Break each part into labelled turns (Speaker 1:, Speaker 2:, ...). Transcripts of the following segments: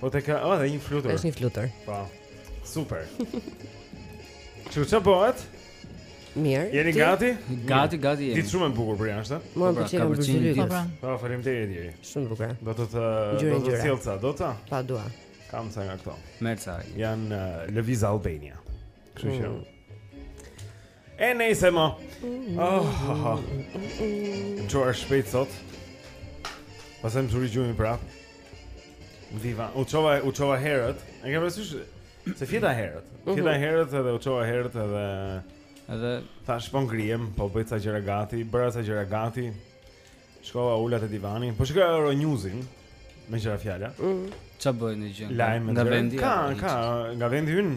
Speaker 1: Po
Speaker 2: te ka, oh, dhe një flutur.
Speaker 3: Është një flutur.
Speaker 2: Po. Super. Ç'u ça bëhet?
Speaker 3: Mirë.
Speaker 2: Jeni gati?
Speaker 4: Gati, gati jemi.
Speaker 2: Ditë shumë e bukur për jashtë.
Speaker 3: Mua më
Speaker 4: pra,
Speaker 3: pëlqen për çilë.
Speaker 5: Po, pra.
Speaker 2: po faleminderit Jeri.
Speaker 3: Shumë bukur.
Speaker 2: Do të të do të sjell ca, do ta?
Speaker 3: Po dua.
Speaker 2: Kam ca nga këto.
Speaker 4: Mersa.
Speaker 2: Janë uh, Lëviz Albania. Kështu që.
Speaker 3: Mm.
Speaker 2: E nejse mo oh, oh, oh. Zgjuar shpejt sot Po s'më zuri gjumi prap Viva U çova, u çova herët E ke parasysh Se fjeta herët mhm. Fjeta herët edhe u çova herët edhe
Speaker 4: Edhe
Speaker 2: Thashë po ngrihem Po bëj ca gjëra gati Bëra ca gjëra gati Shkova u ula te divani Po shikoja Euronews-in Me gjëra fjalla mm.
Speaker 4: Ça bëjnë në gjënë?
Speaker 2: Lajme
Speaker 4: Nga vendi
Speaker 2: Ka, ka Nga vendi hynë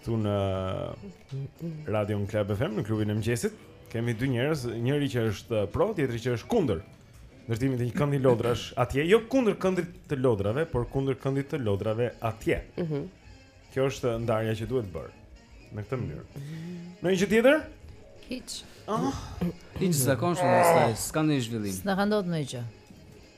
Speaker 2: këtu në Radio Club FM në klubin e mëngjesit. Kemi dy njerëz, njëri që është pro, tjetri që është kundër ndërtimit të një këndi lodrash atje, jo kundër këndit të lodrave, por kundër këndit të lodrave atje.
Speaker 3: Mhm.
Speaker 2: Mm Kjo është ndarja që duhet bërë në këtë mënyrë. Ndonjë gjë tjetër?
Speaker 5: Hiç.
Speaker 4: Ah, hiç zakonshme, s'ka ndonjë zhvillim.
Speaker 5: S'na ka ndodhur ndonjë gjë.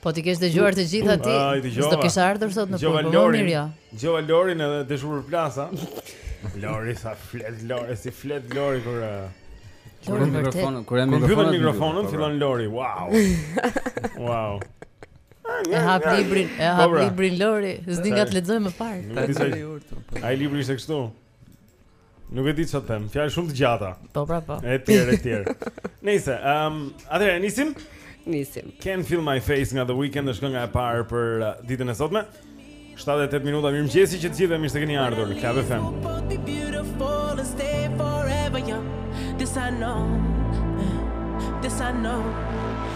Speaker 2: Po ti
Speaker 5: i ke dëgjuar të gjitha ti. Do kishe ardhur sot në punë, po mirë jo.
Speaker 2: Dëgjova Lorin edhe së qeshuri plasa. Lori sa flet Lori, si flet Lori kur
Speaker 4: kur
Speaker 5: merr
Speaker 4: mikrofonin, kur
Speaker 2: merr
Speaker 4: mikrofonin,
Speaker 2: mikrofonin fillon Lori. Wow. Wow.
Speaker 5: E hap librin, e hap po,
Speaker 2: pra.
Speaker 5: librin Lori, s'di nga të lexojë më parë.
Speaker 2: Ai libri ishte kështu. Nuk e di çfarë them, fjalë shumë të gjata.
Speaker 5: Po pra po.
Speaker 2: Etj, etj. Nejse, ehm, um, atëherë nisim?
Speaker 3: Nisim.
Speaker 2: Can't feel my face nga The Weeknd është kënga e parë për uh, ditën e sotme. 7 e 8 minuta mirëmëngjesi të gjithëve dhe mirë se keni ardhur në Club FM.
Speaker 1: This I know. This I know.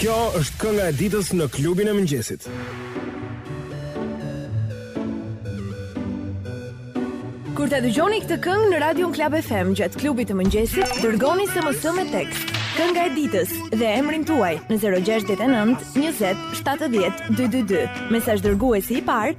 Speaker 6: Kjo është kënga e ditës në klubin e mëngjesit.
Speaker 7: Kur ta dëgjoni këtë këngë në Radion Club FM gjatë klubit të mëngjesit, dërgoni SMS me tekst. Kënga e ditës dhe emrin tuaj në 069 20 70 222. Mesazhdërguesi i parë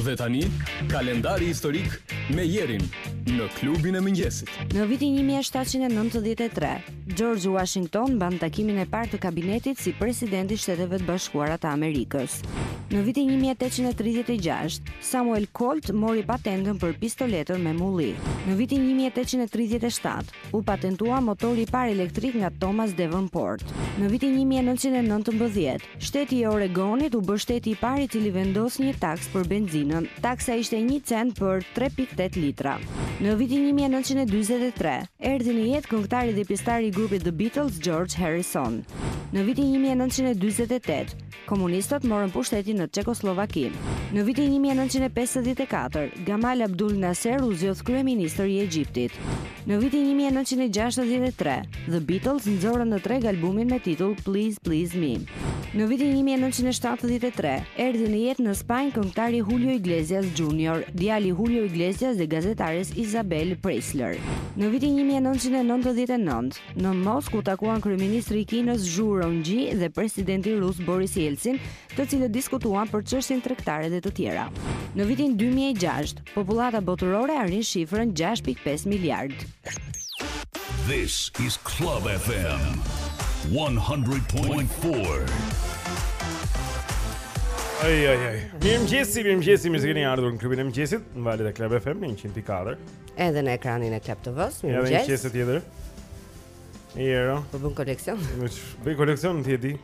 Speaker 6: Dhe
Speaker 8: tani, kalendari historik me Jerin në klubin e mëngjesit.
Speaker 9: Në vitin 1793, George Washington mban takimin e parë të kabinetit si president i Shteteve të Bashkuara të Amerikës. Në vitin 1836, Samuel Colt mori patentën për pistoletën me mulli. Në vitin 1837, U patentua motori i parë elektrik nga Thomas Davenport. Në vitin një mijë e nëntëqind e nëntëmbëdhjetë, shteti i Oregonit u bë shteti i parë i cili vendosi një taksë për benzinën. Taksa ishte një cent për tre pikë tetë litra. Në vitin një mijë e nëntëqind e dyzet e tre, erdhi në jetë këngëtari dhe pjesëtari i grupit The Beatles, George Harrison. Në vitin një mijë e nëntëqind e dyzet e tetë, Komunistët morën pushtetin në Çekosllovaki. Në vitin 1954, Gamal Abdul Nasser u zgjodh kryeministër i Egjiptit. Në vitin 1963, The Beatles nxorën në treg albumin me titull Please Please Me. Në vitin 1973, erdhi në jetë në Spanjë këngëtari Julio Iglesias Junior, djali i Julio Iglesias dhe gazetares Isabel Preysler. Në vitin 1999, Në Moskë u takuan kryeministri i Kinës Zhu Rongji dhe presidenti rus Boris Yeltsin, të cilët diskutuan për çështje tregtare dhe të tjera. Në vitin 2006, popullata botërore arrin shifrën 6.5 miliard.
Speaker 10: This is Club FM 100.4.
Speaker 2: Ai ai ai. Mirëmëngjes, mirëmëngjes, mirë se keni ardhur në klubin e mëngjesit, në valët e Club FM 100.4.
Speaker 3: Edhe në ekranin e Club TV-s,
Speaker 2: mirë mëngjes.
Speaker 3: Ja një
Speaker 2: qese tjetër. Jero.
Speaker 3: Po bën koleksion.
Speaker 2: Bëj koleksion ti e di.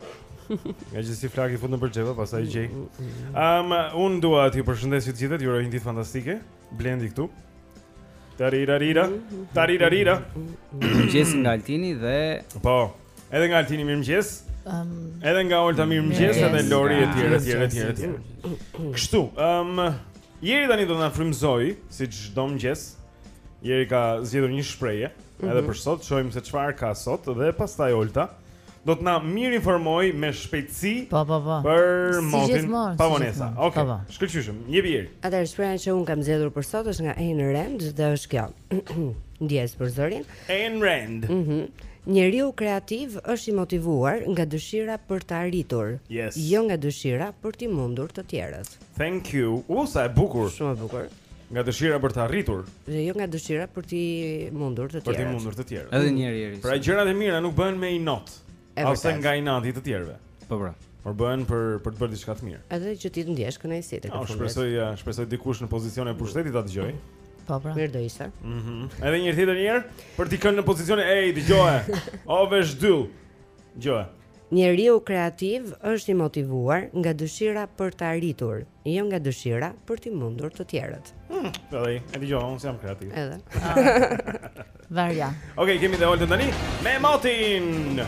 Speaker 2: Ja që si flaki fut në përgjeva, pasaj i gjej um, Unë dua t'ju përshëndes të gjithëve, ju uroj një ditë fantastike Blendi këtu Tarirarira, tarirarira
Speaker 4: Mirëmëngjes nga Altini dhe
Speaker 2: Po, Edhe nga Altini mirëmëngjes.
Speaker 5: Ëm.
Speaker 2: Edhe nga Olta mirëmëngjes, edhe Lori etj etj etj etj. Kështu, ëm Jeri tani do të na frymëzojë, si çdo mëngjes. Jeri ka zgjedhur një shprehje, edhe mhm. për sot, shohim se çfarë ka sot dhe pastaj Olta do të na mirë informojë me shpejtësi
Speaker 5: po, po, po.
Speaker 2: për motin pa
Speaker 5: vonesa.
Speaker 2: Okej. Okay.
Speaker 5: Po, po.
Speaker 2: Shkëlqyshëm. Një herë.
Speaker 3: Atëherë shprehja që unë kam zgjedhur për sot është nga Ayn Rand dhe është kjo. Ndjesë për zërin.
Speaker 2: Ayn Rand.
Speaker 3: Mhm. Mm Njeriu kreativ është i motivuar nga dëshira për të arritur,
Speaker 2: yes.
Speaker 3: jo nga dëshira për t'i mundur të tjerët.
Speaker 2: Thank you. U sa e bukur.
Speaker 3: Shumë e bukur.
Speaker 2: Nga dëshira për të arritur,
Speaker 3: dhe jo nga dëshira për t'i mundur të tjerët.
Speaker 2: Për t'i mundur të tjerët.
Speaker 4: Edhe një herë.
Speaker 2: Pra gjërat e mira nuk bëhen me
Speaker 3: inot.
Speaker 2: Ose nga inati i të tjerëve.
Speaker 4: Po bra.
Speaker 2: Por bëhen për për të bërë diçka të mirë.
Speaker 3: Edhe që ti të ndjesh kënaqësi tek
Speaker 2: ata.
Speaker 3: Unë
Speaker 2: shpresoj, shpresoj dikush në pozicion pushteti ta dëgjojë.
Speaker 5: Po bra.
Speaker 3: Mirë do ishte.
Speaker 2: Mhm. Edhe një tjetër një herë për atë që ka në pozicion, ej, dëgjoje. O vesh dyll. Dëgjoje.
Speaker 3: Njeriu kreativ është i motivuar nga dëshira për të arritur. Jo nga dëshira për t'i mundur të tjerët.
Speaker 2: Hmm, edhe e dëgjoj, unë jam kreativ.
Speaker 3: Edhe.
Speaker 5: Varja.
Speaker 2: Okej, okay, kemi dhe Holtën tani me motin.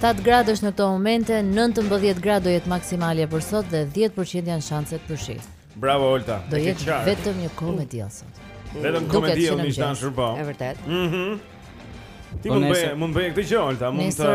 Speaker 5: 7 gradë është në këto momente, 19 gradë do jetë maksimalja për sot dhe 10% janë shanset për shi.
Speaker 2: Bravo Holta.
Speaker 5: Do jetë vetëm një komedi uh. sot.
Speaker 2: Vetëm komedi unë
Speaker 5: jam
Speaker 2: dashur po.
Speaker 3: Është vërtet.
Speaker 2: Mhm. Ti
Speaker 4: po
Speaker 2: mund të
Speaker 4: bësh,
Speaker 2: mund të bësh këtë gjë Holta, mund të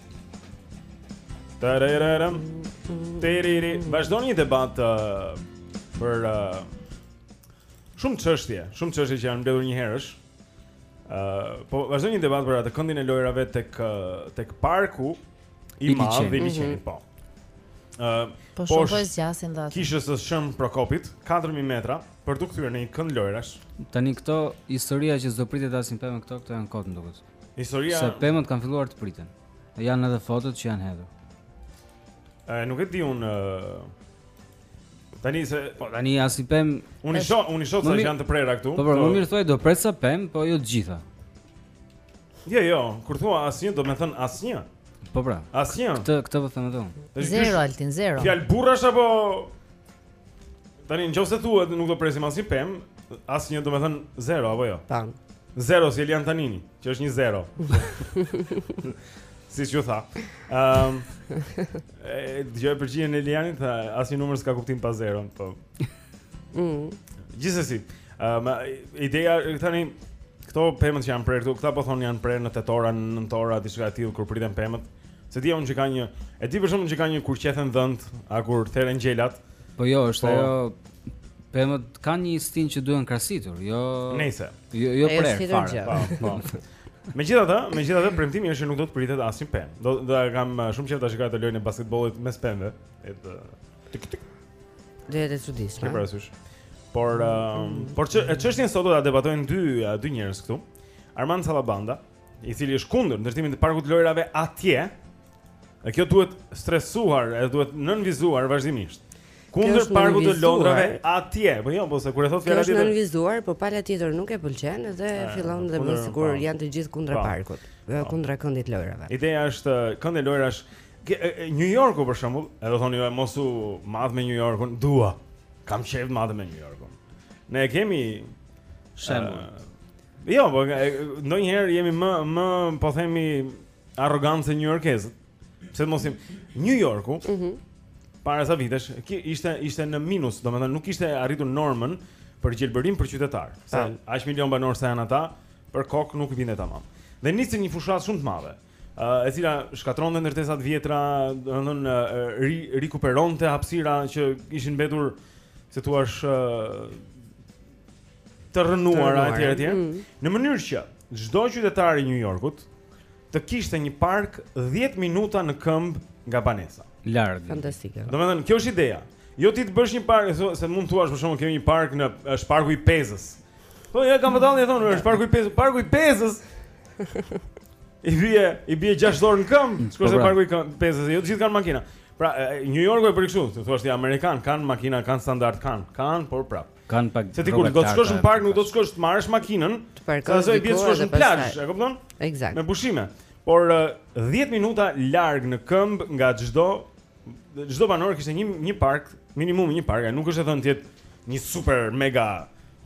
Speaker 2: Tarararam. Tereri, vazhdon një debat uh, për uh, shumë çështje, shumë çështje që janë mbledhur njëherësh. Ë, uh, po vazhdon një debat për atë këndin e lojërave tek uh, tek Parku i Madh i Liqenit, mhm. po. Ë, uh,
Speaker 5: po shumë po zgjasin dha.
Speaker 2: Kishës së Shën Prokopit, 4000 metra për t'u kthyer në një kënd lojërash.
Speaker 4: Tani këto historia që s'do pritet asnjë pemë këto, këto janë kot ndoshta.
Speaker 2: Historia
Speaker 4: se pemët kanë filluar të priten. Janë edhe fotot që janë hedhur.
Speaker 2: Ë nuk e di unë. Tani se
Speaker 4: po tani asnjë pemë
Speaker 2: unë i shoh unë i shoh se janë të prera këtu.
Speaker 4: Po po, më mirë thuaj do pres ca pemë, po jo të gjitha.
Speaker 2: Jo jo, kur thua asnjë do të thotë asnjë.
Speaker 4: Po pra.
Speaker 2: Asnjë.
Speaker 4: Këtë këtë po them edhe unë.
Speaker 5: Zero Altin, zero.
Speaker 2: Fjalë burrash apo Tani në qoftë se thuhet nuk do presim asnjë pemë. Asnjë domethënë zero, apo jo? Zero si Elian Tanini, që është një zero. Siç tha um, dëgjo përgjigjen e Elianit, tha asnjë numër s'ka kuptim pa zero po.
Speaker 3: mm.
Speaker 2: Gjithsesi, um, ideja tani këto pemët që janë prerë këtu, këta po thonë janë prerë në tetor a në nëntor a, diçka e tillë kur priten pemët. S'e di unë që ka një, e di për shembull që ka një kur qethen dhentë, a kur theren gjelat.
Speaker 4: Po jo, është
Speaker 2: po,
Speaker 4: ajo pemët kanë një stinë që duhen krasitur, jo.
Speaker 2: Nëse.
Speaker 4: Jo, jo prerë fare.
Speaker 2: Po, po. Megjithatë, megjithatë premtimi është që nuk do të pritet asnjë pemë. Do do ta kem eh, shumë qejf ta shikoj atë lojën e basketbollit mes pemëve. Edhe tik tik.
Speaker 3: Do të jetë e çuditshme.
Speaker 2: Ke parasysh? Por, um, por çështjen sot do ta debatojnë dy dy njerëz këtu. Armand Salabanda, i cili është kundër ndërtimit të parkut të lojrave atje. Dhe kjo duhet stresuar, edhe duhet nënvizuar vazhdimisht. Kundër parkut të lojrave atje. Po jo, po se kur e thotë
Speaker 3: pala
Speaker 2: tjetër.
Speaker 3: Është nënvizuar, por pala tjetër nuk e pëlqen dhe
Speaker 2: e,
Speaker 3: fillon dhe më sigur
Speaker 2: po.
Speaker 3: janë të gjithë kundra
Speaker 2: po.
Speaker 3: parkut, dhe po. kundra këndit lojrave.
Speaker 2: Ideja është kënd lojrash New Yorku për shembull, edhe thoni jo mos u mat me New Yorkun, dua. Kam qejf të matem me New Yorkun. Ne kemi
Speaker 4: shembull.
Speaker 2: Uh, Jo, po ndonjëherë jemi më më po themi arrogancë New Yorkesë. Pse mos si New Yorku?
Speaker 3: Mhm.
Speaker 2: Mm para sa vitesh, ki, ishte ishte në minus, domethënë nuk ishte arritur normën për gjelbërim për qytetar.
Speaker 3: Sa
Speaker 2: aq milion banor sa janë ata, për kok nuk vinte tamam. Dhe nisi një fushatë shumë të madhe, uh, e cila shkatërronte ndërtesat e vjetra, domethënë ri, rikuperonte hapësira që ishin mbetur, si thua, uh, të rrënuara etj etj.
Speaker 3: Mm.
Speaker 2: Në mënyrë që çdo qytetar i New Yorkut të kishte një park 10 minuta në këmbë nga banesa.
Speaker 4: Larg.
Speaker 3: Fantastike.
Speaker 2: Domethënë, kjo është ideja. Jo ti të bësh një park, se mund të thuash për shembull kemi një park ne është parku i Pezës. Po ja ka vërdallë e thonë, është parku i Pezës, parku i Pezës. I bie, i bie 6 orë në këmbë, mm, shkosh
Speaker 4: po,
Speaker 2: në
Speaker 4: pra.
Speaker 2: parku i Pezës, jo të gjithë kanë makina. Pra, New Yorku e bëri kështu, thua ti amerikan, kanë makina, kanë standard, kanë, kanë, por prap.
Speaker 4: Kan pak.
Speaker 2: Se ti kur do të shkosh në park nuk do të shkosh të marrësh makinën.
Speaker 3: Të parkosh
Speaker 2: i bie shkosh në plazh, e kupton?
Speaker 3: Eksakt.
Speaker 2: Me pushime. Por 10 minuta larg në këmb nga çdo çdo banor kishte një një park, minimum një park, nuk është e thënë të jetë një super mega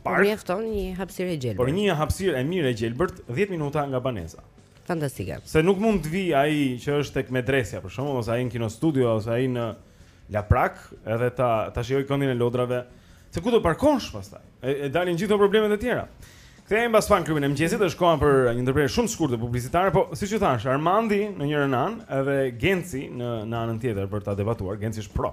Speaker 2: park.
Speaker 3: Por mjafton një hapësirë e
Speaker 2: gjelbërt.
Speaker 3: Por
Speaker 2: një hapësirë e mirë e gjelbërt 10 minuta nga banesa.
Speaker 3: Fantastike.
Speaker 2: Se nuk mund të vi ai që është tek medresja për shembull ose ai në Kinostudio ose ai në Laprak, edhe ta ta shijojë këndin e lodrave, se ku do parkosh pastaj? E, e dalin gjithë problemet e tjera. Kthehemi mbas pak në klubin e mëngjesit, është koha për një ndërprerje shumë të shkurtër publicitare, po siç ju thash, Armandi në njërën anë edhe Genci në në anën tjetër për ta debatuar. Genci është pro.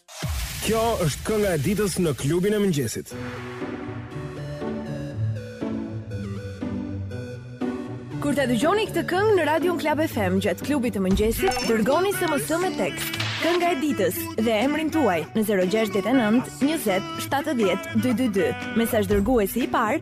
Speaker 6: Kjo është kënga e ditës në klubin e mëngjesit.
Speaker 7: Kur ta dëgjoni këtë këngë në Radio Club FM gjatë klubit të mëngjesit, dërgoni SMS me tekst. Kënga e ditës dhe emrin tuaj në 069 20 70 222. Mesazh dërguesi i parë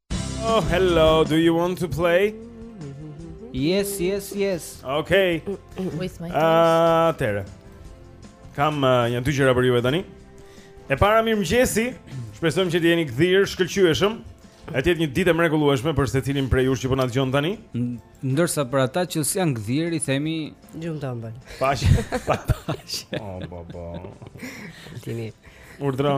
Speaker 2: Oh, hello, do you want to play?
Speaker 4: Yes, yes, yes.
Speaker 2: Okay. Ah, uh, Kam uh, një dy gjëra për ju tani. E para mirëmëngjesi. Shpresojmë që të jeni gdhirë, shkëlqyeshëm. E të jetë një ditë e mrekullueshme për secilin prej jush që po na dëgjon tani.
Speaker 4: Ndërsa për ata që s'janë gdhirë i themi
Speaker 3: gjum të ëmbël.
Speaker 2: Paqë, paqë. Oh, bo, bo. Tini. Urdra.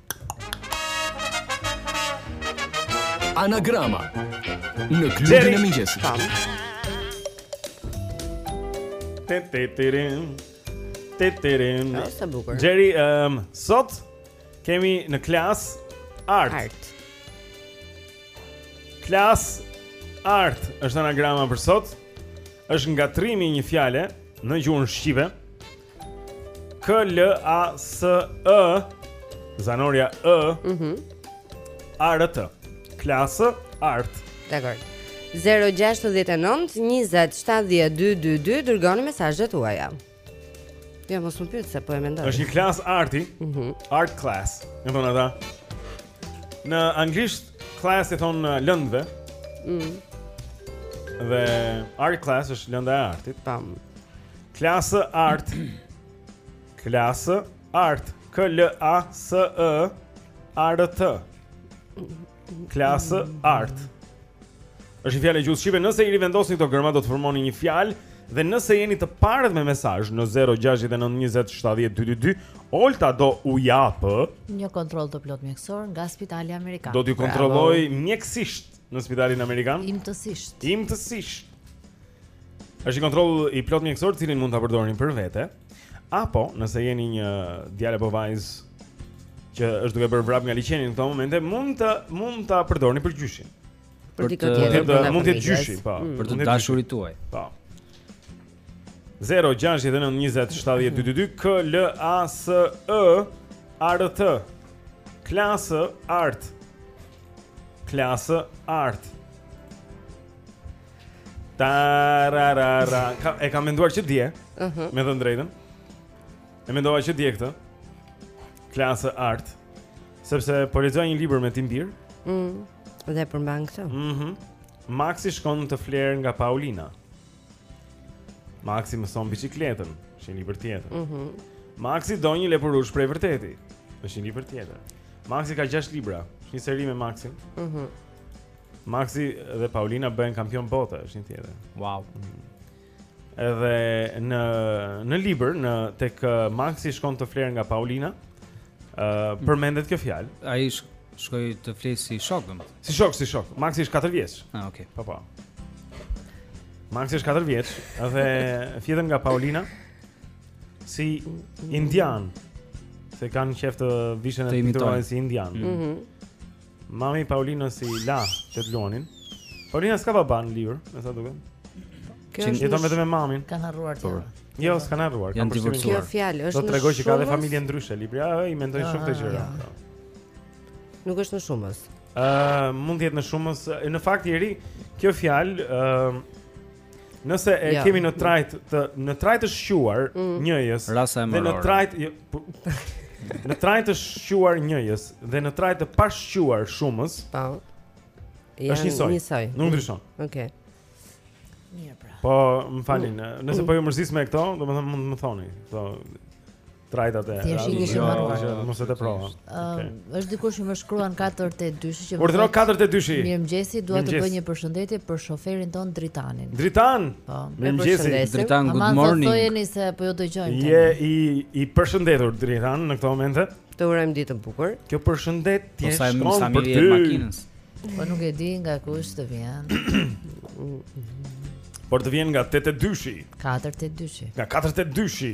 Speaker 8: Anagrama në klubin e mëngjesit.
Speaker 2: Te te te rin. Te te
Speaker 3: rin. Është bukur.
Speaker 2: Xheri, ehm, um, sot kemi në klas art.
Speaker 3: Art.
Speaker 2: Klas art është anagrama për sot. Është ngatërrimi i një fjale në gjuhën shqipe. K L A S E Zanoria E
Speaker 3: Mhm.
Speaker 2: Mm A R T. Klasë art.
Speaker 3: Dakor. 069 20 70 222 dërgoni mesazhet tuaja. Jo, mos më pyet se po e mendoj.
Speaker 2: Është një klasë arti. Mhm. Art class, e thonë ata. Në anglisht class i thonë uh, lëndëve.
Speaker 3: Mhm.
Speaker 2: Dhe art class është lënda e artit.
Speaker 3: Pam.
Speaker 2: Klasë art. Klasë art. K L A S E A R T. Klasë art. Është një fjalë e gjuhës shqipe. Nëse i rivendosni këto germa do të formoni një fjalë dhe nëse jeni të parët me mesazh në 0692070222, Olta do u japë
Speaker 5: një kontroll të plotë mjekësor nga Spitali Amerikan.
Speaker 2: Do t'ju kontrollojë mjekësisht në Spitalin Amerikan.
Speaker 5: Imtësisht.
Speaker 2: Imtësisht. Është një kontroll i plotë mjekësor, të cilin mund ta përdorni për vete, apo nëse jeni një djalë apo vajzë që është duke bërë vrap nga liqeni në këto momente, mund ta mund ta përdorni për gjyshin.
Speaker 3: Për dikë tjetër, për
Speaker 2: mund të jetë gjyshi, po,
Speaker 3: mm.
Speaker 4: për të dashurit tuaj.
Speaker 2: Po. 0 6 9 20 70 2 2 2 K L A S E A R T Klasë Art Klasë Art Tararara. Ka, e kam menduar që dje.
Speaker 3: Ëh.
Speaker 2: Uh -huh. Më të drejtën. E mendova që dje këtë. Klasë art. Sepse po lexoj një libër me tim bir. Ëh.
Speaker 3: Mm, dhe përmban këtë.
Speaker 2: Ëh. Mm -hmm. Maxi shkon të flerë nga Paulina. Maxi mëson biçikletën, është një libër tjetër.
Speaker 3: Mhm.
Speaker 2: Mm Maxi do një lepurush prej vërteti. Është një libër tjetër. Maxi ka 6 libra, është një seri me Maxin.
Speaker 3: Mhm.
Speaker 2: Mm Maxi dhe Paulina bëhen kampionë bote, është një tjetër.
Speaker 4: Wow. Mm.
Speaker 2: Edhe në në libër, në tek Maxi shkon të flerë nga Paulina. ë uh, përmendet kjo fjalë.
Speaker 4: Ai sh shkoi të flinte si shok, domethënë.
Speaker 2: Si shok, si shok. Maxi është 4 vjeç.
Speaker 4: Ah, okay.
Speaker 2: Po po. Maxi është 4 vjeç dhe fjetën nga Paulina si indianë. Se e kanë qejf të vishen
Speaker 4: të
Speaker 2: dy si indianë.
Speaker 3: Mhm.
Speaker 2: Mm Mami i Paulinës i la që të luanin. Paulina s'ka baba në libër, me sa duket.
Speaker 3: Kjo është
Speaker 2: jeton vetëm me mamin.
Speaker 5: Kanë harruar ta.
Speaker 2: Jo, s'kanë harruar.
Speaker 4: Kam
Speaker 2: përshtypjen.
Speaker 3: Kjo fjalë është.
Speaker 2: Do
Speaker 3: të
Speaker 2: tregojë që ka dhe familje ndryshe libri. Ja, i mendojnë shumë këto gjëra.
Speaker 3: Nuk është në shumës.
Speaker 2: Ë, mund të jetë në shumës. Në fakt Iri, kjo fjalë ë Nëse e
Speaker 3: ja.
Speaker 2: kemi në trajt të në trajt të shquar
Speaker 3: mm.
Speaker 2: njëjës dhe në trajt jo, në trajt të shquar njëjës dhe në trajt të pashquar shumës.
Speaker 3: Po.
Speaker 2: Ja, është njësoj.
Speaker 3: njësoj.
Speaker 2: Nuk ndryshon.
Speaker 3: Okej. Okay.
Speaker 5: Mirë pra.
Speaker 2: Po, më falni, nëse po ju mërzis me këto, domethënë mund të më thoni. Po, trajtat e radhës. Mos e teprova.
Speaker 5: Okej. Është dikush që më shkruan 482 që më.
Speaker 2: Urdhëro 482.
Speaker 5: Mirëmëngjesi, dua të bëj një përshëndetje për shoferin tonë Dritanin.
Speaker 2: Dritan.
Speaker 5: Po.
Speaker 2: Mirëmëngjesi
Speaker 4: Dritan, good morning.
Speaker 5: Ama thojeni se po ju dëgjojnë.
Speaker 2: Je i i përshëndetur Dritan në këtë moment.
Speaker 3: Të urojmë ditë të bukur.
Speaker 2: Kjo përshëndetje
Speaker 4: po
Speaker 2: shkon për familjen
Speaker 4: e makinës.
Speaker 5: Po nuk e di nga kush të vjen.
Speaker 2: Por të vjen nga 82-shi.
Speaker 5: 482-shi.
Speaker 2: Nga 482-shi.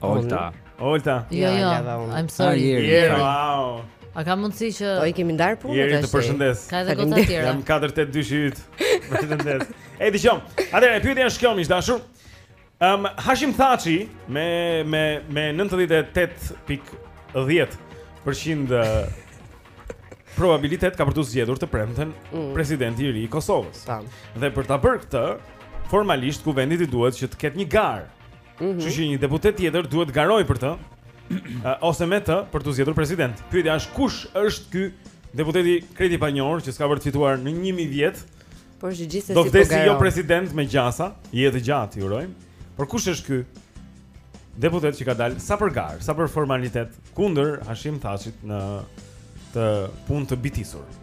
Speaker 4: Olta.
Speaker 2: Olta.
Speaker 5: Jo, jo. I'm sorry.
Speaker 2: Yeah, wow.
Speaker 5: A ka mundësi që
Speaker 3: Po i kemi ndarë punën tash.
Speaker 2: Ju përshëndes.
Speaker 5: Ka edhe gota tjera.
Speaker 2: Jam 482-shi të. Përshëndes. Ej, dëgjom. Atëherë pyetja është kjo, miq të dashur. Um, Hashim Thaçi me me me 98.10 përqind probabilitet ka për t'u zgjedhur të premten mm. presidenti i ri i Kosovës.
Speaker 3: Tam.
Speaker 2: Dhe për ta bërë këtë, formalisht kuvendit i duhet që të ketë një garë. Mm -hmm. Që një deputet tjetër duhet të garojë për të Ose me të për t'u zgjedhur president Pyetja është kush është ky deputeti krejt i panjohur Që s'ka për të fituar në një mijë vjet
Speaker 3: Por është gjithsesi po
Speaker 2: garon Do
Speaker 3: vdesë jo
Speaker 2: president me gjasa Jetë gjatë, i urojmë Por kush është ky deputet që ka dalë sa për garë Sa për formalitet Kundër Hashim Thaçit në këtë punë të bitisur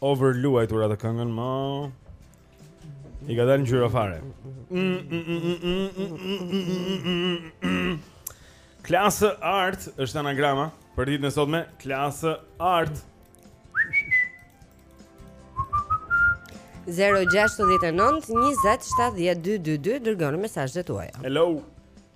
Speaker 2: Over luajtur atë këngën mo. I ka dalë ngjyra fare. Klasë art është anagrama për ditën e sotme, klasë art.
Speaker 3: 069 20 70 222 dërgoni mesazhet tuaja.
Speaker 2: Hello.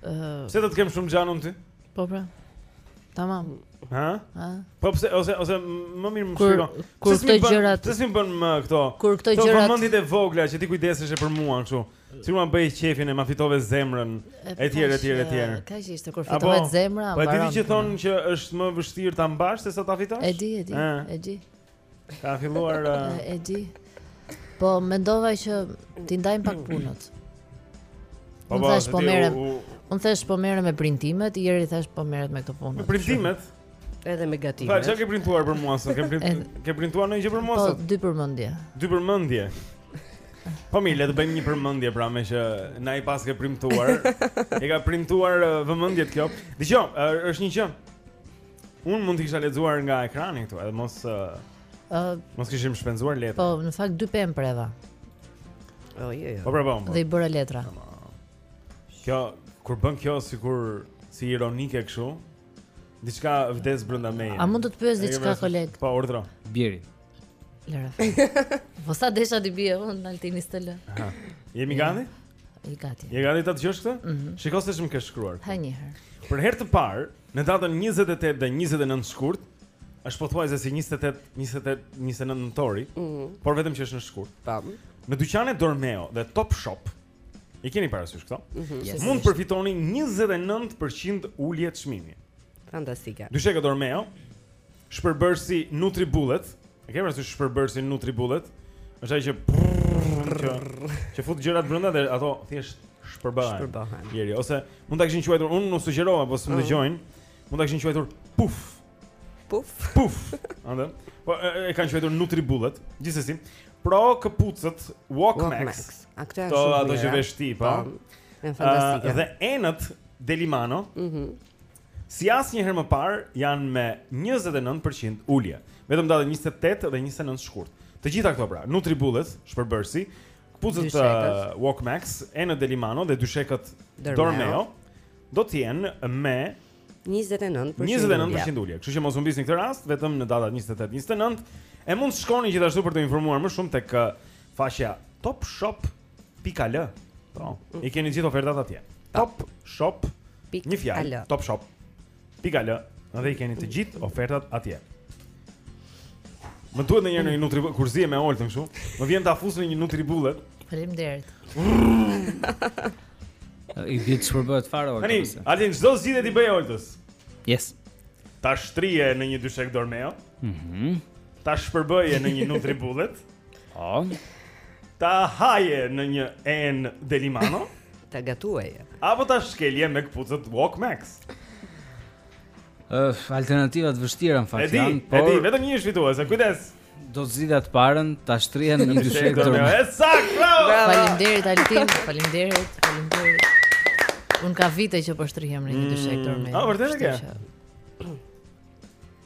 Speaker 5: Ëh.
Speaker 2: Se do të kem shumë xhan unë ti?
Speaker 5: Po pra. Tamam.
Speaker 2: Ha?
Speaker 5: Ha.
Speaker 2: Po pse ose ose më mirë më shpjego.
Speaker 5: Kur këto gjëra,
Speaker 2: pse s'mi bën më këto?
Speaker 5: Kur këto gjëra.
Speaker 2: Po vëmendjet e vogla që ti kujdeseshe për mua kështu. Si më bëj qefin e ma fitove zemrën etj etj etj.
Speaker 5: Kaq ishte kur fitove zemra, mbaron.
Speaker 2: Po ti
Speaker 5: e
Speaker 2: di që thonë që është më vështirë ta mbash se sa ta fitosh?
Speaker 5: E di, e di, e di.
Speaker 2: Ka filluar uh...
Speaker 5: e di. Po mendova që t'i ndajmë pak punët.
Speaker 2: Po po,
Speaker 5: po merrem. Unë thashë po merrem me printimet, Jeri thashë po merret me këto punë.
Speaker 2: Me printimet?
Speaker 3: Edhe me gatimet.
Speaker 2: Po çka ke printuar për mua sot? Ke printuar, ke printuar ndonjë gjë për mua
Speaker 5: po,
Speaker 2: sot?
Speaker 5: Po dy përmendje.
Speaker 2: Dy përmendje. Po mirë, le të bëjmë një përmendje pra meqë na i paske printuar. E ka printuar vëmendjet kjo. Dëgjo, është një gjë. Un mund të kisha lexuar nga ekrani këtu, edhe mos
Speaker 5: ë uh,
Speaker 2: mos kishim shpenzuar letra.
Speaker 5: Po, në fakt dy pemë preva.
Speaker 3: Jo, jo, jo.
Speaker 2: Po preva. Po.
Speaker 5: Dhe i bëra letra.
Speaker 2: Kjo kur bën kjo sikur si ironike kështu, diçka vdes brenda meje.
Speaker 5: A mund të të pyes diçka koleg?
Speaker 2: Po, urdhro.
Speaker 4: Bjeri.
Speaker 5: Lëre. Po sa desha t'i bie, unë Altini s'të
Speaker 2: lë. Jemi gati?
Speaker 5: Je gati.
Speaker 2: Je gati ta dëgjosh këtë?
Speaker 5: Mm -hmm.
Speaker 2: Shiko se ç'më ke shkruar.
Speaker 5: Pa një herë.
Speaker 2: Për herë të parë, në datën 28 dhe 29 shkurt, është pothuajse si 28, 28, 29 nëntori,
Speaker 3: mm -hmm.
Speaker 2: por vetëm që është në shkurt.
Speaker 3: Tam.
Speaker 2: Në dyqanet Dormeo dhe Top Shop, i keni parasysh këto?
Speaker 3: Mm -hmm. yes.
Speaker 2: Mund të përfitoni 29% ulje çmimi.
Speaker 3: Fantastike.
Speaker 2: Dyshekët Dormeo Shpërbërësi Nutribullet, e ke parasysh shpërbërësin Nutribullet? Është ai që që që fut gjërat brenda dhe ato thjesht shpërbahen.
Speaker 3: Shpërbahen.
Speaker 2: Jeri, ose mund ta kishin quajtur, unë ua sugjerova, po s'më dëgjojnë. Mund ta kishin quajtur puf.
Speaker 3: Puf.
Speaker 2: Puf. Ëndër. Po e, e kanë quajtur Nutribullet. Gjithsesi, pra këpucët Walkmax.
Speaker 3: A këto janë? Po
Speaker 2: ato që vesh ti, po.
Speaker 3: Janë
Speaker 2: Ë, fantastike. dhe enët Delimano,
Speaker 3: Mhm.
Speaker 2: Si asnjëherë më parë, janë me njëzet e nëntë për qind ulje. Vetëm datat njëzet e tetë dhe njëzet e nëntë shkurt. Të gjitha këto pra, Nutribullet, shpërbërësi, këpucët
Speaker 3: Dyshekët.
Speaker 2: uh, Walkmax, enët Delimano dhe dyshekët
Speaker 3: Dormeo.
Speaker 2: Dormeo, do të jenë me
Speaker 3: 29%
Speaker 2: 29% ulje. Kështu që mos e humbisni këtë rast vetëm në datat 28-29 e mund të shkoni gjithashtu për t'u informuar më shumë tek ë, faqja Pika al. Po. Mm. I keni gjithë ofertat atje. Top Shop.
Speaker 11: Pik
Speaker 2: një fjalë.
Speaker 11: Top
Speaker 2: Shop. Pika al. Dhe i keni të gjithë ofertat atje. Më duhet ndonjëherë një nutribullet kur zihem me Oltën kështu. Më vjen ta fus në një nutribullet.
Speaker 5: Faleminderit.
Speaker 4: E di, të shpërbëhet fare Olta.
Speaker 2: Tani, Altin ç'do zgjidhje t'i bëje Oltës.
Speaker 4: Yes.
Speaker 2: Ta shtrije në një dyshek Dormeo.
Speaker 4: Mhm.
Speaker 2: Mm ta shpërbëje në një nutribullet.
Speaker 4: Po.
Speaker 2: Ta haje në një enë Delimano.
Speaker 11: ta gatuaje.
Speaker 2: Apo ta shkelje me këpucët Walk Max.
Speaker 4: Ëh, alternativa të vështira në fakt janë, po
Speaker 2: E di, vetëm një është fituese. Kujdes.
Speaker 4: Do të zgjidha të parën, ta shtrija në një dyshek Dormeo.
Speaker 2: E saktë, bravo.
Speaker 5: Faleminderit Altin, faleminderit, faleminderit. Un ka vite që po shtrihem në një dyshek Dormeo.
Speaker 2: Mm, a
Speaker 11: vërtet e ke?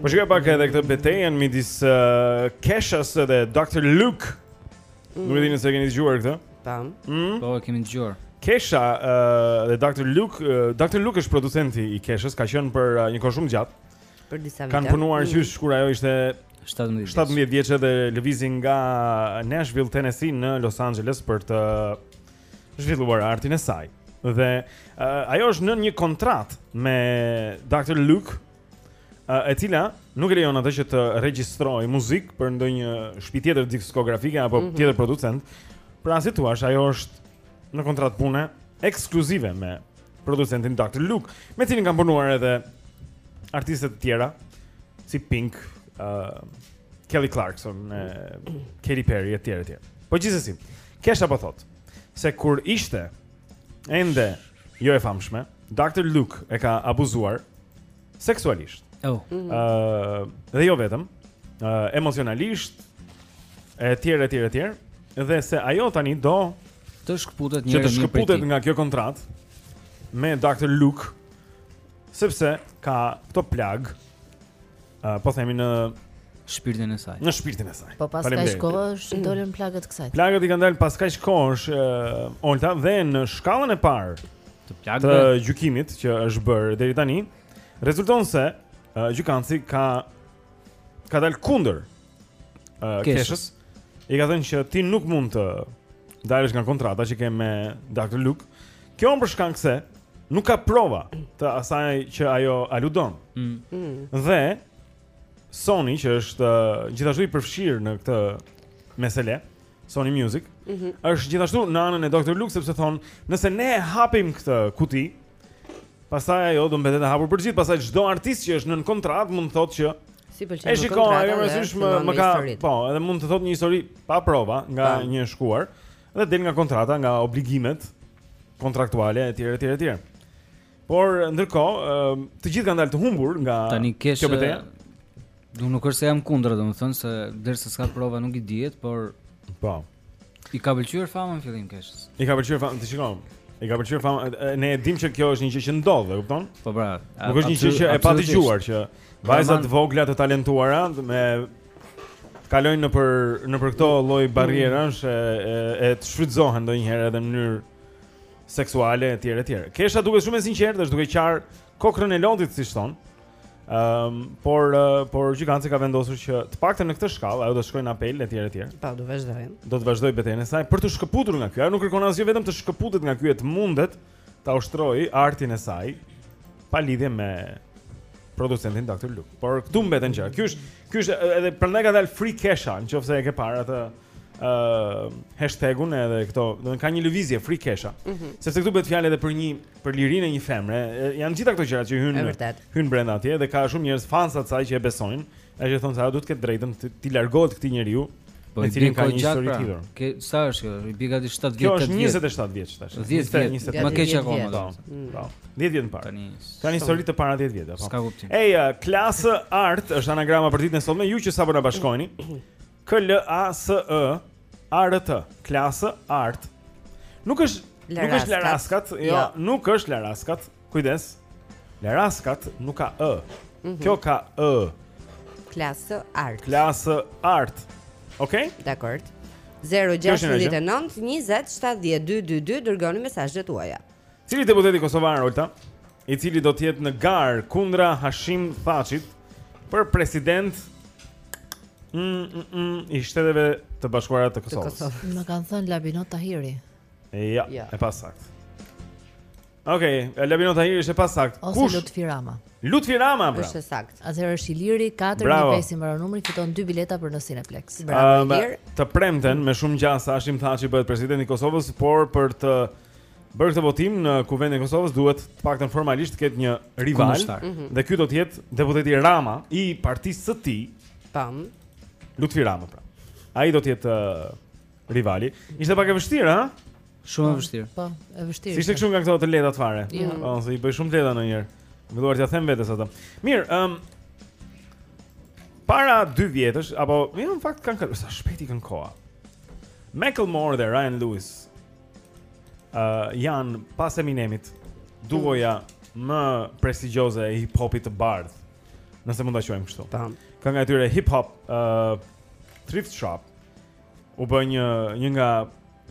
Speaker 2: Po shihja pak edhe këtë betejen midis uh, Keshës dhe Dr. Luke mm. Nuk e di nëse e keni dëgjuar këtë
Speaker 3: Tam
Speaker 2: mm?
Speaker 4: Po, kemi dëgjuar
Speaker 2: Kesha uh, dhe Dr. Luke uh, Dr. Luke është producenti i Keshës Ka qenë për uh, një kohë shumë të gjatë
Speaker 3: Për disa vite
Speaker 2: Kanë punuar
Speaker 3: mm.
Speaker 2: qysh kur ajo ishte
Speaker 4: 17
Speaker 2: 17 vjeçe dhe lëvizi nga Nashville, Tennessee në Los Angeles për të zhvilluar artin e saj. Dhe uh, ajo është nën një kontratë me Dr. Luke, uh, e cila nuk e lejon atë që të regjistrojë muzikë për ndonjë shtëpi tjetër diskografike apo
Speaker 3: mm -hmm.
Speaker 2: tjetër producent. Pra si thua, ajo është në kontratë pune ekskluzive me producentin Dr. Luke, me të cilin kanë punuar edhe artiste të tjera si Pink, uh, Kelly Clarkson, uh, Katy Perry etj etj. Po gjithsesi, Kesha po thotë se kur ishte ende jo e famshme, Dr. Luke e ka abuzuar seksualisht.
Speaker 4: Oh.
Speaker 2: Ëh, mm -hmm. uh, dhe jo vetëm, ëh, uh, emocionalisht e tjerë e tjerë e tjerë, dhe se ajo tani do
Speaker 4: të shkëputet një
Speaker 2: herë.
Speaker 4: Që të
Speaker 2: shkëputet nga kjo kontratë me Dr. Luke sepse ka këto plagë uh, po themi në
Speaker 4: shpirtin e saj.
Speaker 2: Në shpirtin e saj.
Speaker 5: Po pas kaq kohësh mm. dolën plagët kësaj.
Speaker 2: Plagët i kanë dalë pas kaq kohësh uh, Olta dhe në shkallën e parë
Speaker 4: të plagëve të
Speaker 2: gjykimit që është bërë deri tani, rezulton se uh, gjykatësi ka ka dalë kundër uh,
Speaker 4: Keshës.
Speaker 2: I ka thënë që ti nuk mund të dalësh nga kontrata që ke me Dr. Luke. Kjo është për shkak se nuk ka prova të asaj që ajo aludon.
Speaker 4: Mm. mm.
Speaker 2: Dhe Sony që është uh, gjithashtu i përfshirë në këtë mesele, Sony Music,
Speaker 3: mm -hmm.
Speaker 2: është gjithashtu në anën e Dr. Luke sepse thonë, nëse ne e hapim këtë kuti, Pastaj ajo do mbetet e hapur për gjithë, pastaj çdo artist që është nën kontratë mund të thotë që
Speaker 3: s'i pëlqen.
Speaker 2: E
Speaker 3: shikoj,
Speaker 2: ajo më
Speaker 3: sysh
Speaker 2: më
Speaker 3: më
Speaker 2: ka, po, edhe mund të thotë një histori pa prova nga
Speaker 3: pa.
Speaker 2: një shkuar dhe del nga kontrata, nga obligimet kontraktuale etj etj etj. Por ndërkohë, të gjithë kanë dalë të humbur nga
Speaker 4: Tani kesh,
Speaker 2: kjo betejë.
Speaker 4: Do nuk është se jam kundër, domethënë se derisa s'ka prova nuk i dihet, por
Speaker 2: po.
Speaker 4: I ka pëlqyer fama në fillim Keshës.
Speaker 2: I ka pëlqyer fama, ti shikoj. I ka pëlqyer fama, ne e dimë që kjo është një gjë që ndodh, e kupton?
Speaker 4: Po pra.
Speaker 2: Nuk është një gjë që e padëgjuar që vajzat e vogla të talentuara të kalojnë nëpër nëpër këto lloj barrierash e e të shfrytëzohen ndonjëherë edhe në mënyrë seksuale etj etj. Kesha duket shumë e sinqertë, është duke qarë kokrrën e lotit siç thonë. Ehm, um, por uh, por gjykatësi ka vendosur që të paktën në këtë shkallë ajo do të shkojë në apel etj etj.
Speaker 3: Po, do vazhdojë.
Speaker 2: Do të vazhdojë betejën e saj për t'u shkëputur nga ky. Ajo nuk kërkon asgjë vetëm të shkëputet nga ky e të mundet ta ushtrojë artin e saj pa lidhje me producentin Dr. Luke. Por këtu mbeten gjëra. Ky është ky është edhe prandaj ka dalë Free Kesha, nëse e ke parë atë ë uh, hashtagun edhe këto, do të thonë ka një lëvizje Free Kesha.
Speaker 3: Mm -hmm.
Speaker 2: Sepse këtu bëhet fjalë edhe për një për lirinë e një femre. Janë të gjitha këto gjëra që
Speaker 3: hyjnë
Speaker 2: hyjnë brenda atje dhe ka shumë njerëz fansa të saj që e besojnë. Ata që thonë se ajo duhet të ketë të drejtën t'i largohet këtij njeriu.
Speaker 4: Po i bie kohë
Speaker 2: e
Speaker 4: gjatë pra. Ke sa është kjo? I bie gati 7 vjet.
Speaker 2: Kjo është 27 vjeç tash.
Speaker 4: 10 vjet,
Speaker 2: 27.
Speaker 4: Më keq akoma.
Speaker 2: Po.
Speaker 3: Mm.
Speaker 2: po. 10 vjet më parë.
Speaker 4: Tani
Speaker 2: ka një histori të para 10 vjet, apo?
Speaker 4: S'ka kuptim.
Speaker 2: Ej, klasë art është anagrama për ditën e sotme, ju që sapo na bashkoheni. K L A S E A R T, klasë, art. Nuk është nuk është
Speaker 3: laraskat,
Speaker 2: jo,
Speaker 3: jo,
Speaker 2: nuk është laraskat. Kujdes. Laraskat nuk ka ë.
Speaker 3: Mm -hmm.
Speaker 2: Kjo ka ë.
Speaker 3: Klasë art.
Speaker 2: Klasë art. Okej? Dakord.
Speaker 3: 069 20 70 222 dërgoni mesazhet tuaja.
Speaker 2: Cili deputet kosovar Olta, i cili do të jetë në garë kundra Hashim Thaçit për president mm, mm, mm, i shteteve të bashkuara të Kosovës? Të Kosovës.
Speaker 5: Më kanë thënë Labinot Tahiri.
Speaker 2: E, jo,
Speaker 5: jo,
Speaker 2: e pasaktë. Okej, Labinot Tahiri është e pasaktë.
Speaker 5: Ose Kush? Lutfi Rama.
Speaker 2: Lutfi Rama, pra.
Speaker 3: Është e saktë.
Speaker 5: Atëherë është Iliri 415 i mbaron numri, fiton dy bileta për në Cineplex.
Speaker 2: Bravo, um, Ilir. Të premten me shumë gjasa Hashim Thaçi bëhet president i Kosovës, por për t'u bërë këtë votim në Kuvendin e Kosovës duhet të paktën formalisht të ketë një rival
Speaker 4: mm
Speaker 3: -hmm.
Speaker 2: dhe ky do të jetë deputeti Rama i partisë së tij.
Speaker 3: Tam.
Speaker 2: Lutfi Rama pra. Ai do të jetë uh, rivali. Ishte pak e vështirë, ha?
Speaker 4: Shumë e po, vështirë.
Speaker 5: Po, e vështirë.
Speaker 2: S'ishte kështu nga këto të lehtat fare?
Speaker 5: Jo.
Speaker 2: Po, se i bëj shumë të lehta ndonjëherë. Më duhet t'ia them vetes atë. Mirë, ëm um, para 2 vjetësh apo jo, në fakt kanë kaluar sa shpejt ikën koha. Macklemore dhe Ryan Lewis uh, janë pas Eminemit duoja më prestigjioze e hip hopit të bardhë. Nëse mund ta quajmë kështu.
Speaker 3: Tam.
Speaker 2: Kënga e tyre hip hop uh, Thrift Shop u bë një një nga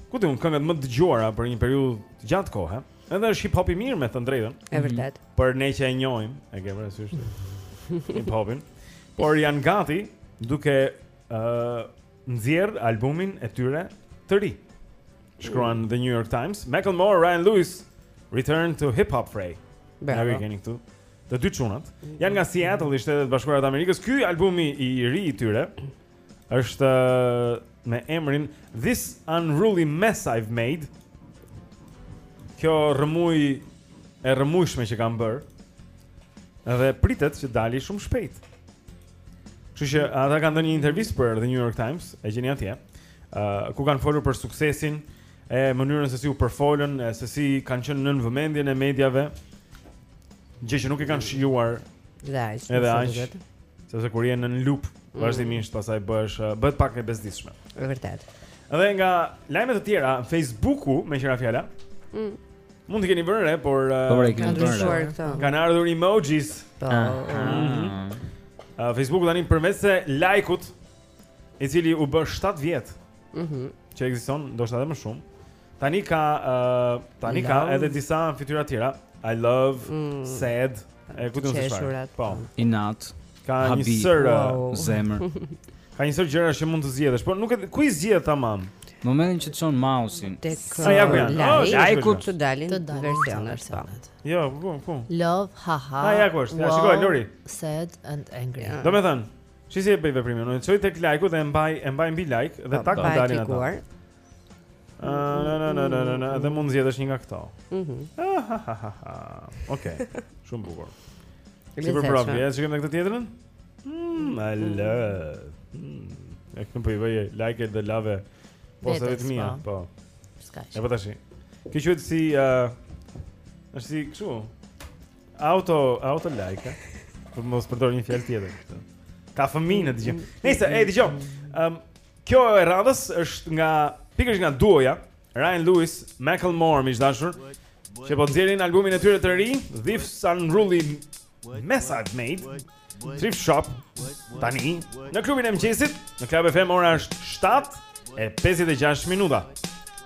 Speaker 2: ku di unë këngët më të dëgjuara për një periudhë të gjatë kohe. Edhe është hip hop i mirë me thënë të drejtën.
Speaker 3: E vërtetë. Mhm.
Speaker 2: Për ne që e njohim, e ke parasysh. Hip hopin. Por janë gati duke ë uh, nxjerrë albumin e tyre të ri. Shkruan mm. The New York Times, Macklemore, Ryan Lewis return to hip hop fray.
Speaker 3: Bravo.
Speaker 2: Ne kemi këtu. Të dy çunat janë nga Seattle, Shtetet e Bashkuara të Amerikës. Ky albumi i ri i tyre është uh, me emrin This Unruly Mess I've Made. Kjo rrëmujë e rrëmujshme që kam bërë. Dhe pritet që të dali shumë shpejt. Kështu që ata kanë dhënë një intervistë për The New York Times, e gjeni atje, uh, ku kanë folur për suksesin, mënyrën se si u përfolën, se si kanë qenë nën vëmendjen e mediave, gjë që nuk e kanë shijuar
Speaker 3: dhe aq,
Speaker 2: edhe aq, sepse kur je nën lupë,
Speaker 3: mm.
Speaker 2: vazhdimisht pastaj bësh, bëhet pak e bezdisshme.
Speaker 3: Është e vërtetë.
Speaker 2: Edhe nga lajme të tjera, Facebooku meqë ra fjala.
Speaker 3: Mm.
Speaker 2: Mund të keni vënë re, por
Speaker 4: po, uh,
Speaker 3: kanë ndryshuar këto.
Speaker 2: Kan ardhur emojis.
Speaker 3: Po. Ah, ah.
Speaker 2: Mhm. Uh, Facebooku tani përveçse like-ut, i cili u bë 7 vjet.
Speaker 3: Mhm.
Speaker 2: Mm që ekziston ndoshta edhe më shumë. Tani ka uh, tani ka edhe disa fytyra tjera. I love,
Speaker 3: mm.
Speaker 2: sad, e ku di unë
Speaker 3: se
Speaker 2: çfarë. Po.
Speaker 4: Inat.
Speaker 2: Ka një
Speaker 3: sërë
Speaker 4: zemër.
Speaker 2: Ka një sërë gjërash që mund të zgjedhësh, por nuk e ku i zgjedh tamam.
Speaker 4: Në momentin që çon mausin,
Speaker 3: tek
Speaker 2: sa ja vjen.
Speaker 3: Ai
Speaker 2: ku
Speaker 3: të dalin
Speaker 5: të dalin
Speaker 3: versionet
Speaker 5: sa.
Speaker 2: Jo, ku ku.
Speaker 5: Love, ha
Speaker 2: ha. Ai ja ku është. Ja shikoj Lori.
Speaker 5: Sad and angry.
Speaker 2: Domethënë, shi si e bëj veprimin? Unë çoj tek like-u dhe e mbaj e mbaj mbi like dhe tak
Speaker 3: të
Speaker 2: dalin ata. Na na na na na, dhe mund të zgjedhësh një nga këto.
Speaker 3: Mhm.
Speaker 2: Okej. Shumë bukur.
Speaker 3: Ti
Speaker 2: po provon, e shikojmë këtë tjetrën? Mm, I love. Ja këtu po i vë like dhe love. Po
Speaker 5: sa
Speaker 2: vetë mia,
Speaker 5: po. Ska.
Speaker 2: Ja po tash. Kë quhet si ë uh, është si kështu. Auto auto like. Eh? Po mos përdor një fjalë tjetër këtu. Ka fëmijë në dëgjim. Nëse e dëgjoj. Ëm um, Kjo e radhës është nga pikërisht nga duoja Ryan Lewis, Macklemore, miq të dashur, që po nxjerrin albumin e tyre të ri, This Unruly Mess I've Made, Thrift Shop. Tani në klubin e mëngjesit, në Club FM ora është 7:56 minuta.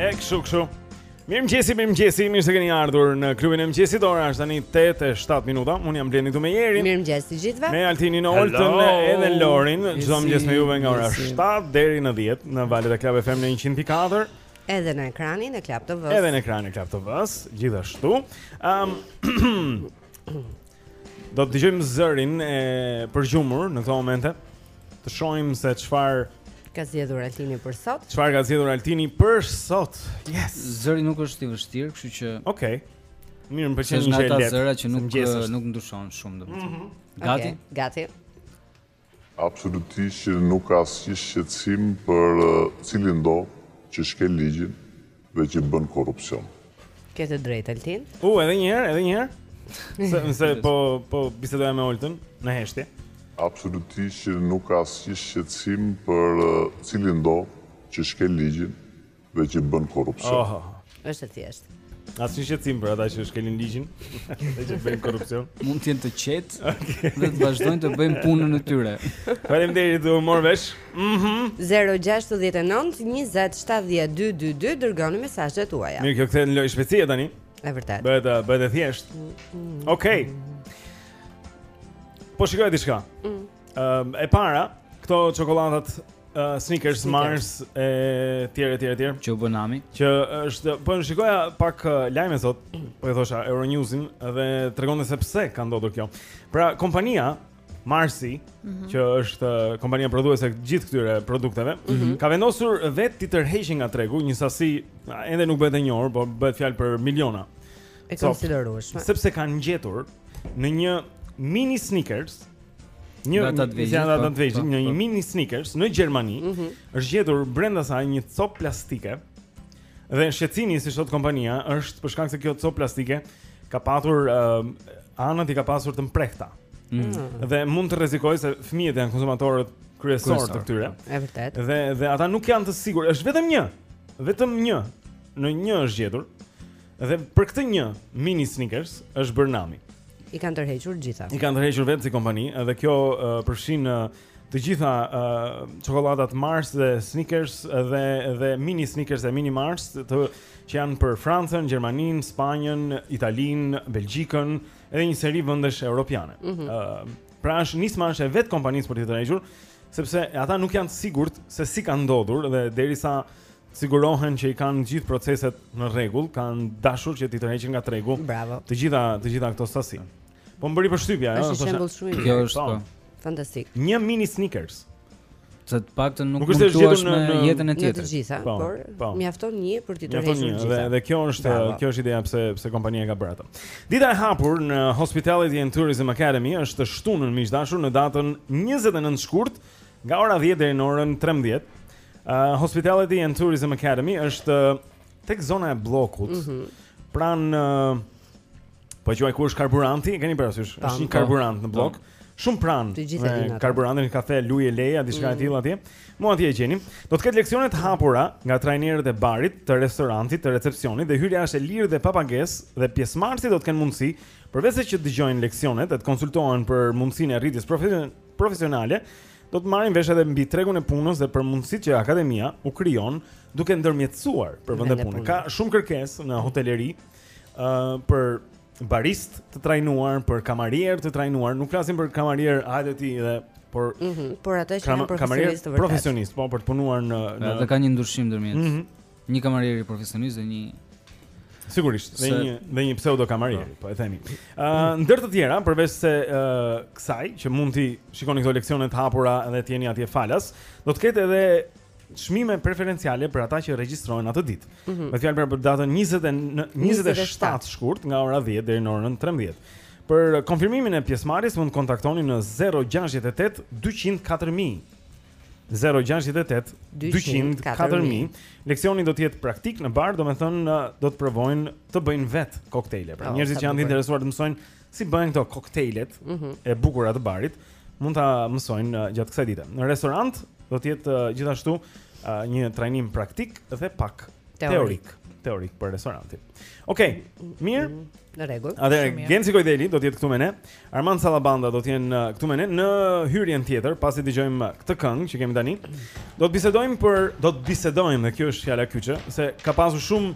Speaker 2: E kështu kështu. Mirëmëngjesi, mirëmëngjesi, mirë se keni ardhur në klubin e mëngjesit. Ora është tani 8:07 minuta. Un jam Blendi këtu me Jerin.
Speaker 3: Mirëmëngjes të gjithëve.
Speaker 2: Me Altinin Oltën edhe Lorin. Çdo mëngjes me juve nga ora 7 deri në 10 në valët e Club FM në 104.
Speaker 3: Edhe në ekranin e Club TV.
Speaker 2: Edhe në ekranin e Club TV, gjithashtu. Ëm um, Do të dëgjojmë zërin e përgjumur në këto momente. Të shohim se çfarë
Speaker 3: ka zgjedhur Altini për sot.
Speaker 2: Çfarë ka zgjedhur Altini për sot?
Speaker 4: Yes. Zëri nuk është i vështirë, kështu që
Speaker 2: Okej. Okay. Mirë, më pëlqen një gjë e lehtë.
Speaker 4: Është zëri që nuk nuk ndryshon shumë domethënë.
Speaker 2: Mm -hmm.
Speaker 4: Gati?
Speaker 3: Okay. Gati.
Speaker 12: Absolutisht që nuk ka asnjë shqetësim për cilindo që shkel ligjin dhe që bën korrupsion.
Speaker 3: Ke të drejtë Altin.
Speaker 2: U, edhe një herë, edhe një herë. Se se po po bisedoja me Oltën në heshtje.
Speaker 12: Absolutisht që nuk ka asnjë shqetësim për cilindo që shkel ligjin dhe që bën korrupsion.
Speaker 2: Oho.
Speaker 3: Është e thjeshtë.
Speaker 2: Asnjë shqetësim për ata që shkelin ligjin dhe që bëjnë korrupsion.
Speaker 4: Mund të jenë të qetë okay. dhe të vazhdojnë të bëjnë punën e tyre.
Speaker 2: Faleminderit, u mor vesh. Mhm.
Speaker 3: Mm 069 20 70 222 dërgoni mesazhet tuaja.
Speaker 2: Mirë, kjo kthehet në lojë shpejtësie tani.
Speaker 3: E vërtetë.
Speaker 2: Bëhet bëhet e thjeshtë. Mm -hmm. Okej. Okay. Po shikoj diçka.
Speaker 3: Mm.
Speaker 2: Ëm e para, këto çokollatat uh, Snickers, Mars e tjerë e tjerë e tjerë.
Speaker 4: Që u bë nami.
Speaker 2: Që është, po shikoja pak uh, lajme sot, po i thosha, Euronewsin dhe tregonte se pse ka ndodhur kjo. Pra kompania Marsi,
Speaker 3: mm -hmm.
Speaker 2: që është uh, kompania prodhuese e gjithë këtyre produkteve,
Speaker 3: mm -hmm.
Speaker 2: ka vendosur vetë të tërheqë nga tregu një sasi ende nuk bëhet e njohur, por bëhet fjalë për miliona.
Speaker 3: E konsiderueshme.
Speaker 2: Sepse kanë gjetur në një mini Snickers, Një
Speaker 4: nga të vegjël, nga
Speaker 2: të vegjël,
Speaker 4: po,
Speaker 2: një
Speaker 4: po.
Speaker 2: mini Snickers në Gjermani,
Speaker 3: mm -hmm.
Speaker 2: është gjetur brenda saj një copë plastike. Dhe shqetësimi siç thotë kompania është për shkak se kjo copë plastike ka patur uh, anët i ka pasur të mprehta.
Speaker 4: Mm -hmm.
Speaker 2: Dhe mund të rrezikojë se fëmijët janë konsumatorët kryesorë të këtyre.
Speaker 3: Po. Është vërtet.
Speaker 2: Dhe dhe ata nuk janë të sigurt, është vetëm një. Vetëm një. Në një është gjetur. Dhe për këtë një mini Snickers është bërë nami.
Speaker 3: I kanë tërhequr të gjitha.
Speaker 2: I kanë tërhequr vetë si kompani, edhe kjo uh, përfshin uh, të gjitha uh, çokollatat Mars dhe Snickers dhe dhe mini Snickers dhe mini Mars që janë për Francën, Gjermaninë, Spanjën, Italinë, Belgjikën, edhe një seri vendesh europiane. Ëh,
Speaker 3: mm -hmm.
Speaker 2: uh, pra është nisma është e vet kompanisë për të tërhequr, sepse ata nuk janë të sigurt se si ka ndodhur dhe derisa sigurohen që i kanë gjithë proceset në rregull, kanë dashur që t'i tërheqin nga tregu.
Speaker 3: Bravo.
Speaker 2: Të gjitha, të gjitha këto sasi. Po më bëri
Speaker 3: përshtypje,
Speaker 2: ëh, është
Speaker 3: shembull shumë i mirë.
Speaker 4: Kjo është po. po.
Speaker 3: fantastik.
Speaker 2: Një mini Snickers.
Speaker 4: Se të paktën nuk mund
Speaker 2: të
Speaker 4: shkosh
Speaker 2: në, në
Speaker 4: jetën tjetër.
Speaker 3: Në të gjitha,
Speaker 2: po,
Speaker 3: por
Speaker 2: po.
Speaker 3: mjafton një për t'i tërhequr
Speaker 2: të
Speaker 3: gjitha.
Speaker 2: Dhe, dhe kjo është
Speaker 3: Bravo.
Speaker 2: kjo është ideja pse pse kompania e ka bërë atë. Dita e hapur në Hospitality and Tourism Academy është të shtunën miq të dashur në datën 29 shkurt Nga ora 10 deri në orën 13, uh, Hospitality and Tourism Academy është uh, tek zona e bllokut.
Speaker 3: Mm -hmm.
Speaker 2: Pranë uh, po thuaj ku është karburanti, e keni parasysh? Është një
Speaker 3: po.
Speaker 2: karburant në
Speaker 3: bllok.
Speaker 2: Shumë pranë me karburantin, kafe, luje, leja, diçka e
Speaker 3: mm.
Speaker 2: tillë atje. Mu atje e gjeni. Do të ketë leksione të hapura nga trajnerët e barit, të restorantit, të recepsionit dhe hyrja është e lirë dhe pa pagesë dhe pjesëmarrësit do të kenë mundësi përveç se që të dëgjojnë leksionet e të konsultohen për mundësinë e rritjes profesionale, do të marrin vesh edhe mbi tregun e punës dhe për mundësitë që akademia u krijon duke ndërmjetësuar për vende pune. Ka shumë kërkesë në hoteleri ë uh, për baristë të trajnuar, për kamarierë të trajnuar. Nuk flasim për kamarier, hajde ti dhe por
Speaker 3: mm -hmm, por ata që janë profesionistë vërtet.
Speaker 2: Profesionistë, po për të punuar në në
Speaker 4: Ata kanë një ndryshim ndërmjet.
Speaker 2: Mm -hmm.
Speaker 4: Një kamarier profesionist dhe një
Speaker 2: Sigurisht, dhe një dhe një pseudo kamarier, po e themi. Ë, uh, ndër të tjera, përveç se ë uh, kësaj që mund t'i shikoni këto leksione të hapura dhe të jeni atje falas, do të ketë edhe çmime preferenciale për ata që regjistrohen atë ditë.
Speaker 3: Mm -hmm.
Speaker 2: Me fjalë për datën 20 27 shkurt nga ora 10 deri në orën 13. Për konfirmimin e pjesëmarrjes mund të kontaktoni në 068 20 4000. 068 20
Speaker 3: 4000.
Speaker 2: Leksioni do të jetë praktik në bar, domethënë do të provojnë të bëjnë vetë koktejle. Pra
Speaker 3: oh,
Speaker 2: njerëzit që janë të interesuar të mësojnë si bëhen këto koktejlet
Speaker 3: mm -hmm.
Speaker 2: e bukura të barit, mund ta mësojnë uh, gjatë kësaj dite. Në restorant do të jetë uh, gjithashtu uh, një trajnim praktik dhe pak
Speaker 3: teorik,
Speaker 2: teorik, teorik për restorantin. Okej, okay, mirë.
Speaker 3: Mm, në rregull.
Speaker 2: Atëherë Genci Kojdeli do të jetë këtu me ne. Armand Sallabanda do të jenë uh, këtu me ne në hyrjen tjetër, pasi dëgjojmë uh, këtë këngë që kemi tani. Do të bisedojmë për do të bisedojmë dhe kjo është fjala kyçe, se ka pasur shumë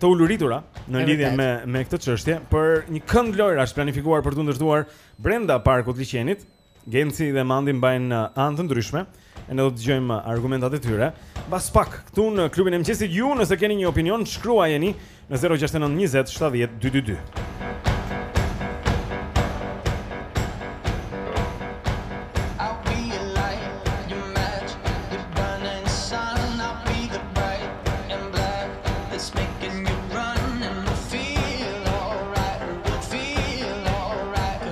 Speaker 2: të uluritura në lidhje me me këtë çështje, për një kënd lojërash të planifikuar për t'u ndërtuar brenda parkut të Liqenit, Genci dhe Mandi mbajnë uh, anë të ndryshme e ne do të dëgjojmë uh, argumentat e tyre. Mbas pak këtu në klubin e mëngjesit ju nëse keni një opinion shkruajeni në 069 20 70 222.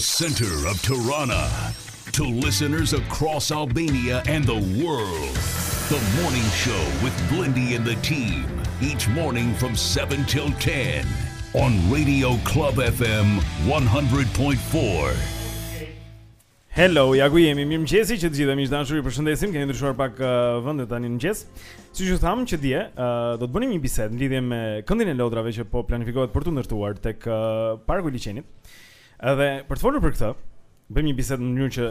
Speaker 10: center of Tirana to listeners across Albania and the world. The morning show with Blendi and the team each morning from 7 till 10 on Radio Club FM 100.4.
Speaker 2: Hello, ja ku jemi. Mirëmëngjesi të gjithëve miq të dashur, ju përshëndesim. Kemi ndryshuar pak uh, vendet tani në mëngjes. Siç ju thamë që dje, uh, do të bënim një bisedë në lidhje me këndin e lodrave që po planifikohet për t'u ndërtuar tek uh, Parku i Liqenit. Edhe për të folur për këtë, bëjmë një bisedë në mënyrë që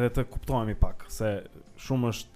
Speaker 2: edhe të kuptohemi pak se shumë është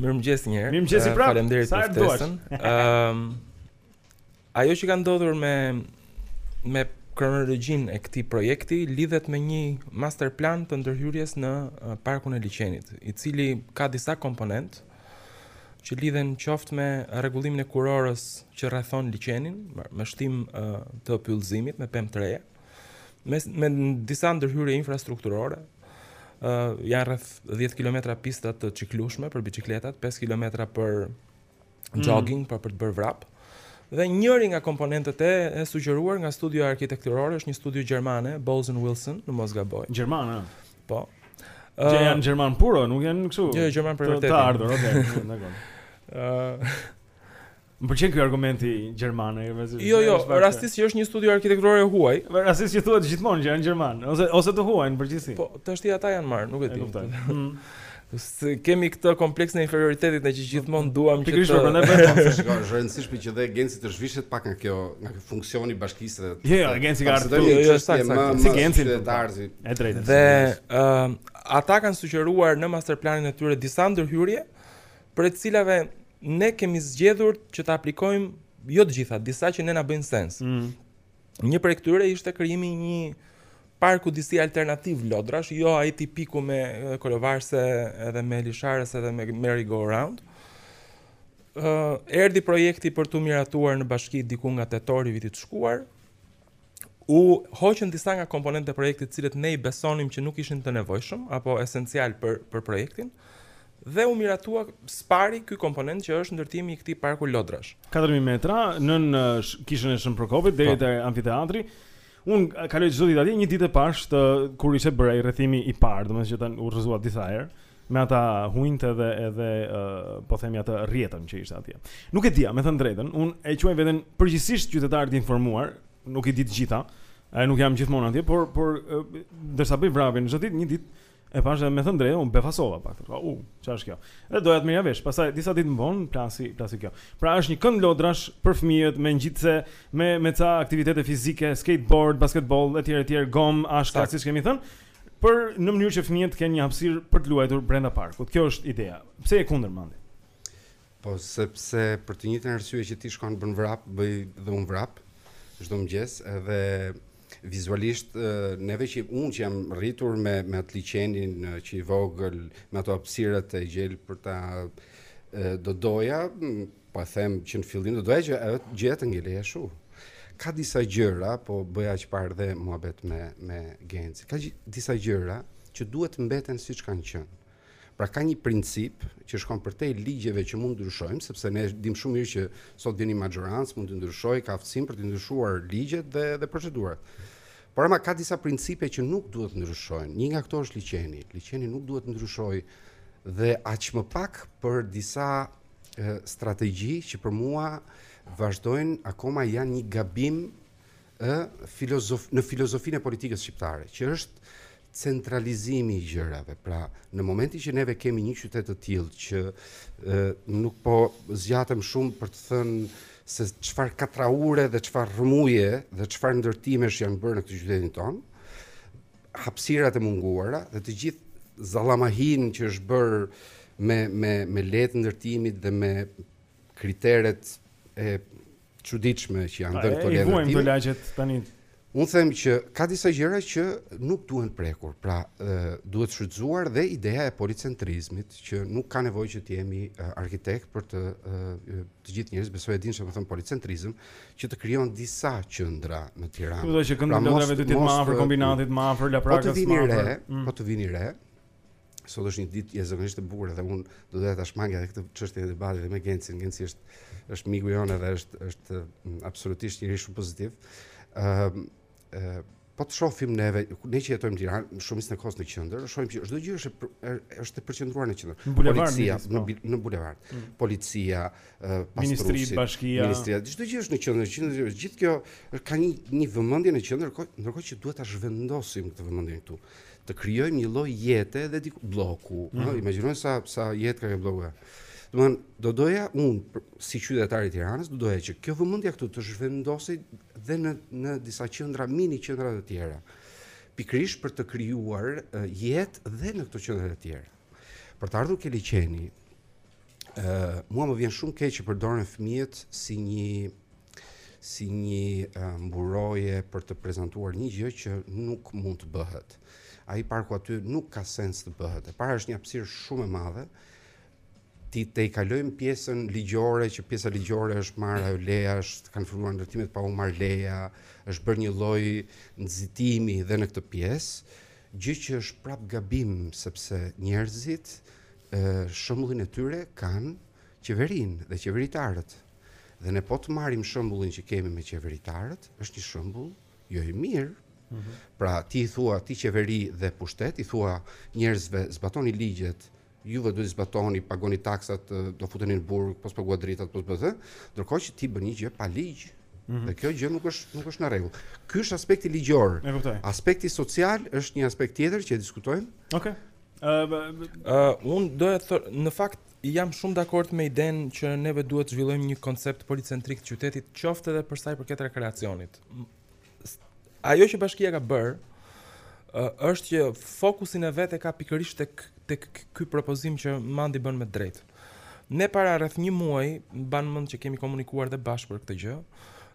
Speaker 13: Mirëmëngjes
Speaker 2: një
Speaker 13: herë.
Speaker 2: Mirëmëngjesi prapë.
Speaker 13: Faleminderit për ftesën. Ëm Ajo që ka ndodhur me me kronologjinë e këtij projekti lidhet me një master plan të ndërhyrjes në parkun e liqenit, i cili ka disa komponentë që lidhen qoftë me rregullimin e kurorës që rrethon liqenin, me shtim të pyllëzimit me pemë të reja. me, me disa ndërhyrje infrastrukturore, uh, janë rreth 10 km pista të çiklueshme për biçikletat, 5 km për
Speaker 2: mm.
Speaker 13: jogging, mm. pra për të bërë vrap. Dhe njëri nga komponentët e, e sugjeruar nga studio arkitekturore është një studio gjermane, Bolles Wilson, në mos gaboj.
Speaker 2: Gjermane.
Speaker 13: Po. Ë uh,
Speaker 2: janë gjermanë puro, nuk janë kështu.
Speaker 13: Jo, gjermanë për vërtetë.
Speaker 2: Të ardhur, okay, dakord.
Speaker 13: Ë
Speaker 2: Më pëlqen ky argument i gjermanëve,
Speaker 13: jo mezi. Jo, jo, rastisht që është një studio arkitekturore e huaj.
Speaker 2: Po rastisht që thuhet gjithmonë që janë gjermanë, ose ose të huaj në përgjithësi.
Speaker 13: Po, tashti ata janë marrë, nuk e di.
Speaker 2: Mm.
Speaker 13: Se kemi këtë kompleksin e inferioritetit ne që gjithmonë duam që të
Speaker 2: Pikërisht prandaj
Speaker 14: po them se shikoj, është e rëndësishme që dhe Genci të zhvishet pak nga kjo, nga kjo funksioni i bashkisë.
Speaker 2: Jo, jo, Genci ka ardhur.
Speaker 13: Jo, jo,
Speaker 14: është
Speaker 13: e
Speaker 14: saktë.
Speaker 2: Si Genci
Speaker 14: të Darzi.
Speaker 2: E drejtë.
Speaker 13: Dhe ë ata kanë sugjeruar në masterplanin e tyre disa ndërhyrje, prej të cilave ne kemi zgjedhur që të aplikojmë jo të gjitha, disa që ne na bëjnë sens.
Speaker 2: Mm.
Speaker 13: Një prej këtyre ishte krijimi i një parku disi alternativ lodrash, jo ai tipiku me kolovajza edhe me lisharëse edhe me merry go round. Ë uh, erdhi projekti për t'u miratuar në bashki diku nga tetori i vitit të shkuar. u hoqën disa nga komponentët e projektit, të cilët ne i besonim që nuk ishin të nevojshëm apo esencial për për projektin dhe u miratua së pari ky komponent që është ndërtimi i këtij parku lodrash.
Speaker 2: 4000 metra nën kishën e Shën Prokopit deri
Speaker 13: po.
Speaker 2: te amfiteatri. Unë kaloj çdo ditë atje, një ditë e pashë kur ishte bërë ai rrethimi i parë, domethënë që tan u rrëzua disa herë. me ata hunjt edhe edhe po themi atë rrjetën që ishte atje. Nuk e dija, me thënë të drejtën, unë e quaj veten përgjithësisht qytetar të informuar, nuk i di të gjitha, ai nuk jam gjithmonë atje, por por ndërsa bëj vrapin çdo ditë, një ditë e pashë edhe me thënë të drejtën, u befasova pak. Po, u, çfarë është kjo? Dhe doja të merrja vesh. Pastaj disa ditë më vonë plasi plasi kjo. Pra është një kënd lodrash për fëmijët me ngjitëse, me me ca aktivitete fizike, skateboard, basketboll etj etj, goma, ashka, siç kemi thënë. Për në mënyrë që fëmijët të kenë një hapësirë për të luajtur brenda parkut. Kjo është ideja. Pse je kundër Mandi?
Speaker 14: Po sepse për të njëjtën arsye që ti shkon bën vrap, bëj dhe unë vrap çdo mëngjes, edhe vizualisht neve që unë që jam rritur me me atë liqenin që i vogël, me ato hapësirat e gjelbërta do doja Po e them që në fillim do doja që ajo gjë të ngelej ashtu. Ka disa gjëra, po bëja që parë dhe muhabet me me Gencin. Ka disa gjëra që duhet të mbeten siç kanë qenë. Pra ka një princip që shkon përtej ligjeve që mund t'i ndryshojmë, sepse ne e dimë shumë mirë që sot vjen një mazhorancë, mund të ndryshojë, ka aftësinë për të ndryshuar ligjet dhe dhe procedurat. Por ama ka disa principe që nuk duhet të ndryshojnë. Një nga këto është liqeni. Liqeni nuk duhet të ndryshojë dhe aq më pak për disa strategji që për mua vazhdojnë akoma janë një gabim ë filozof në filozofinë e politikës shqiptare, që është centralizimi i gjërave. Pra, në momentin që neve kemi një qytet të tillë që ë nuk po zgjatem shumë për të thënë se çfarë katraure dhe çfarë rrëmuje dhe çfarë ndërtimesh janë bërë në këtë qytetin tonë, hapësirat e munguara dhe të gjithë zallamahinë që është bërë me me me lejet e ndërtimit dhe me kriteret e çuditshme që janë dhënë këto
Speaker 2: lejet.
Speaker 14: I
Speaker 2: vuajmë këto lagjet tani.
Speaker 14: Unë them që ka disa gjëra që nuk duhen prekur, pra e, duhet shfrytëzuar dhe ideja e policentrizmit, që nuk ka nevojë që të jemi arkitekt për të e, të gjithë njerëzit besoj e dinë çfarë do të thotë policentrizëm, që të krijojmë disa qendra në Tiranë.
Speaker 2: Kuptoj që kënd pra qendrave të
Speaker 14: tjera
Speaker 2: më afër kombinatit, më afër Laprakës,
Speaker 14: po të vini re,
Speaker 2: mm.
Speaker 14: po të vini re. Sot është një ditë jashtëzakonisht e bukur dhe unë do të doja ta shmangja edhe këtë çështjen e debatit dhe me Gencin. Genci është është miku jonë dhe është është mm, absolutisht njeri shumë pozitiv. Ëm po të shohim neve, ne që jetojmë në Tiranë, shumë e kohës në qendër, shohim që çdo gjë është është e përqendruar në qendër. Policia në
Speaker 2: po.
Speaker 14: në bulevard.
Speaker 2: Mm.
Speaker 14: Policia, ministri,
Speaker 2: bashkia,
Speaker 14: ministria, çdo gjë është në qendër, në qendër. Gjithë kjo ka një një vëmendje në qendër, ndërkohë që duhet ta zhvendosim këtë vëmendjen këtu. Të krijojmë një lloj jete dhe diku bloku.
Speaker 2: Mm.
Speaker 14: Imagjinojmë sa sa jetë ka në blloku. Domethënë, do doja unë si qytetar i Tiranës, do doja që kjo vëmendja këtu të zhvendosej dhe në në disa qendra mini qendra të tjera. Pikërisht për të krijuar jetë dhe në këto qendra të tjera. Për të ardhur ke liqeni, ë uh, mua më vjen shumë keq që përdoren fëmijët si një si një uh, mburoje për të prezantuar një gjë që nuk mund të bëhet. Ai parku aty nuk ka sens të bëhet. E para është një hapësirë shumë e madhe, ë Ta tejkalojmë pjesën ligjore, që pjesa ligjore është marrë ajo leja, është kanë filluar ndërtimet pa u marrë leja, është bërë një lloj nxitimi dhe në këtë pjesë, gjë që është prap gabim sepse njerëzit shembullin e tyre kanë qeverinë dhe qeveritarët. Dhe ne po të marrim shembullin që kemi me qeveritarët, është një shembull jo i mirë.
Speaker 2: Mm -hmm.
Speaker 14: Pra ti i thua ti qeveri dhe pushtet, i thua njerëzve zbatoni ligjet, juve duhet të zbatoni, pagoni taksat, do futeni në burg, po s'pagove dritat, po s'bëre, ndërkohë që ti bën një gjë pa ligj.
Speaker 2: Mm -hmm.
Speaker 14: Dhe kjo gjë nuk është nuk është në rregull. Ky është aspekti ligjor. Aspekti social është një aspekt tjetër që e diskutojmë.
Speaker 2: Okej. Okay. Ëh,
Speaker 13: uh, uh, unë doja të në fakt jam shumë dakord me idenë që neve duhet të zhvillojmë një koncept policentrik të qytetit, qoftë edhe për sa i përket rekreacionit. Ajo që bashkia ka bërë është që fokusin e vet e ka pikërisht tek tek ky propozim që Mandi bën me të drejtë. Ne para rreth një muaji mban mend që kemi komunikuar dhe bashkë për këtë gjë.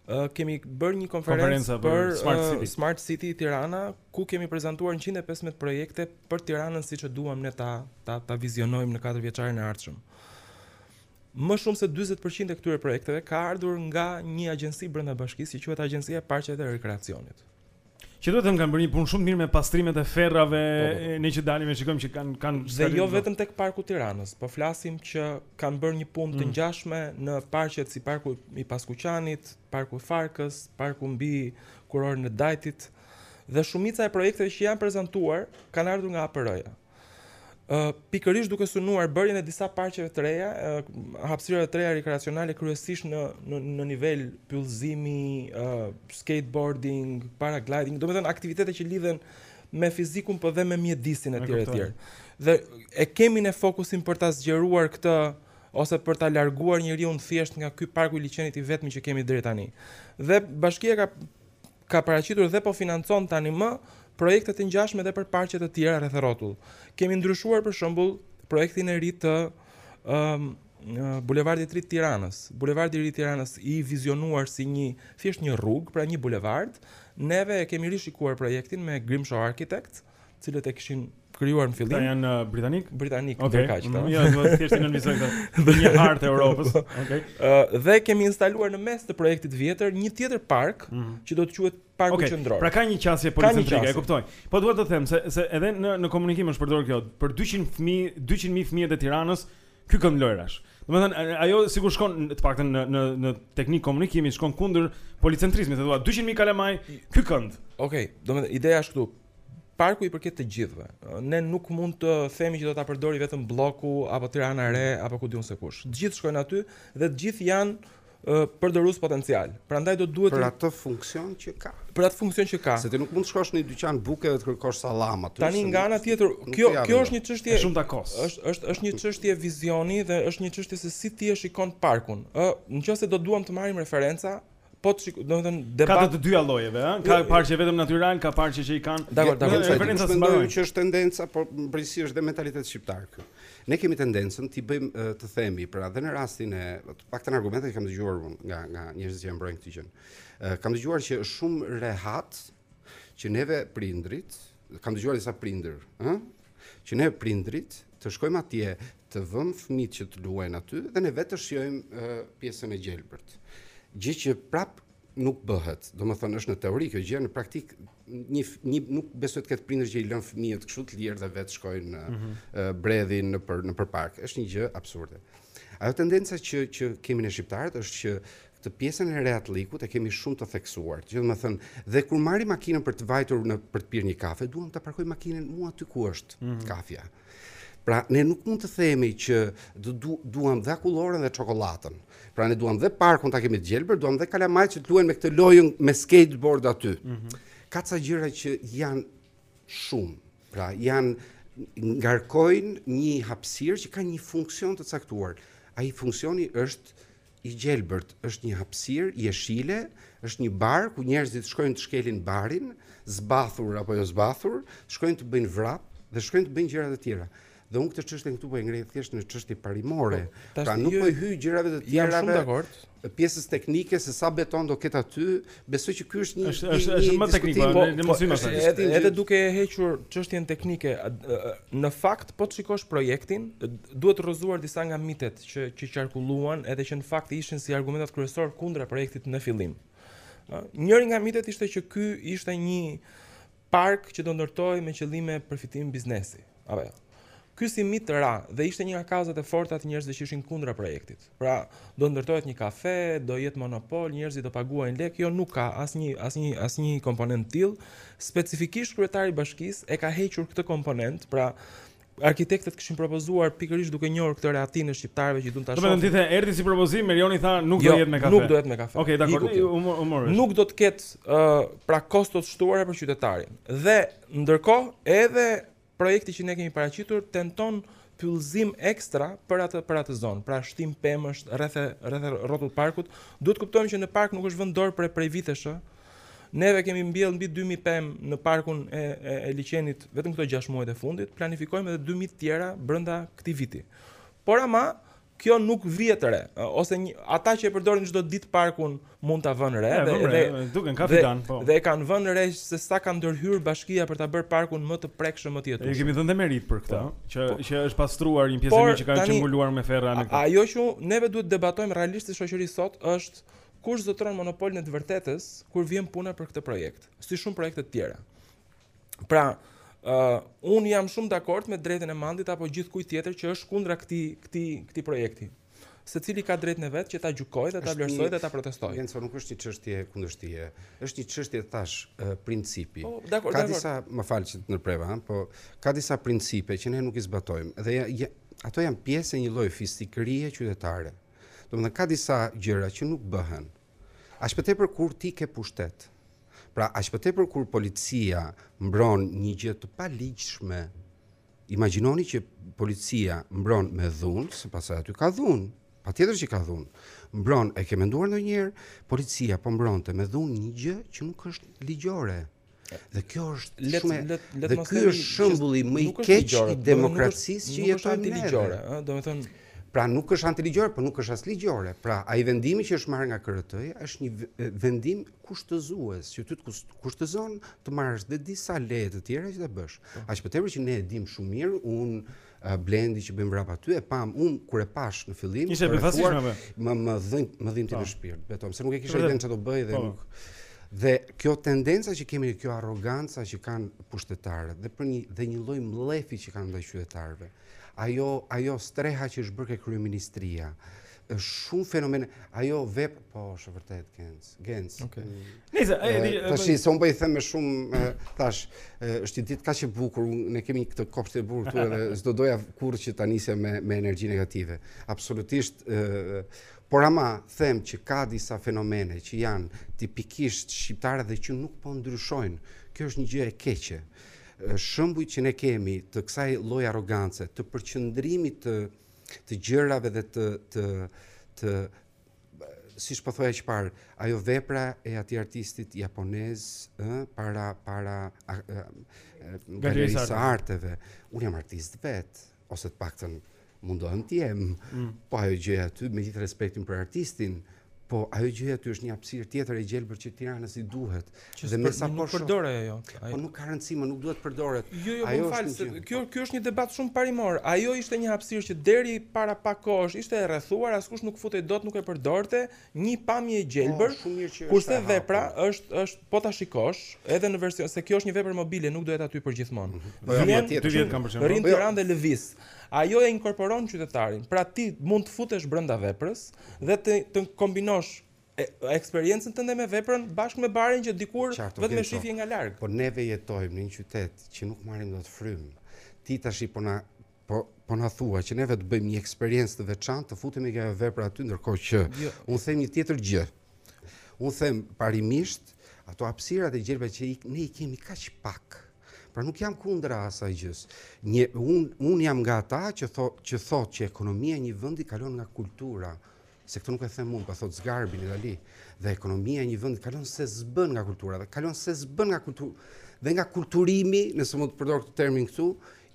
Speaker 13: Uh, kemi bërë një konferencë
Speaker 2: për,
Speaker 13: për
Speaker 2: Smart City.
Speaker 13: Uh, Smart City Tirana ku kemi prezantuar 115 projekte për Tiranën siç e duam ne ta ta ta vizionojmë në katër vjeçarin e ardhshëm. Më shumë se dyzet për qind e këtyre projekteve ka ardhur nga një agjenci brenda bashkisë që quhet Agjencia e Parqeve dhe Rekreacionit.
Speaker 2: Që duhet të them kanë bërë një punë shumë mirë me pastrimet e ferrave,
Speaker 13: po, po,
Speaker 2: po. ne që dalim e shikojmë që kanë kanë
Speaker 13: Dhe jo vetëm tek parku i Tiranës, po flasim që kanë bërë një punë të
Speaker 2: mm.
Speaker 13: ngjashme në parqet si parku i Paskuqanit, parku i Farkës, parku mbi kurorën e Dajtit dhe shumica e projekteve që janë prezantuar kanë ardhur nga APR-ja. pikërisht duke synuar bërjen e disa parqeve të reja, hapësirave të reja rekreacionale kryesisht në në në nivel pyllëzimi, skateboarding, paragliding, domethënë aktivitete që lidhen me fizikun po dhe me mjedisin e tjerë e tjerë. Dhe e kemi ne fokusin për ta zgjeruar këtë ose për ta larguar njeriun thjesht nga ky parku i liqenit i vetmi që kemi deri tani. Dhe bashkia ka ka paraqitur dhe po financon tanimë projekte të ngjashme dhe për parqe të tjera rreth rrotull. Kemi ndryshuar për shembull projektin e ri të ëm Bulevardit të Ri të Tiranës. Bulevardi i Ri i Tiranës, i vizionuar si një thjesht një rrugë, pra një bulevard, neve e kemi rishikuar projektin me Grimshaw Architects, të cilët e kishin krijuar në fillim.
Speaker 2: Këta janë uh, britanik?
Speaker 13: Britanik, okay. ndërkaq
Speaker 2: këta. Jo, do të thjesht nënvizoj këta. Dhe një hartë e Europës. Okej.
Speaker 13: Okay. Uh, dhe kemi instaluar në mes të projektit të vjetër një tjetër park mm -hmm. që do të quhet Parku
Speaker 2: okay.
Speaker 13: Qendror.
Speaker 2: Pra ka një qasje policentrike, e kuptoj. Po duhet të them se se edhe në në komunikim është përdorur kjo për 200 fëmijë, 200 mijë fëmijët e Tiranës Ky kënd lojrash. Domethënë ajo sikur shkon të paktën në në në teknikë komunikimi shkon kundër policentrizmit, të thuash 200 mijë kalamaj ky kënd.
Speaker 13: Okej, okay, domethënë ideja është këtu. Parku i përket të gjithëve. Ne nuk mund të themi që do ta përdori vetëm blloku apo Tirana e Re apo ku di unë se kush. Të gjithë shkojnë aty dhe të gjithë janë përdorues potencialë. Prandaj do të duhet
Speaker 14: për atë funksion që ka.
Speaker 13: Për atë funksion që ka.
Speaker 14: Se ti nuk mund të shkosh në një dyqan buke dhe të kërkosh sallam aty.
Speaker 13: Tani nga ana tjetër, kjo kjo është një çështje
Speaker 2: shumë dakord.
Speaker 13: Është është është një çështje vizioni dhe është një çështje se si ti e shikon parkun. Ë, nëse do duam të marrim referenca, po të shikoj, domethënë debat.
Speaker 2: Ka të dyja llojeve, ëh. Ka
Speaker 13: jo,
Speaker 2: parqe vetëm natyrale, ka parqe që i kanë.
Speaker 13: Dakord,
Speaker 2: dakord. Referenca së
Speaker 14: mbaroj që është tendenca, por në përgjithësi është dhe mentalitet shqiptar këtu. Ne kemi tendencën t'i bëjmë ë, të themi, pra dhe në rastin e të paktën argumentet që kam dëgjuar unë nga nga njerëzit që e mbrojnë këtë gjë. Ë, kam dëgjuar që është shumë rehat që neve prindrit, kam dëgjuar disa prindër, ë, që ne prindrit të shkojmë atje, të vëmë fëmijët që të luajnë aty dhe ne vetë të shijojmë ë, pjesën e gjelbërt. Gjë që prap nuk bëhet. Domethënë, është në teori kjo gjë, në praktikë, një, një, nuk besoj të ketë prindër që i lënë fëmijët kështu të lirë dhe vetë shkojnë në
Speaker 2: mm
Speaker 14: -hmm. bredhin nëpër, nëpër park. është një gjë absurde. Ajo tendenca që, që kemi ne shqiptarët është që këtë pjesën e rehatllëkut e kemi shumë të theksuar. Që domethënë, dhe kur marrim makinën për të vajtur në, për të pirë një kafe, duam ta parkojmë makinën mu aty ku është
Speaker 2: mm -hmm.
Speaker 14: kafja. Mm Pra ne nuk mund të themi që do du, duam dhe akulloren dhe çokollatën. Pra ne duam dhe parkun ta kemi të gjelbër, duam dhe kalamajt që të luajnë me këtë lojën me skateboard aty. Mm -hmm. Ka ca gjëra që janë shumë. Pra janë ngarkojnë një hapësirë që ka një funksion të caktuar. Ai funksioni është I gjelbërt është një hapësirë jeshile, është një bar ku njerëzit shkojnë të shkelin barin, zbathur apo jo zbathur, shkojnë të bëjnë vrap dhe shkojnë të bëjnë gjëra të tjera. Dhe unë këtë çështjen këtu po e ngrej thjesht në çështje parimore.
Speaker 13: Po,
Speaker 14: pra nuk po i hyj gjërave të tjera.
Speaker 13: Jam shumë dakord.
Speaker 14: Pjesës teknike se sa beton do ketë aty, Besoj që ky është një
Speaker 2: është është është më
Speaker 14: teknike,
Speaker 2: po, ne mos vim
Speaker 14: asaj.
Speaker 13: Edhe, edhe duke e hequr çështjen teknike, në fakt po të shikosh projektin, duhen të rrëzuar disa nga mitet që që qarkulluan, edhe që në fakt ishin si argumentat kryesor kundra projektit në fillim. Njëri nga mitet ishte që ky ishte një Park që do ndërtohej me qëllime përfitimi biznesi. Apo jo. Ky si mit ra dhe ishte një nga kauzat e forta të njerëzve që ishin kundra projektit. Pra, do ndërtohet një kafe, do jetë monopol, njerëzit do paguajnë lekë, jo nuk ka asnjë asnjë asnjë komponent të tillë. Specifikisht kryetari i bashkisë e ka hequr këtë komponent, pra Arkitektët kishin propozuar pikërisht duke njohur këtë rehatinë e shqiptarëve që duan ta shohin.
Speaker 2: Do të thotë erdhi si propozim, Erioni tha nuk
Speaker 13: jo,
Speaker 2: do jetë me kafe.
Speaker 13: Nuk do jetë me kafe.
Speaker 2: Okej, okay, dakord. Umë umë.
Speaker 13: Nuk do të ketë ë uh, pra kosto të shtuara për qytetarin. Dhe ndërkohë edhe projekti që ne kemi paraqitur tenton pyllëzim ekstra për atë për atë zonë, pra shtim pemësh rreth e rrotull parkut, duhet të kuptojmë që në park nuk është vënë dorë për prej vitesh, Neve kemi mbjellë mbi 2000 pemë në parkun e, e, e liqenit vetëm këto 6 muajt e fundit, planifikojmë edhe 2000 tjera brenda këtij viti. Por ama kjo nuk vihet re, ose një, ata që e përdorin çdo ditë parkun mund ta vënë re dhe dhe
Speaker 2: duken kapitan, po.
Speaker 13: Dhe kanë vënë re se sa ka ndërhyrë bashkia për ta bërë parkun më të prekshëm, më të jetueshëm.
Speaker 2: Ne kemi dhënë meritë për këtë,
Speaker 13: po.
Speaker 2: që
Speaker 13: po.
Speaker 2: që është pastruar një pjesë e mirë që ka
Speaker 13: qenë
Speaker 2: mbuluar me ferra në këtë.
Speaker 13: Ajo që neve duhet të debatojmë realisht si shoqëri sot është Kush zotëron monopolin e të vërtetës kur vjen puna për këtë projekt, si shumë projekte të tjera. Pra, Uh, unë jam shumë dakord me drejtën e Mandit apo gjithkujt tjetër që është kundra këtij, këtij, këtij projekti. Secili ka drejtën e vet që ta gjykojë dhe ta vlerësojë dhe ta protestojë.
Speaker 14: Gjenco, nuk është një çështje kundërshtie, është një çështje thashë uh, principi.
Speaker 13: Po, dakord,
Speaker 14: ka
Speaker 13: dakord.
Speaker 14: disa, më fal që të ndërpreva, po, ka disa principe që ne nuk i zbatojmë. Dhe ja, ja, ato janë pjesë e një lloj fisnikërie qytetare. Domethënë ka disa gjëra që nuk bëhen. Aq më tepër kur ti ke pushtet. Pra aq më tepër kur policia mbron një gjë të paligjshme. Imagjinoni që policia mbron me dhunë, sepse aty ka dhunë. Patjetër që ka dhunë. Mbron, e ke menduar ndonjëherë, policia po mbronte me dhunë një gjë që nuk është ligjore. Dhe kjo është
Speaker 13: let,
Speaker 14: shumë
Speaker 13: let, let
Speaker 14: dhe ky është shembulli më i keq i demokracisë që jeton ne.
Speaker 13: Ligjore, ë, domethënë
Speaker 14: Pra nuk është antiligjore, por nuk është as ligjore. Pra ai vendimi që është marrë nga KRT-ja është një vendim kushtëzues, që ty të kushtëzon të marrësh dhe disa leje të tjera që ta bësh. Po. Aq më tepër që ne e dimë shumë mirë, unë Blendi që bën vrap aty e pamë unë kur e pashë në fillim
Speaker 2: ishte befasishme më
Speaker 14: më më dhën më
Speaker 2: dhimti
Speaker 14: në, po, shpirt betohem se nuk e kisha idenë çfarë do bëj dhe
Speaker 2: po.
Speaker 14: nuk dhe kjo tendenca që kemi kjo arroganca që kanë pushtetarët dhe për një dhe një lloj mllefi që kanë ndaj qytetarëve ajo ajo streha që është bërë ke kryeministria Është shumë fenomen. Ajo vep, po, është vërtet Genc. Genc.
Speaker 13: Okej.
Speaker 2: Nëse
Speaker 14: ai
Speaker 2: di
Speaker 14: tashi s'un po i them me shumë tash është një ditë kaq e bukur, ne kemi këtë kopsht të bukur këtu edhe s'do doja kurrë që ta nisja me me energji negative. Absolutisht por ama them që ka disa fenomene që janë tipikisht shqiptare dhe që nuk po ndryshojnë. Kjo është një gjë e keqe. Shembuj që ne kemi të kësaj lloj arrogance, të përqendrimit të të gjërave dhe të të të siç po thoja qëparë, ajo vepra e atij artistit japonez, ë, para para
Speaker 2: galerisë së
Speaker 14: arteve. Unë jam artist vetë, ose të paktën mundohem të jem.
Speaker 2: Mm.
Speaker 14: Po ajo gjë aty me gjithë respektin për artistin, Po, ajo gjëja aty është një hapësirë tjetër e gjelbër që Tiranës i duhet.
Speaker 13: Që
Speaker 14: dhe me sa po shoh.
Speaker 13: Përdore ajo.
Speaker 14: Po nuk ka rëndësi, më nuk duhet përdoret.
Speaker 13: Jo, jo,
Speaker 14: ajo po
Speaker 13: fal, se kjo ky është një debat shumë parimor. Ajo ishte një hapësirë që deri para pak kohësh ishte e rrethuar, askush nuk futej dot, nuk e përdorte, një pamje e gjelbër.
Speaker 14: Po, shumë mirë që është.
Speaker 13: Kurse vepra është është po ta shikosh, edhe në version se kjo është një vepër mobile, nuk duhet aty përgjithmonë. Mhm.
Speaker 14: Po, jo,
Speaker 2: dy vjet kanë
Speaker 13: përcjellë.
Speaker 14: Rri në
Speaker 13: Tiranë dhe lëviz. Ajo e inkorporon qytetarin, pra ti mund të futesh brenda veprës dhe të të kombinosh eksperiencën tënde me veprën bashkë me barin që dikur vetëm e shifje nga larg.
Speaker 14: Po neve jetojmë në një qytet që nuk marrim dot frymë. Ti tashi po na po po na thua që neve të bëjmë një eksperiencë të veçantë, të futemi nga ajo vepra aty ndërkohë që
Speaker 13: jo.
Speaker 14: unë them një tjetër gjë. Unë them parimisht ato hapësirat e gjelbra që ne i kemi kaq pak Pra nuk jam kundra asaj gjës. Një unë unë jam nga ata që thotë që thotë që ekonomia e një vendi kalon nga kultura. Se këtë nuk e them unë, po thotë Sgarbi në Itali. Dhe ekonomia e një vendi kalon se s'bën nga kultura, dhe kalon se s'bën nga kultura dhe nga kulturimi, nëse mund të përdor këtë termin këtu,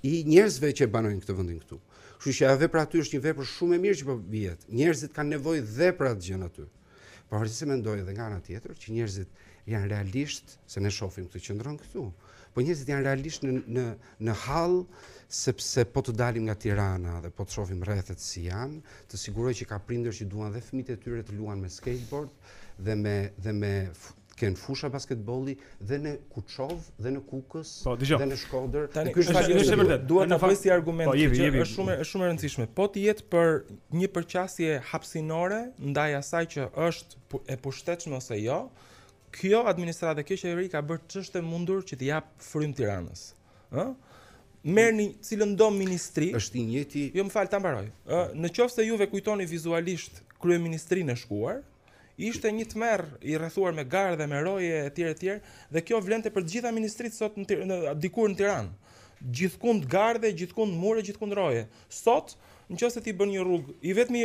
Speaker 14: i njerëzve që e banojnë këtë vendin këtu. Kështu që ajo vepra aty është një vepër shumë e mirë që po vihet. Njerëzit kanë nevojë dhe për atë gjën aty. Por arsye se mendoj edhe nga ana tjetër që njerëzit janë realisht se ne shohim këtë qendrën këtu. Po njerëzit janë realisht në në në hall sepse po të dalim nga Tirana dhe po të shohim rrethet si janë, të siguroj që ka prindër që duan dhe fëmijët e tyre të luajnë me skateboard dhe me dhe me Kanë fusha basketbolli dhe në Kuçov dhe në Kukës
Speaker 2: po,
Speaker 14: dhe në Shkodër.
Speaker 13: Tani
Speaker 14: ky
Speaker 2: është
Speaker 13: është
Speaker 2: e vërtetë.
Speaker 13: Dua ta bëj si argument
Speaker 2: po,
Speaker 13: që është shumë është shumë e rëndësishme. Po të jetë për një përqasje hapësinore ndaj asaj që është e pushtetshme ose jo, kjo administratë kjo qeveri ka bërë ç'është e mundur që t'i japë frymë Tiranës. Ë? Merni cilëndo ministri.
Speaker 14: Është i njëjti.
Speaker 13: Jo, më fal, ta mbaroj. Ë, në qoftë se juve kujtoni vizualisht kryeministrinë e shkuar, Ishte një tmerr i rrethuar me gardhe, me roje etj etj dhe kjo vlente për të gjitha ministritë sot në dikur në Tiranë. Gjithkund gardhe, gjithkund mure, gjithkund roje. Sot, në qoftë se ti bën një rrugë, i vetmi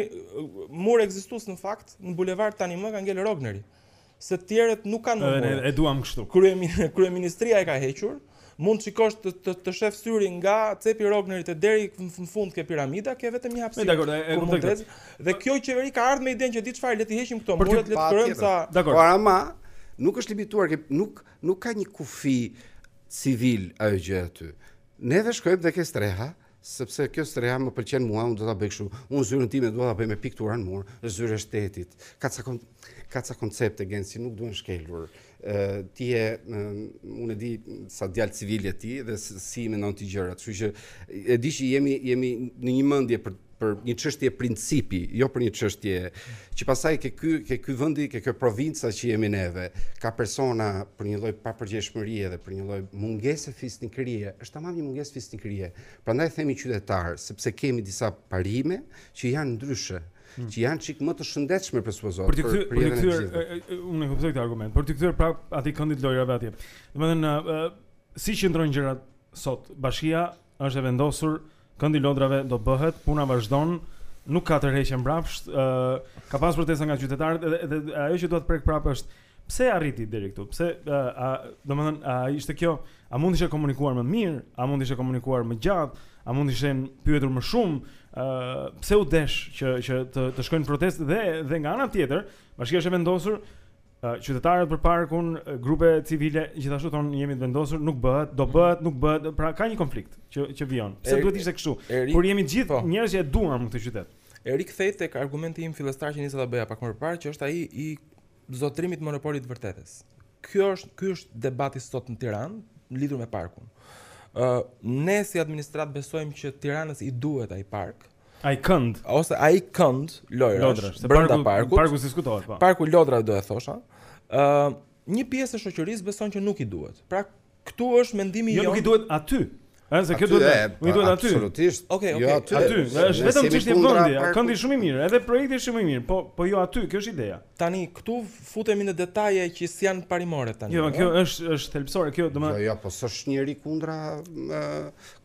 Speaker 13: mur ekzistues në fakt në bulevard tani më ka ngel Rogneri. Se të tjerët nuk kanë më mure.
Speaker 2: E duam kështu.
Speaker 13: Kryeministria e ka hequr. Mund të shikosh të të, të shef syri nga cepi i Rognerit e deri në fund ke Piramida, ke vetëm një hapësirë.
Speaker 2: Dakor, e kuptoj këtë.
Speaker 13: Dhe kjo qeveri ka ardhur me idenë që di çfarë, le t'i heqim këto muret, le të kërkojmë sa.
Speaker 2: Dakor.
Speaker 14: Por ama nuk është limituar, ke, nuk nuk ka një kufi civil ajo gjë aty. Neve shkojmë dhe ke streha, Sepse kjo streha më pëlqen mua, unë do ta bëj kështu. Unë zyrën time dua ta bëj me piktura në mur, është zyrë e shtetit. Ka ca ka ca koncepte Genci nuk duhen shkelur. Ë ti je unë e di sa djalë civil je ti dhe si i mendon ti gjërat. Kështu që e di që jemi jemi në një mendje për për një çështje principi, jo për një çështje që pastaj ke ky ke ky vendi, ke kjo provinca që jemi neve, ka persona për një lloj papërgjegjshmërie dhe për një lloj mungese fisnikërie, Është tamam një mungesë fisnikërie. Prandaj themi qytetarë, sepse kemi disa parime që janë ndryshe, hmm. që janë çik më të shëndetshme për supozohet.
Speaker 2: Për t'u kthyer, për
Speaker 14: t'u
Speaker 2: kthyer, unë e kuptoj këtë argument. Për t'iu kthyer prap atij këndit të lojërave atje. Domethënë, si qëndrojnë gjërat sot? Bashkia është e vendosur Këndi i lodrave do bëhet, puna vazhdon, nuk ka tërheqje mbrapsht, ë uh, ka pas protesta nga qytetarët edhe edhe ajo që dua të prek prapë është pse arriti deri këtu? Pse uh, a domethënë a ishte kjo a mund të ishte komunikuar më mirë, a mund të ishte komunikuar më gjatë, a mund të ishin pyetur më shumë, ë uh, pse u desh që që të të shkojë në protestë dhe dhe nga ana tjetër, bashkia është e vendosur Qytetarët për parkun, grupe civile gjithashtu thonë jemi të vendosur, nuk bëhet, do bëhet, nuk bëhet, pra ka një konflikt që që vijon. Pse duhet të ishte kështu? Kur jemi të gjithë
Speaker 13: po.
Speaker 2: njerëz që e duam këtë qytet.
Speaker 13: I rikthehem tek argumenti im fillestar që nisa ta bëja pak më parë, që është ai i zotërimit të monopolit të së vërtetës. Ky është ky është debati sot në Tiranë lidhur me parkun. Ë uh, ne si administratë besojmë që Tiranës i duhet ai park,
Speaker 2: Ai kënd.
Speaker 13: Ose ai kënd lojësh.
Speaker 2: Lodrash,
Speaker 13: brenda parkut.
Speaker 2: Parku si skutohet, po.
Speaker 13: Park lodrash do e thosha. Ë, uh, një pjesë e shoqërisë beson që nuk i duhet. Pra, këtu është mendimi
Speaker 2: jo,
Speaker 13: i Jo,
Speaker 2: nuk i duhet aty. Ëh, se kjo duhet. Nuk i duhet aty.
Speaker 14: Absolutisht.
Speaker 13: Okej,
Speaker 14: okay,
Speaker 13: okay.
Speaker 14: Jo
Speaker 2: aty.
Speaker 14: Aty,
Speaker 2: është vetëm çështje vendi. Këndi shumë i mirë, edhe projekti është shumë i mirë, po po jo aty, kjo është ideja.
Speaker 13: Tani këtu futemi në detaje që s'janë parimore tani.
Speaker 2: Jo, kjo është është thelbësore, kjo domethënë.
Speaker 14: Jo, jo, po s'është njëri kundra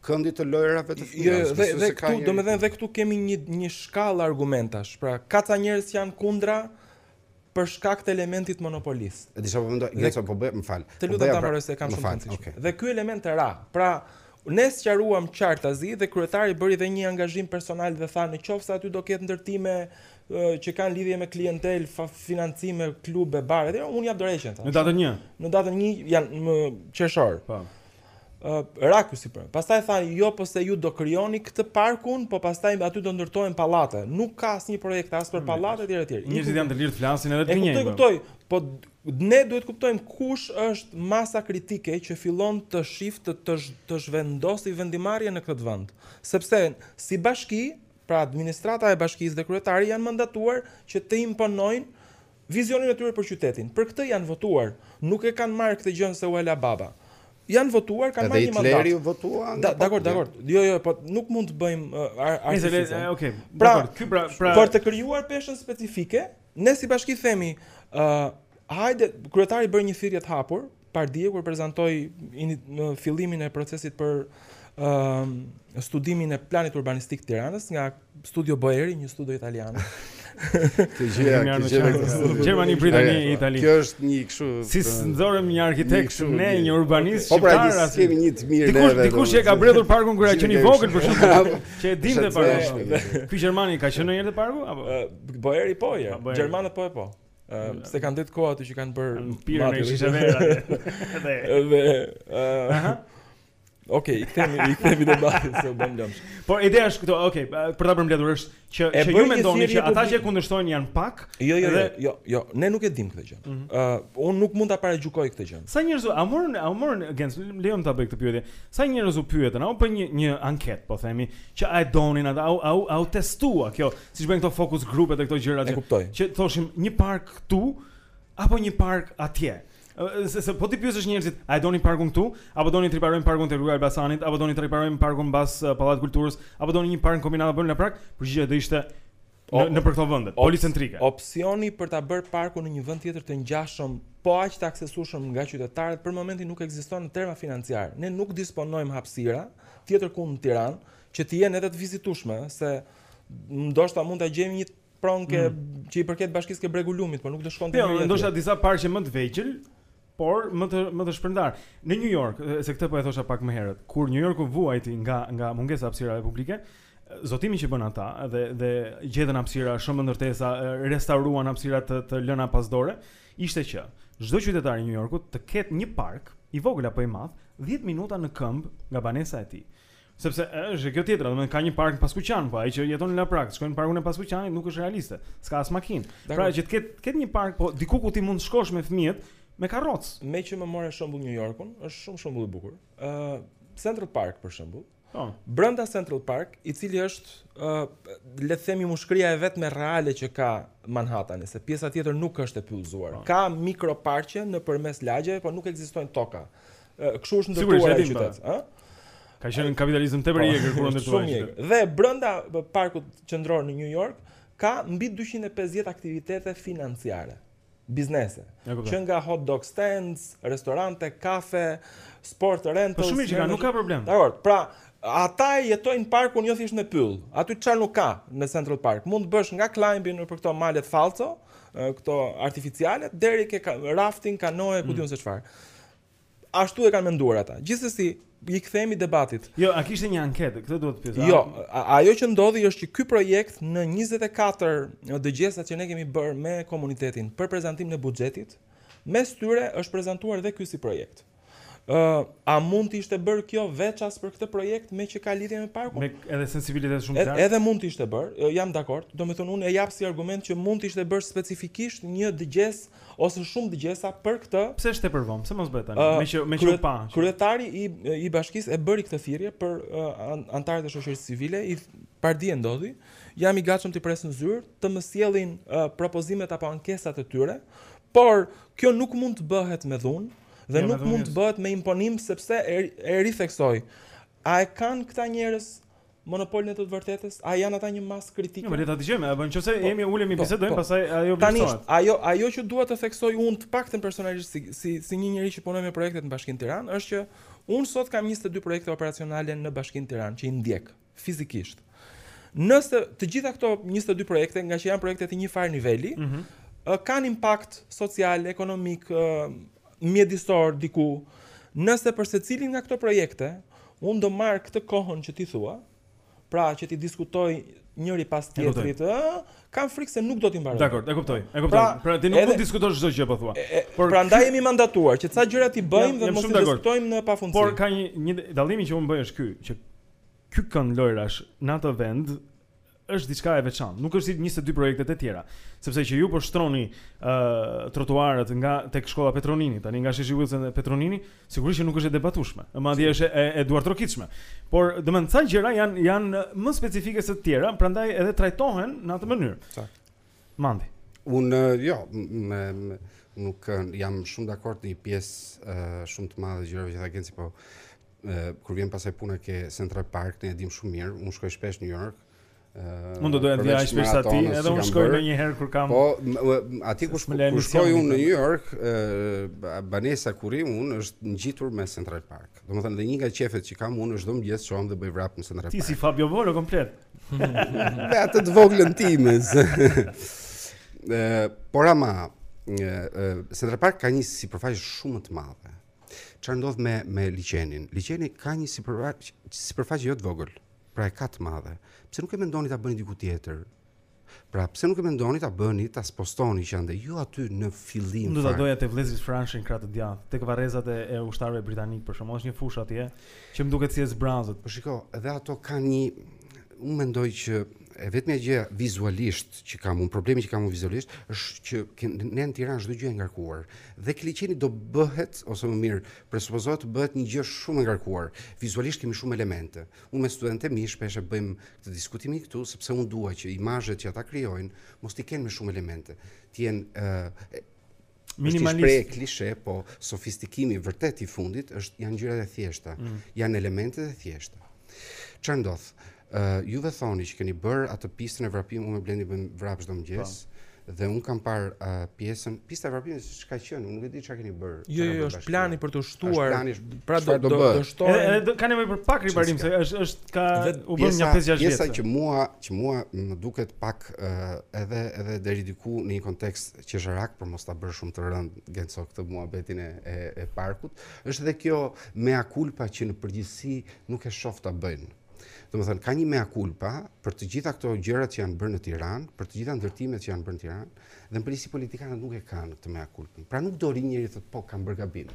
Speaker 14: këndit të lojërave të fëmijëve.
Speaker 13: Jo,
Speaker 14: jo,
Speaker 13: dhe, dhe këtu,
Speaker 14: do
Speaker 13: me dhe, dhe këtu kemi një, një shkallë argumentash, pra ka ca njerëz që janë kundra për shkak të elementit monopolist.
Speaker 14: E disa po mendoj,
Speaker 13: dhe,
Speaker 14: po bëj, më fal.
Speaker 13: Të
Speaker 14: po
Speaker 13: lutem ta
Speaker 14: pra-
Speaker 13: mbaroj se kam shumë rëndësi.
Speaker 14: Okay.
Speaker 13: Dhe ky element e ra, pra ne sqaruam qartazi dhe kryetari bëri dhe një angazhim personal dhe tha në qoftë se aty do ketë ndërtime që kanë lidhje me klientelë, financime, klube, bare, dhe unë jap dorëheqjen.
Speaker 2: Në datën 1.
Speaker 13: Në datën 1, me 1 qershor.
Speaker 2: Po.
Speaker 13: Raku si për. Pastaj thanë, jo po se ju do krijoni këtë parkun, po pastaj aty do ndërtohen pallate. Nuk ka asnjë projekt as për pallate etj etj.
Speaker 2: Njerëzit janë të lirë të flasin edhe të gënjejnë.
Speaker 13: E kuptoj, po ne duhet të kuptojmë kush është masa kritike që fillon të shiftojë të të, të zhvendosë vendimmarrjen në këtë vend. Sepse si bashki, pra administrata e bashkisë dhe kryetari janë mandatuar që të imponojnë Vizionin e tyre për qytetin. Për këtë janë votuar. Nuk e kanë marrë këtë gjënë se ua la baba. Janë votuar, kanë marrë një mandat.
Speaker 14: Edhe Hitleri u votua nga
Speaker 13: populli. Dakor, dakor. Jo, jo, po nuk mund të bëjmë
Speaker 2: artifice.
Speaker 13: Okej,
Speaker 2: dakor. Ky pra, pra...
Speaker 13: Për të krijuar peshën specifike, ne si bashki themi, hajde, kryetari bëri një thirrje të hapur, Pardje kur prezantoi fillimin e procesit për studimin e planit urbanistik të Tiranës nga Studio Boeri, një studio italiane.
Speaker 14: Të gjitha janë
Speaker 2: në Gjermani, Britani, Itali.
Speaker 14: Kjo është një kështu. S'e
Speaker 2: nxorëm një arkitekt ne,
Speaker 14: një
Speaker 2: urbanist
Speaker 14: po, pra,
Speaker 2: shqiptar as.
Speaker 14: Kemi një të mirë neve.
Speaker 2: Dikush dikush
Speaker 14: e
Speaker 2: ka bredhur parkun kur ka qenë i vogël për
Speaker 14: shkak
Speaker 2: që e dinte parkun. Ky gjermani ka qenë ndonjëherë te parku apo?
Speaker 13: Boeri po, ja. Gjermanët po e po. Ëm se kanë pirë kokë aty që kanë
Speaker 2: bër pirë
Speaker 13: me
Speaker 2: shishe vera. Dhe ëh.
Speaker 13: Okej, i kthehemi, i kthehemi në bazë se u bëmë lëmsh.
Speaker 2: Por ideja është këtu, okej, për ta përmbledhur është që që ju mendoni që ata që kundërshtojnë janë pak.
Speaker 13: Jo, jo, jo, jo, jo, ne nuk e dimë këtë gjë.
Speaker 2: Mhm.
Speaker 13: Ë, unë nuk mund ta paragjykoj këtë gjë.
Speaker 2: Sa njerëz a morën, a morën pjesë, lejomë ta bëj këtë pyetje. Sa njerëz u pyetën, apo një një anketë, po themi, që a e donin ata, a a u testua kjo? Siç bëjnë këto fokus grupet e këto gjëra që që thoshim një park këtu apo një park atje. Se, se po t'i pyesësh njerëzit, a e doni parkun këtu, apo doni të riparojmë parkun te Rruga e Elbasanit, apo doni të riparojmë parkun mbas uh, Pallatit të Kulturës, apo doni një park në Kombinat apo në park, përgjigja do ishte në, nëpër këto vende, policentrike.
Speaker 13: Opsioni për ta bërë parkun në një vend tjetër të ngjashëm, po aq të aksesueshëm nga qytetarët, për momentin nuk ekziston në terma financiarë. Ne nuk disponojmë hapësira tjetërku në Tiranë që të jenë edhe të vizitueshme, se Ndoshta mund ta gjejmë një pronë mm. që i përket bashkisë ke Bregu i Lumit, por nuk do shkonte
Speaker 2: njeri.
Speaker 13: Jo,
Speaker 2: ndoshta disa parqe më të vegjël, por më të më të shpërndarë. Në New York, se këtë po e thosha pak më herët, kur New Yorku vuajti nga nga mungesa e hapësirave publike, zotimi që bënë ata dhe dhe gjetën hapësira shembën ndërtesa, restauruan hapësira të të lëna pas dore, ishte që çdo qytetar i New Yorkut të ketë një park i vogël apo i madh, 10 minuta në këmbë nga banesa e tij. Sepse është kjo tjetra, domethënë ka një park në Paskuqan, po ai që jeton në Laprakë, të shkojë në parkun e Paskuqanit, nuk është realiste. S'ka as makinë. Pra që të ketë të ketë një park, po diku ku ti mund të shkosh me fëmijët me karrocë.
Speaker 13: Meqë më more shembull New Yorkun, është shumë shembull i bukur. Ë uh, Central Park për shembull.
Speaker 2: Po.
Speaker 13: Brenda Central Park, i cili është ë uh, le të themi mushkëria e vetme reale që ka Manhattani, se pjesa tjetër nuk është e pyllëzuar. Po. Ka mikroparqe nëpërmes lagjeve, por nuk ekzistojnë toka Kështu është ndërtuar ai qytet, ë?
Speaker 2: Ka qenë kapitalizëm tepër i egër kur është ndërtuar ai qytet.
Speaker 13: Dhe brenda parkut qendror në New York ka mbi 250 aktivitete financiare, biznese, që nga hot dog stands, restorante, kafe, sport rentals.
Speaker 2: Po shumë gjëra, nuk ka problem.
Speaker 13: Dakor. Pra, ata e jetojnë parkun jo thjesht me pyll. Aty çfarë nuk ka në Central Park? Mund të bësh nga climbing nëpër këto malet fallco, këto artificiale, deri ke rafting, kanoe, ku
Speaker 2: hmm.
Speaker 13: di unë se çfarë. Ashtu e kanë menduar ata. Gjithsesi, i kthehemi debatit.
Speaker 2: Jo, a kishte një anketë? Këtë dua të pyes.
Speaker 13: Jo, ajo që ndodhi është që ky projekt në 24 dëgjesat që ne kemi bërë me komunitetin për prezantimin e buxhetit, mes tyre është prezantuar dhe ky si projekt. Ë, uh, a mund të ishte bërë kjo veçmas për këtë projekt meqë ka lidhje me parkun?
Speaker 2: Me edhe sensibilitet shumë të lartë.
Speaker 13: Edhe mund të ishte bërë, jam dakord. Domethënë unë e jap si argument që mund të ishte bërë specifikisht një dëgjesë ose shumë dëgjesa për këtë.
Speaker 2: Pse është tepër vonë? Pse mos bëhet tani? Meqë
Speaker 13: meqë
Speaker 2: u pa.
Speaker 13: Kryetari i i bashkisë e bëri këtë thirrje për anëtarët e shoqërisë civile, i pardje ndodhi. Jam i gatshëm t'i pres në zyrë, të më sjellin propozimet apo ankesat e tyre, por kjo nuk mund të bëhet me dhunë dhe
Speaker 2: jo,
Speaker 13: nuk mund të bëhet me imponim sepse e, e ritheksoj. A e kanë këta njerëz monopolin e të të vërtetës? A janë ata një masë kritike?
Speaker 2: Jo, më le ta dëgjojmë, apo nëse po, jemi ulemi
Speaker 13: po,
Speaker 2: bisedojmë,
Speaker 13: po.
Speaker 2: pastaj ajo vjen.
Speaker 13: Tani
Speaker 2: është,
Speaker 13: ajo ajo që dua të theksoj unë të paktën personalisht si si si një njeri që punoj me projektet në Bashkinë Tiranë, është që unë sot kam 22 projekte operacionale në Bashkinë Tiranë që i ndjek fizikisht. Nëse të gjitha këto 22 projekte, nga që janë projekte të një farë niveli,
Speaker 2: mm
Speaker 13: -hmm. kanë impakt social, ekonomik, mjedisor diku, nëse për secilin nga këto projekte unë do marr këtë kohën që ti thua, pra që t'i diskutoj njëri pas tjetrit, ë, kam frikë se nuk do t'i mbaroj.
Speaker 2: Dakor, e kuptoj. E kuptoj. Pra, pra ti nuk mund të diskutosh çdo gjë po thua.
Speaker 13: Por prandaj jemi mandatuar që ca gjëra t'i bëjmë dhe mos i diskutojmë në pafundësi.
Speaker 2: Por ka një një dallim që unë bëj është ky, që ky kënd lojërash në atë vend është diçka e veçantë. Nuk është si 22 projektet e tjera, sepse që ju po shtroni ë uh, trotuaret nga tek shkolla Petro Nini, tani nga Sheshi Wilson te Petro Nini, sigurisht që nuk është e debatueshme. Madje është e, e duartrokitshme. Por domethënë ca gjëra janë janë më specifike se të tjera, prandaj edhe trajtohen në atë mënyrë.
Speaker 13: Sakt.
Speaker 2: Mandi.
Speaker 14: Unë jo, me, me nuk jam shumë dakord në një pjesë uh, shumë të madhe gjërave që tha Genci, po kur vjen pastaj puna ke Central Park, ne e dim shumë mirë, unë shkoj shpesh në New York. Uh,
Speaker 2: Mund të doja të vija aq sa ti, edhe unë shkoj ndonjëherë kur kam.
Speaker 14: Po, aty
Speaker 2: ku shkoj,
Speaker 14: kur shkoj unë në New York, uh, banesa ku rri unë është ngjitur me Central Park. Domethënë dhe një nga qejfet që kam unë është çdo mëngjes çohem dhe bëj vrap në Central Park.
Speaker 2: Ti si Fabio Volo komplet.
Speaker 14: Me atë të voglën time. Ëh, por ama, Central Park ka një sipërfaqe shumë të madhe. Çfarë ndodh me me liqenin? Liqeni ka një sipërfaqe sipërfaqe jo të vogël. Pra e ka të madhe. Pse nuk e mendoni ta bëni diku tjetër? Pra pse nuk e mendoni ta bëni, ta spostoni që andej, jo aty në fillim.
Speaker 2: Unë do ta doja te vëllezërit Frashëri në krah të djathtë, tek varrezat e, e ushtarëve britanikë për shembull, është një fushë atje që më duket si e zbrazët.
Speaker 14: Po shiko, edhe ato kanë një unë mendoj që E vetmja gjë vizualisht që kam unë, problemi që kam unë vizualisht është që ke, ne në Tiranë çdo gjë e ngarkuar. Dhe ke liqeni do bëhet ose më mirë, presupozohet të bëhet një gjë shumë e ngarkuar. Vizualisht kemi shumë elemente. Unë me studentët e mi shpesh e bëjmë këtë diskutimin këtu sepse unë dua që imazhet që ata krijojnë mos t'i kenë me shumë elemente. Të jenë
Speaker 2: Minimalist.
Speaker 14: Është shprehje klishe, po sofistikimi vërtet i fundit është janë gjërat e thjeshta,
Speaker 2: mm.
Speaker 14: janë elementet e thjeshta. Çfarë ndodh? Ë uh, juve thoni që keni bërë atë pistën e vrapimit, unë me Blendin bëjmë vrap çdo mëngjes. Po. Dhe unë kam parë uh, pjesën pista e vrapimit siç ka qenë, nuk e di çka keni bërë.
Speaker 13: Jo, jo, është plani për të shtuar.
Speaker 14: Plani,
Speaker 13: pra do do të shtojmë.
Speaker 2: Edhe dhe ka nevojë për pak riparim se është është ka u bën një 5-6 vjet.
Speaker 14: Pjesa që mua që mua më duket pak uh, edhe edhe deri diku në një kontekst qesharak për mos ta bërë shumë të rëndë Genc, o këtë muhabetin e, e, e parkut. Është edhe kjo mea culpa që në përgjithësi nuk e shoh ta bëjnë. Domethënë ka një mea culpa për të gjitha këto gjërat që janë bërë në Tiranë, për të gjitha ndërtimet që janë bërë në Tiranë, dhe në përgjithësi politikanët nuk e kanë këtë mea culpa. Pra nuk do rrijë njeri të thotë po kam bërë gabim.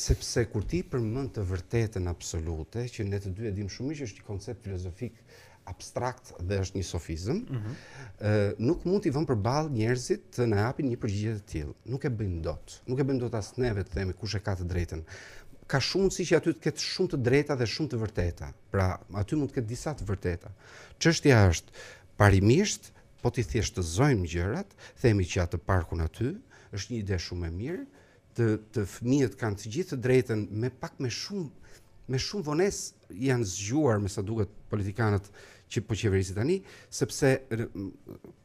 Speaker 14: Sepse kur ti përmend të vërtetën absolute, që ne të dy e dimë shumë mirë që është një koncept filozofik abstrakt dhe është një sofizëm,
Speaker 2: mm
Speaker 14: -hmm. nuk mund t'i vëmë përballë njerëzit të na japin një përgjigje të tillë. Nuk e bëjmë dot. Nuk e bëjmë dot as neve të themi kush e ka të drejtën. Ka shumë mundësi që aty të ketë shumë të drejta dhe shumë të vërteta. Pra, aty mund të ketë disa të vërteta. Çështja është parimisht po t'i thjeshtëzojmë gjërat, themi që atë parkun aty është një ide shumë e mirë, të të fëmijët kanë të gjithë të drejtën me pak me shumë me shumë vonesë janë zgjuar me sa duket politikanët që po qeverisin tani, sepse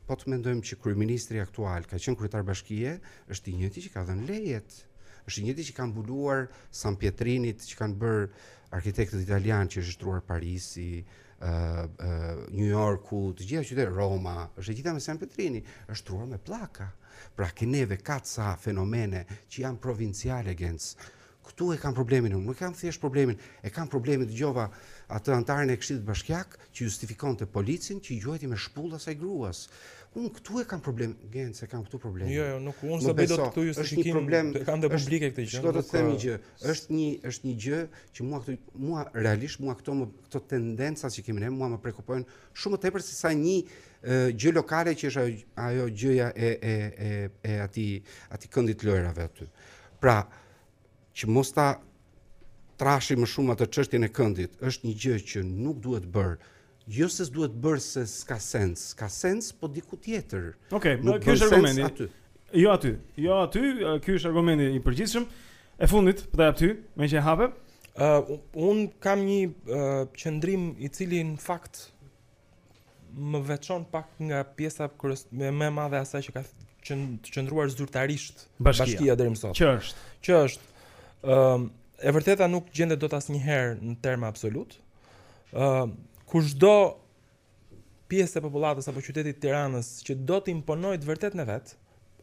Speaker 14: po të mendojmë që kryeministri aktual ka qenë kryetar bashkie, është i njëjti që ka dhënë lejet. Është i njëjti që ka mbuluar sanpietrinit, që kanë bërë arkitektët italianë që është shtruar Parisi, ë New Yorku, të gjitha qytetet Roma, është e gjitha me sanpietrini, është shtruar me pllaka. Pra te neve ka ca fenomene që janë provinciale Genc. Këtu e kam problemin, nuk kam thjesht problemin, e kam problemin dëgjova atë antarin e këshillit bashkiak që justifikonte policin që i gjuajti me shpullë asaj gruas. Unë këtu e kam problem, Genc, s'e kam këtu problem.
Speaker 13: Jo, jo, nuk unë s'e bëj dot këtu justifikim,
Speaker 14: problem,
Speaker 13: e kam dhe publike këtë gjë.
Speaker 14: Shiko të them një gjë, është një, është një gjë që mua, këtu, mua realisht mua këto më, këto tendenca që kemi ne mua më prekupojnë shumë më tepër se sa një gjë lokale që është ajo gjëja e e e e atij atij këndit të lojrave aty. Pra, që mos ta trashim më shumë atë çështjen e këndit, është një gjë që nuk duhet bërë. Jo se s'duhet bërë se s'ka sens, ka sens po diku tjetër.
Speaker 2: Okej,
Speaker 14: okay,
Speaker 2: ky është argumenti.
Speaker 14: Aty.
Speaker 2: Jo aty. Jo aty, ky është argumenti i përgjithshëm. E fundit, po ta jap ty, meqë e hape.
Speaker 13: Ë uh, un kam një uh, qëndrim i cili në fakt më veçon pak nga pjesa kërës, me më e madhe e asaj që ka qëndruar zyrtarisht
Speaker 2: bashkia, bashkia
Speaker 13: deri më sot.
Speaker 2: Që është,
Speaker 13: që është. Ë uh, e vërteta nuk gjendet dot asnjëherë në terma absolut. Ë uh, kushdo pjesë e popullatës apo qytetit të Tiranës që do të imponojë të vërtetën e vet,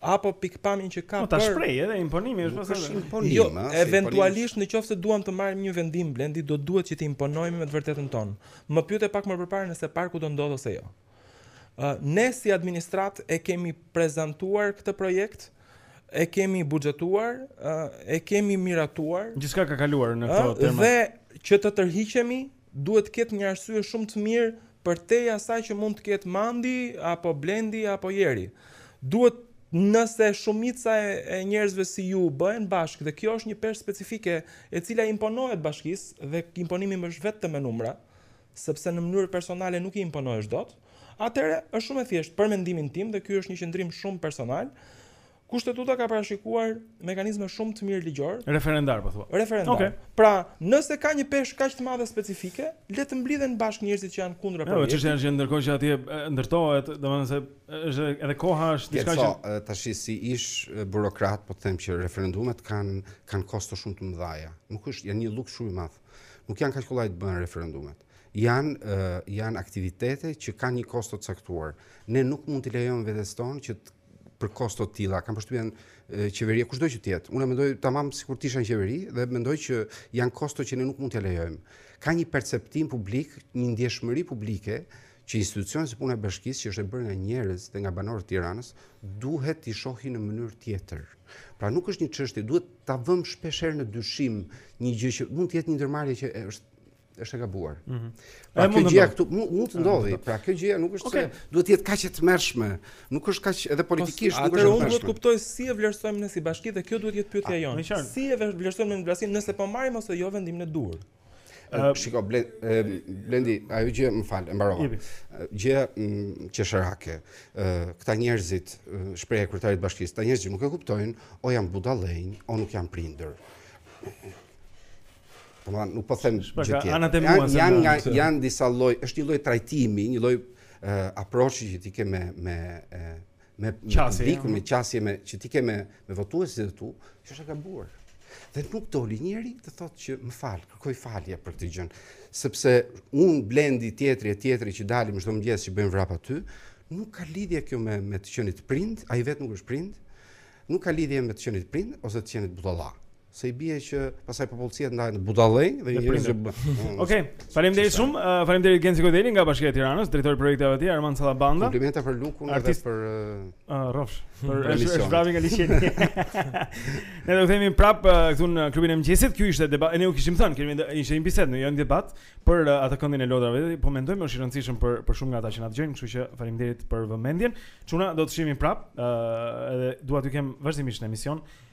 Speaker 13: apo pikëpamjen që ka
Speaker 15: po,
Speaker 13: për Po ta
Speaker 15: shpreh edhe imponimi është më thënë.
Speaker 13: Imponim, jo, a, eventualisht në qoftë se duam të marrim një vendim Blendi, do duhet që të imponojmë me të vërtetën tonë. Më pyete pak më përpara nëse parku do ndodhë ose jo. Ë ne si administratë e kemi prezantuar këtë projekt, e kemi buxhetuar, e kemi miratuar.
Speaker 15: Gjithçka ka kaluar në këto terma.
Speaker 13: Dhe që të tërhiqemi Duhet të ketë një arsye shumë të mirë përtej asaj që mund të ketë Mandi apo Blendi apo Jeri. Duhet nëse shumica e njerëzve si ju bëhen bashkë dhe kjo është një peshë specifike e cila imponohet bashkisë dhe imponimi është vetëm me numra, sepse në mënyrë personale nuk i imponohesh dot, atëherë është shumë e thjeshtë për mendimin tim dhe ky është një qëndrim shumë personal, Kushtetuta ka parashikuar mekanizme shumë të mirë ligjor.
Speaker 15: Referendar po thua.
Speaker 13: Referendar.
Speaker 15: Okay.
Speaker 13: Pra, nëse ka një peshë kaq të madhe specifike, le të mblidhen bashkë njerëzit që janë kundër apo
Speaker 15: jo.
Speaker 13: Jo,
Speaker 15: çështja është që ndërkohë që atje ndërtohet, domethënë se është edhe koha është diçka që
Speaker 14: so, tash si ish burokrat po të them që referendumet kanë kanë kosto shumë të mëdha. Nuk është janë një luks shumë i madh. Nuk janë kaq kollaj të bëhen referendumet janë uh, janë aktivitete që kanë një kosto të caktuar. Ne nuk mund t'i lejojmë vetes tonë që të për kosto të tilla. Kam përshtypjen qeveria kushdo që të jetë. Unë mendoj tamam sikur të isha në qeveri dhe mendoj që janë kosto që ne nuk mund t'ia lejojmë. Ka një perceptim publik, një ndjeshmëri publike që institucionet si puna e bashkisë që është e bërë nga njerëz dhe nga banorët e Tiranës duhet t'i shohin në mënyrë tjetër. Pra nuk është një çështje, duhet ta vëmë shpesh herë në dyshim një gjë që mund të jetë një ndërmarrje që është është e gabuar.
Speaker 15: Mm
Speaker 14: -hmm.
Speaker 15: Pra
Speaker 14: kjo gjëja këtu mund, mund të ndodhi. Pra kjo gjëja nuk është
Speaker 15: okay.
Speaker 14: se duhet të jetë kaq e tmerrshme. Nuk është kaq edhe politikisht nuk është e tmerrshme.
Speaker 13: Atëherë unë duhet
Speaker 14: të
Speaker 13: kuptoj si e vlerësojmë ne si bashki dhe kjo duhet të jetë pyetja jonë. Si e vlerësojmë ne bashkinë nëse po marrim ose jo vendimin e
Speaker 14: duhur? Shiko, Blendi, ajo gjë më fal, e mbarova. Gjë mm, qesharake, këta njerëzit, shprehje e kryetarit të bashkisë, këta njerëzit nuk e kuptojnë, o janë budallenj, o nuk janë prindër. Do të nuk po them gjë tjetër. Janë janë
Speaker 15: nga
Speaker 14: janë disa lloj, është një lloj trajtimi, një lloj aproçi që ti ke me me me publikun, me qasje me që ti ke me me votuesit e tu, që është e gabuar. Dhe nuk doli njeri të thotë që më fal, kërkoj falje për këtë gjë, sepse unë, Blendi, tjetri e tjetri që dalim çdo mëngjes që bëjmë vrap aty, nuk ka lidhje kjo me me të qenit prind, ai vetë nuk është prind, nuk ka lidhje me të qenit prind ose të qenit budalla. Se i bie që pastaj popullsia ndahet në budallenj dhe njerëz që bë.
Speaker 15: Okej. Faleminderit shumë. Uh, Faleminderit Genci Godeli nga Bashkia e Tiranës, drejtori i projekteve atje, Armand Salabanda.
Speaker 14: Komplimente për lukun
Speaker 15: dhe
Speaker 14: për
Speaker 15: uh, Rrofsh. Për është vrapi nga liçi. Ne do të kthehemi prap këtu në klubin e mëngjesit. Ky ishte debat. Ne ju kishim thënë, kemi ishte një bisedë, jo një debat për uh, atë këndin e lodrave. Po mendojmë është i rëndësishëm për për shumë nga ata që na dëgjojnë, kështu që faleminderit për vëmendjen. Çuna do të shihemi prap, edhe dua t'ju kem vazhdimisht në emision.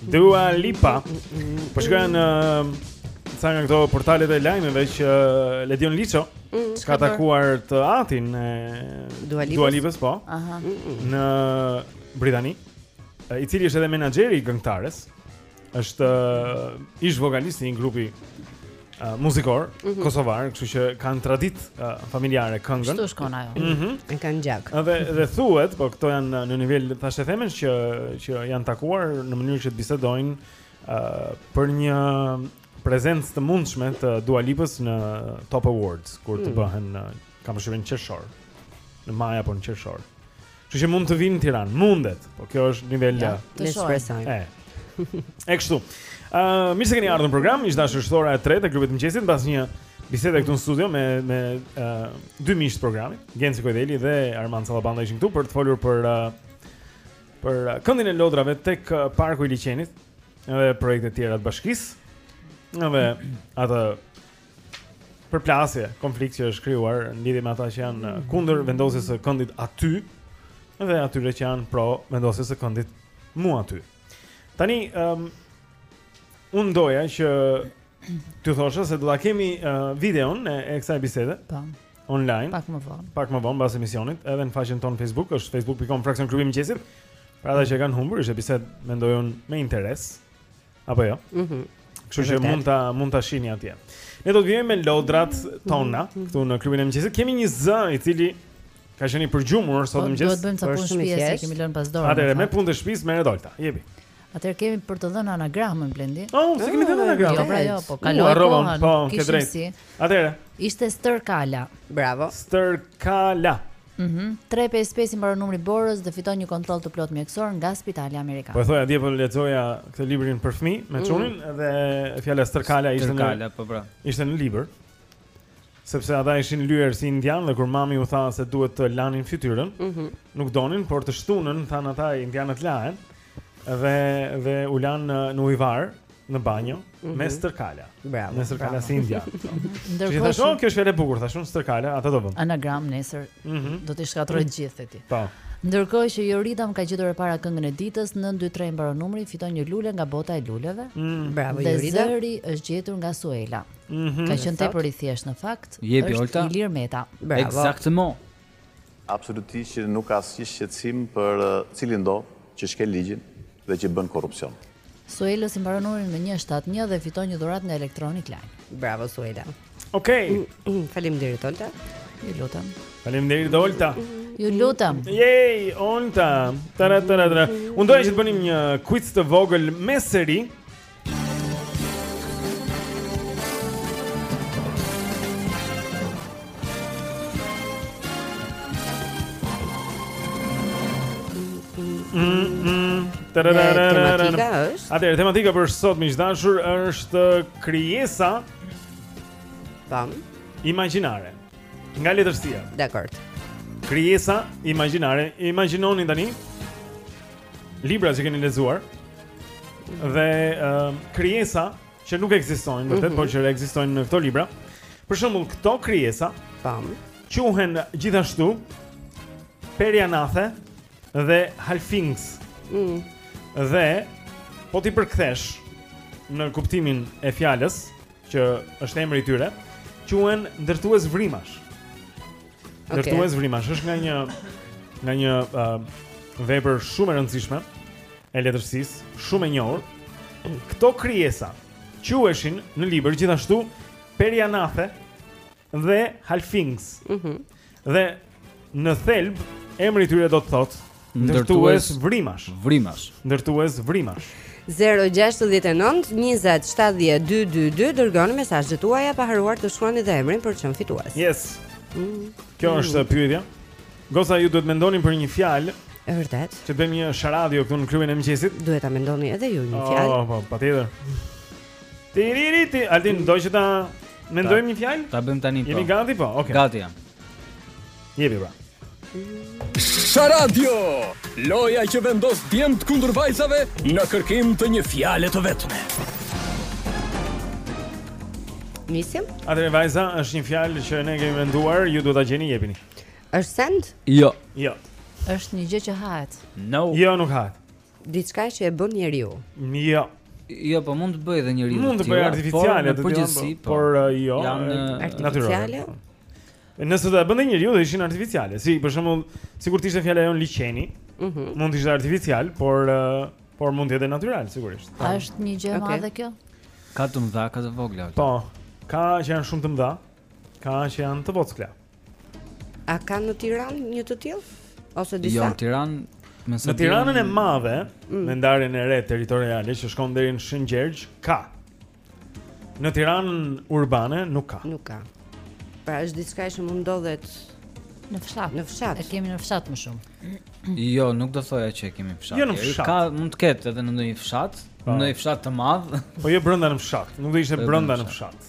Speaker 2: Dua Lipa. Po shikoja në ca nga këto portalet e lajmeve që uh, Ledion Liço
Speaker 3: mm,
Speaker 2: ka takuar të atin e
Speaker 3: Dua Lipës,
Speaker 2: po.
Speaker 5: Aha.
Speaker 2: Në Britani, i cili është edhe menaxheri i këngëtares, është uh, ish-vokalist i një grupi uh, muzikor
Speaker 3: mm -hmm.
Speaker 2: kosovar, kështu që kanë traditë uh, familjare këngën.
Speaker 5: Kështu shkon ajo.
Speaker 2: Mhm.
Speaker 3: Mm e kanë gjak.
Speaker 2: Dhe dhe thuhet, po këto janë në nivel thashethemesh që që janë takuar në mënyrë që të bisedojnë uh, për një prezencë të mundshme të Dua Lipës në Top Awards kur të
Speaker 3: hmm.
Speaker 2: bëhen kam përshtypjen në qershor. Në maj apo në qershor. Kështu që mund të vijë në Tiranë, mundet. Po kjo është nivel
Speaker 3: ja, të shpresojmë.
Speaker 2: E kështu. Ë, uh, mirë se keni ardhur në program. Miq të dashur, është ora e tretë e klubit të mëngjesit pas një bisede këtu në studio me me ë uh, dy miq të programit, Genci Kojdeli dhe Armand Sallabanda ishin këtu për të folur për uh, për uh, këndin e lodrave tek uh, parku i Liqenit dhe projektet e tjera të bashkisë. Edhe atë përplasje, konflikt që është krijuar në lidhje me ata që janë mm. kundër vendosjes së këndit aty dhe atyre që janë pro vendosjes së këndit mu aty. Tani ëm um, unë doja që t'ju thosha se do ta kemi uh, videon e, e kësaj bisede.
Speaker 5: Po.
Speaker 2: Online.
Speaker 5: Pak më vonë.
Speaker 2: Pak më vonë pas emisionit, edhe në faqen tonë Facebook, është facebook.com fraksion klubi i mëngjesit. Pra ata që e kanë humbur, ishte bisedë mendoj unë me interes. Apo jo?
Speaker 3: Mhm.
Speaker 2: Mm Kështu që mund ta mund ta shihni atje. Ne do të vijojmë me lodrat tona mm -hmm. këtu në klubin e mëngjesit. Kemi një zë i cili ka qenë i përgjumur sot
Speaker 5: po,
Speaker 2: mëngjes. Do
Speaker 5: të bëjmë ca punë shtëpie, se i kemi lënë pas dore.
Speaker 2: Atëherë me punët e shtëpisë merret Olta. Jepi.
Speaker 5: Atëherë kemi për të dhënë anagramën Blendi.
Speaker 2: Oh, s'e kemi dhënë ah, anagramën.
Speaker 5: Jo, pra, jo, po kaloi koha.
Speaker 2: Po, ke të
Speaker 5: drejtë.
Speaker 2: Atëherë.
Speaker 5: Ishte Stërkala.
Speaker 3: Bravo.
Speaker 2: Stërkala.
Speaker 5: Mhm. Tre pesë pesë i mbaron numri Borës dhe fiton një kontroll të plotë mjekësor nga Spitali Amerikan.
Speaker 2: Po e thoja dje po lexoja këtë librin për fëmijë me
Speaker 5: Mm.
Speaker 2: çunin dhe fjala stërkala ishte
Speaker 4: Stërkala, po pra.
Speaker 2: në ishte në libër. Sepse ata ishin lyer si indianë dhe kur mami u tha se duhet të lanin fytyrën,
Speaker 3: Mhm.
Speaker 2: nuk donin, por të shtunën thanë ata indianët lahen Dhe dhe u lan në në ujëvarë, në banjo,
Speaker 3: mm -hmm.
Speaker 2: me stërkala.
Speaker 3: Bravo.
Speaker 2: Me stërkala si indianë.
Speaker 5: Ndërkohë,
Speaker 2: thashë,
Speaker 5: oh,
Speaker 2: kjo është fjalë e bukur, thashë, stërkala, këtë do bëj.
Speaker 5: Anagram nesër
Speaker 2: mm -hmm.
Speaker 5: do të shkatërroj mm -hmm. gjithë ti.
Speaker 2: Po.
Speaker 5: Ndërkohë që Jorita më ka gjetur e para këngën e ditës, 923 mbaron numri, fiton një lule nga bota e luleve.
Speaker 2: Mm,
Speaker 3: bravo Jorita.
Speaker 5: Dhe zëri është gjetur nga Suela.
Speaker 2: Mm -hmm.
Speaker 5: Ka qenë tepër i thjeshtë në fakt.
Speaker 4: Jepi Olta.
Speaker 5: Ilir Meta.
Speaker 3: Bravo.
Speaker 4: Exactement.
Speaker 16: Absolutisht nuk ka asnjë shqetësim për cilindo që shkel ligjin dhe që bën korrupsion.
Speaker 5: Suelës i mbaron numri me një shtatë një dhe fiton një dhuratë nga Electronic Line.
Speaker 3: Bravo Suela.
Speaker 2: Okej. Okay.
Speaker 3: Faleminderit Olta.
Speaker 5: Ju lutem.
Speaker 2: Faleminderit Olta.
Speaker 5: Ju lutem.
Speaker 2: Yay, Olta. Tara tara tara. Unë doja që të bënim një quiz të vogël me seri.
Speaker 3: Tematika është.
Speaker 2: Atëherë tematika për sot miq të dashur është krijesa
Speaker 3: tam
Speaker 2: imagjinare. Nga letërsia.
Speaker 3: Dakor.
Speaker 2: Krijesa imagjinare. Imagjinoni tani libra që keni lexuar dhe uh, krijesa që nuk ekzistojnë, vërtet,
Speaker 3: mm -hmm.
Speaker 2: por që ekzistojnë në këto libra. Për shembull, këto krijesa,
Speaker 3: tam,
Speaker 2: quhen gjithashtu Perianathe dhe Halfings.
Speaker 3: Mm.
Speaker 2: Dhe po t'i përkthesh në kuptimin e fjalës, që është emri i tyre, quhen ndërtues vrimash.
Speaker 3: Okay.
Speaker 2: Ndërtues vrimash është nga një nga një uh, vepër shumë e rëndësishme e letërsisë, shumë e njohur. Këto krijesa quheshin në libër gjithashtu perianathe, dhe Halfings.
Speaker 3: Ëh.
Speaker 2: Mm dhe në thelb emri i tyre do të thotë ndërtues vrimash.
Speaker 4: Vrimash.
Speaker 2: Ndërtues vrimash.
Speaker 3: 069-2017-222 Dërgoni mesazhet tuaja pa harruar të shkruani dhe emrin për të qenë fitues
Speaker 2: Yes
Speaker 3: mm.
Speaker 2: Kjo është mm. pyetja Goca ju duhet mendoni për një fjalë
Speaker 3: E vërtetë
Speaker 2: Që të bëjmë një sharadio këtu në klubin e mëngjesit
Speaker 3: Duhet ta mendoni edhe ju një fjalë
Speaker 2: Oh, po, patjetër Ti ri ri ti, Altin do që ta mendojmë një fjalë?
Speaker 4: Ta bëjmë tani po.
Speaker 2: Jemi gati po, okay.
Speaker 4: Gati jam.
Speaker 2: Jepi pra.
Speaker 8: Sharadio, loja që vendos djemt kundër vajzave në kërkim të një fjale të vetme.
Speaker 3: Nisim?
Speaker 2: Atëherë vajza, është një fjalë që ne kemi menduar, ju duhet ta gjeni, jepini.
Speaker 3: Është send?
Speaker 4: Jo.
Speaker 2: Jo.
Speaker 5: Është një gjë që hahet.
Speaker 4: No.
Speaker 2: Jo, nuk hahet.
Speaker 3: Diçka që e bën njeriu.
Speaker 2: Jo.
Speaker 4: Jo, po mund ta bëjë edhe njeriu.
Speaker 2: Mund të bëjë artificiale,
Speaker 4: por, përgjithësisht,
Speaker 2: po, por uh, jo,
Speaker 4: janë
Speaker 2: uh,
Speaker 3: artificiale.
Speaker 2: Nëse do e bënte njeriu, do ishin artificiale. Si për shembull, sikur të ishte fjala jonë liqeni,
Speaker 3: mm -hmm.
Speaker 2: mund të ishte artificial, por uh, por mund të jetë natyral sigurisht.
Speaker 5: A është një gjë e
Speaker 3: okay.
Speaker 5: madhe kjo?
Speaker 4: Ka të mëdha, ka të vogla.
Speaker 2: Po. Ka që janë shumë të mëdha, ka që janë të vockla.
Speaker 3: A ka në Tiranë një të tillë? Ose disa?
Speaker 4: Jo, në Tiranë
Speaker 2: Në Tiranën e madhe,
Speaker 3: mm.
Speaker 2: me ndarjen e re territoriale që shkon deri në Shëngjergj, ka. Në Tiranën urbane nuk ka.
Speaker 3: Nuk ka. Pra është diçka që mund të ndodhet
Speaker 5: në fshat.
Speaker 3: Në fshat.
Speaker 5: E kemi në fshat më shumë.
Speaker 4: Jo, nuk do thoja që e kemi në fshat.
Speaker 2: Jo në fshat.
Speaker 4: Ka mund të ketë edhe në ndonjë fshat,
Speaker 2: po.
Speaker 4: në ndonjë fshat të madh.
Speaker 2: Po jo brenda në fshat. Nuk do ishte brenda në fshat.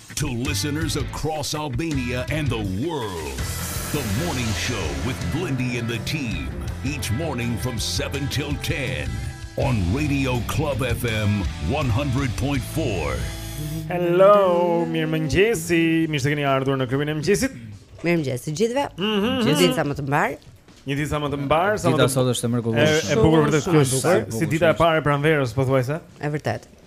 Speaker 17: To
Speaker 10: listeners across Albania and the world, the morning show with Blendi and the team, each morning from 7 till 10 on Radio Club FM 100.4.
Speaker 2: Hello, mirëmëngjesi, mirë se keni ardhur në klubin e mëngjesit.
Speaker 3: Mirëmëngjesi, gjithve, mm -hmm.
Speaker 2: një
Speaker 3: ditë sa më të mbarë.
Speaker 2: Një ditë sa më të mbarë, sa më të Dita
Speaker 4: sot është e mrekullueshme.
Speaker 2: E bukur vërtet
Speaker 3: kjo është
Speaker 2: si dita e parë e pranverës pothuajse.
Speaker 5: Është
Speaker 4: vërtet.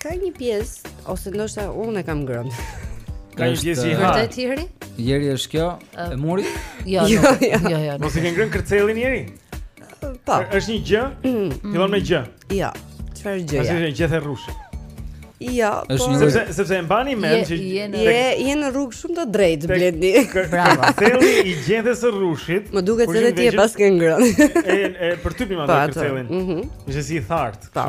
Speaker 3: Ka një pjesë ose ndoshta unë e kam ngrënë.
Speaker 2: Ka një pjesë i thartë.
Speaker 5: Vërtet Jeri?
Speaker 4: Jeri është kjo e murit?
Speaker 5: Jo,
Speaker 3: jo, jo,
Speaker 5: jo, jo.
Speaker 2: Mos e ke ngrënë kërcellin Jeri?
Speaker 3: Po.
Speaker 2: Është një gjë? Mm. Fillon me gjë.
Speaker 3: Jo. Çfarë
Speaker 2: gjë?
Speaker 3: Është
Speaker 2: një gjethe rrushi.
Speaker 3: Jo, po.
Speaker 4: Është një
Speaker 2: sepse sepse e mbaj mend që
Speaker 5: je
Speaker 3: je në rrugë shumë të drejtë Blendi.
Speaker 5: Bravo.
Speaker 2: Kërcelli i gjethes së rrushit.
Speaker 3: Më duket se ti e paske ngrënë.
Speaker 2: E e
Speaker 3: përtypnim
Speaker 2: atë kërcellin.
Speaker 3: Mhm.
Speaker 2: Ishte si i thartë.
Speaker 3: Po.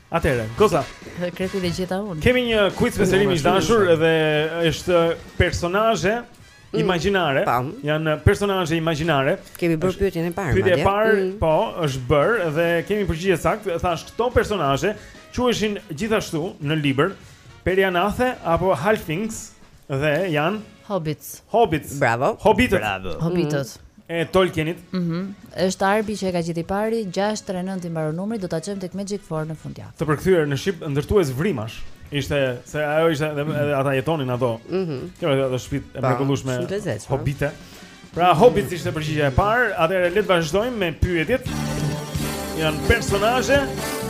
Speaker 2: Atëherë, goza.
Speaker 5: Kreti dhe gjeta unë.
Speaker 2: Kemi një quiz me seri miq të dashur dhe është personazhe mm.
Speaker 3: imagjinare.
Speaker 2: Janë personazhe imagjinare.
Speaker 3: Kemi bërë pyetjen e parë.
Speaker 2: Pyetja e parë,
Speaker 3: mm.
Speaker 2: po, është bërë dhe kemi përgjigje të saktë. Thashë këto personazhe quheshin gjithashtu në libër Periannath apo Halflings. Dhe janë
Speaker 5: Hobbits.
Speaker 2: Hobbits.
Speaker 3: Bravo.
Speaker 2: Hobbitët. Bravo.
Speaker 5: Hobbitët. Mm.
Speaker 2: E Tolkienit.
Speaker 5: Mhm. Mm është Arbi që e ka gjet i pari, 639 i mbaron numri, do ta çojmë tek Magic Four në fundjavë.
Speaker 2: Të përkthyer në shqip ndërtues vrimash. Ishte se ajo ishte edhe, edhe ata jetonin ato.
Speaker 3: Mhm.
Speaker 2: Mm Kjo është shtëpi e mrekullueshme. Hobbitët. Pra Hobbits ishte përgjigja e parë, atëherë le të vazhdojmë me pyetjet. Janë personazhe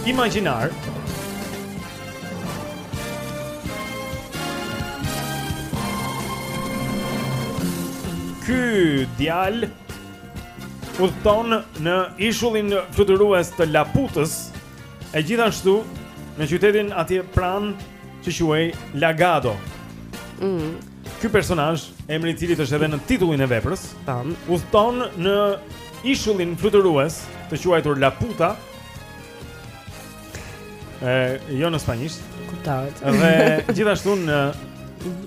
Speaker 2: imagjinarë. Ky djalë udhëton në ishullin fluturues të Laputës e gjithashtu në qytetin atje pranë që quhej Lagado.
Speaker 3: Mm.
Speaker 2: Ky personazh, emri i të cilit është edhe në titullin e veprës,
Speaker 3: tan
Speaker 2: udhëton në ishullin fluturues të quajtur Laputa. Ë, jo në spanjisht.
Speaker 3: Kuptohet.
Speaker 2: Dhe gjithashtu në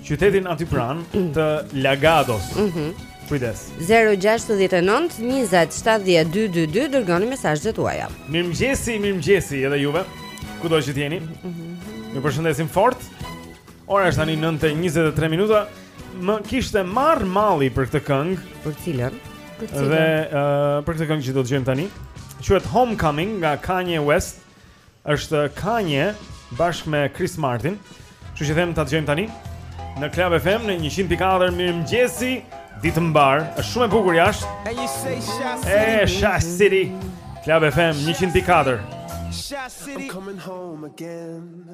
Speaker 2: qytetin aty pranë të Lagados.
Speaker 3: Mhm.
Speaker 2: Mm Kujdes.
Speaker 3: 069 20 70 222 dërgoni mesazhet tuaja.
Speaker 2: Mirëmëngjesi, mirëmëngjesi edhe juve. Kudo që jeni. Mhm. Mm Ju përshëndesim fort. Ora është tani 9:23 minuta. Më kishte marrë malli për këtë këngë,
Speaker 3: për cilën?
Speaker 5: Për cilën?
Speaker 2: Dhe uh, për këtë këngë që do të dëgjojmë tani, quhet Homecoming nga Kanye West. Është Kanye bashkë me Chris Martin. Kështu që them ta dëgjojmë tani në Club FM në 100.4 Mirëmëngjesi, ditë të mbarë. Është shumë e bukur jashtë. E Chi City. Club FM 100.4.
Speaker 18: Chi City.
Speaker 19: I'm coming home again.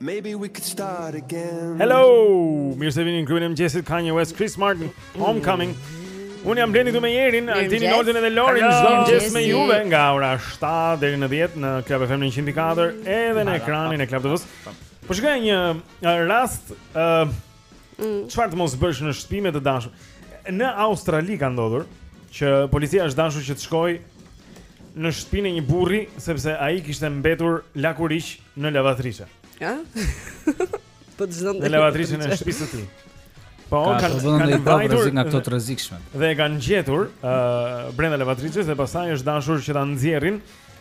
Speaker 19: Maybe we could start again.
Speaker 2: Hello, mirë se vini në klubin e mëngjesit Kanye West, Chris Martin, Homecoming. Unë jam Blendi këtu me Jerin,
Speaker 3: Altinin,
Speaker 2: Olden dhe Lorin, çdo mëngjes me juve nga ora 7 deri në 10 në Club FM 104 edhe në ekranin e Club TV. Po shikoj një rast ë mm. çfarë të mos bësh në shtëpi me të dashur. Në Australi ka ndodhur që policia është dashur që të shkojë në shtëpinë e një burri sepse ai kishte mbetur lakuriq në lavatriçe.
Speaker 3: Ja? Po të zëndë.
Speaker 2: Në lavatriçen e shtëpisë të tij. Po
Speaker 4: on
Speaker 2: kanë kanë vajtur
Speaker 4: nga këto të rrezikshme.
Speaker 2: Dhe e kanë gjetur ë uh, brenda lavatriçes dhe pastaj është dashur që ta nxjerrin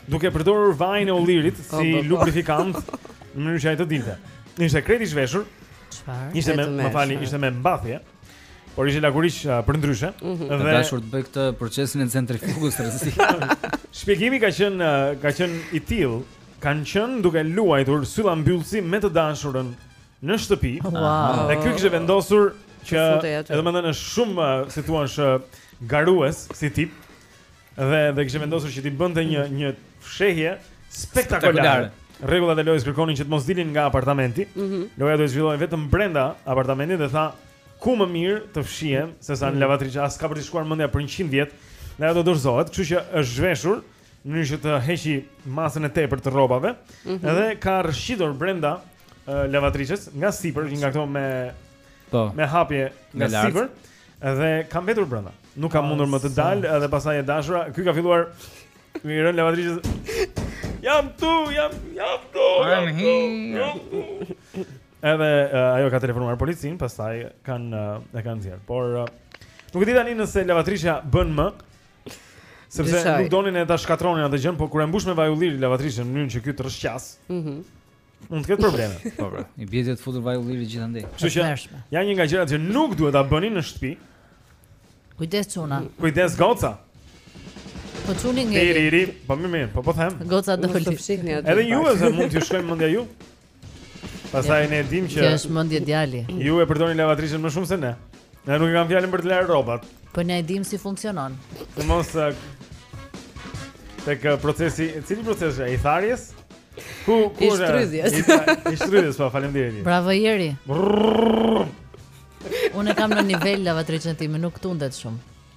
Speaker 2: duke përdorur vajin e ullirit si oh,
Speaker 3: po, po.
Speaker 2: lubrifikant në mënyrë që ai të dilte. Ishte krejt i zhveshur.
Speaker 5: Çfarë?
Speaker 2: Ishte me, më falni, ishte me mbathje. Por ishte lakuriq uh, përndryshe. Mm
Speaker 3: -hmm.
Speaker 4: Ka dashur të bëjë këtë procesin e centrifugës rrezik.
Speaker 2: Shpjegimi ka qenë uh, ka qenë i tillë Kanë qenë duke luajtur syllambyllsi me të dashurën në shtëpi.
Speaker 5: Wow.
Speaker 2: Dhe ky kishte vendosur që domethënë është shumë eh, si thuhet është eh, garues si tip dhe dhe kishte vendosur që t'i bënte një një fshehje spektakolare. Rregullat e lojës kërkonin që të mos dilnin nga apartamenti.
Speaker 3: Mm -hmm.
Speaker 2: Loja do të zhvillohej vetëm brenda apartamentit dhe tha ku më mirë të fshihem se sa në mhm. lavatriçe, as ka për të shkuar mendja për 100 vjet. Dhe do dorëzohet, kështu që është zhveshur në mënyrë që të heqë masën e tepërt të rrobave
Speaker 3: mm -hmm.
Speaker 2: dhe ka rrëshqitur brenda uh, lavatriçes nga sipër, një nga këto me
Speaker 4: po.
Speaker 2: me hapje nga sipër dhe ka mbetur brenda. Nuk ka
Speaker 4: oh,
Speaker 2: mundur më të dalë edhe pastaj e dashura. Ky ka filluar me i rënë lavatriçes. Jam tu, jam jam tu. Jam tu. Jam tu. Edhe uh, ajo ka telefonuar policinë, pastaj kanë uh, e kanë nxjerrë. Por uh, nuk e di tani nëse lavatriçja bën më, Sepse nuk donin që ta shkatërronin atë gjënë, por kur e mbush me vaj ulliri lavatriçen në mënyrë që ky të rrëshqasë.
Speaker 3: Mhm.
Speaker 2: Mm Mund të ketë probleme.
Speaker 4: Po pra. I bie të futet vaj ulliri gjithandej.
Speaker 2: Kështu që ja një nga gjërat që nuk duhet ta bëni në shtëpi.
Speaker 5: Kujdes çuna.
Speaker 2: Kujdes goca.
Speaker 5: Po çuni ngeli.
Speaker 2: Rri, rri, po më mirë, po po them.
Speaker 5: Goca do
Speaker 3: të fshihni atë.
Speaker 2: Edhe ju s'mund t'ju shkojë mendja ju. Pastaj ne dimë që
Speaker 5: Kjo është mendje djali.
Speaker 2: Ju e përdorni lavatriçen më shumë se ne. Ne nuk e kam fjalën për të larë rrobat.
Speaker 5: Po ne e dimë si funksionon.
Speaker 2: Të mos tek procesi, cili proces është i tharjes? Ku ku është? I shtrydhjes. I shtrydhjes, po faleminderit.
Speaker 5: Bravo Jeri. Unë kam në nivel lavatriçen time, nuk tundet shumë.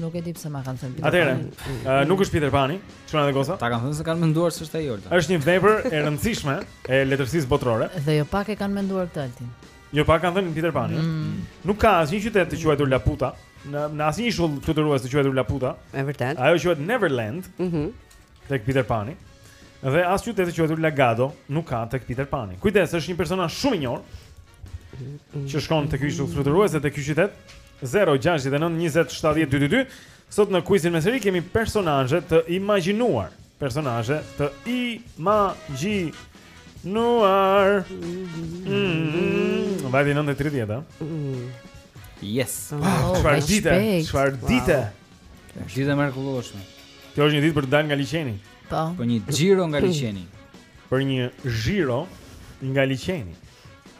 Speaker 5: Nuk
Speaker 2: e
Speaker 5: di pse ma kanë thënë Peter
Speaker 2: Pan.
Speaker 5: Atëherë,
Speaker 2: uh, nuk është Peter Pani, çuna dhe goca.
Speaker 4: Ta kanë thënë se kanë menduar se është ai Olta.
Speaker 2: Është një vepër e rëndësishme e letërsisë botërore.
Speaker 5: Dhe jo pak e kanë menduar këtë Altin.
Speaker 2: Jo pak kanë thënë Peter Pani.
Speaker 5: Mm.
Speaker 2: Nuk ka asnjë qytet të quajtur Laputa, në në asnjë ishull fluturues të quajtur Laputa.
Speaker 3: Është e vërtetë.
Speaker 2: Ajo quhet Neverland.
Speaker 3: Mhm.
Speaker 2: Mm tek Peter Pani. Dhe as qytet të quajtur Lagado nuk ka tek Peter Pani. Kujdes, është një personazh shumë i njohur. Mhm. Që shkon tek ishulli fluturues dhe tek ky qytet. 069 20 70 222. Sot në kuizin me seri kemi personazhe të imagjinuar, personazhe të imagjinuar. Mm, Vajti 9:30, a?
Speaker 4: Yes.
Speaker 5: Ah,
Speaker 2: Oh,
Speaker 5: kaq shpejt.
Speaker 2: Çfarë dite? Çfarë dite?
Speaker 4: Ditë e mrekullueshme.
Speaker 2: Kjo është një ditë për të dalë nga liqeni,
Speaker 5: Po.
Speaker 4: Për një xhiro nga liqeni.
Speaker 2: për një xhiro nga
Speaker 5: liqeni.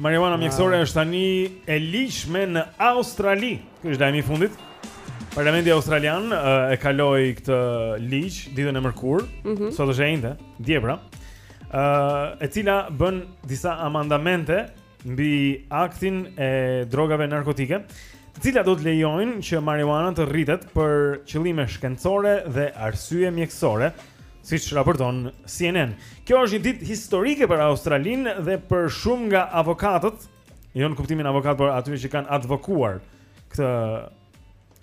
Speaker 2: Marijuana mjekësore është tani e ligjshme në Australi. Ky është lajmi i fundit. Parlamenti australian e kaloi këtë ligj ditën e mërkurë,
Speaker 3: mm -hmm.
Speaker 2: sot është e enjte, dje pra. Ë, e cila bën disa amendamente mbi aktin e drogave narkotike, të cilat do të lejojnë që marijuana të rritet për qëllime shkencore dhe arsye mjekësore. Siç raporton CNN, kjo është një ditë historike për Australinë dhe për shumë nga avokatët, jo në kuptimin avokat, por atyre që kanë advokuar këtë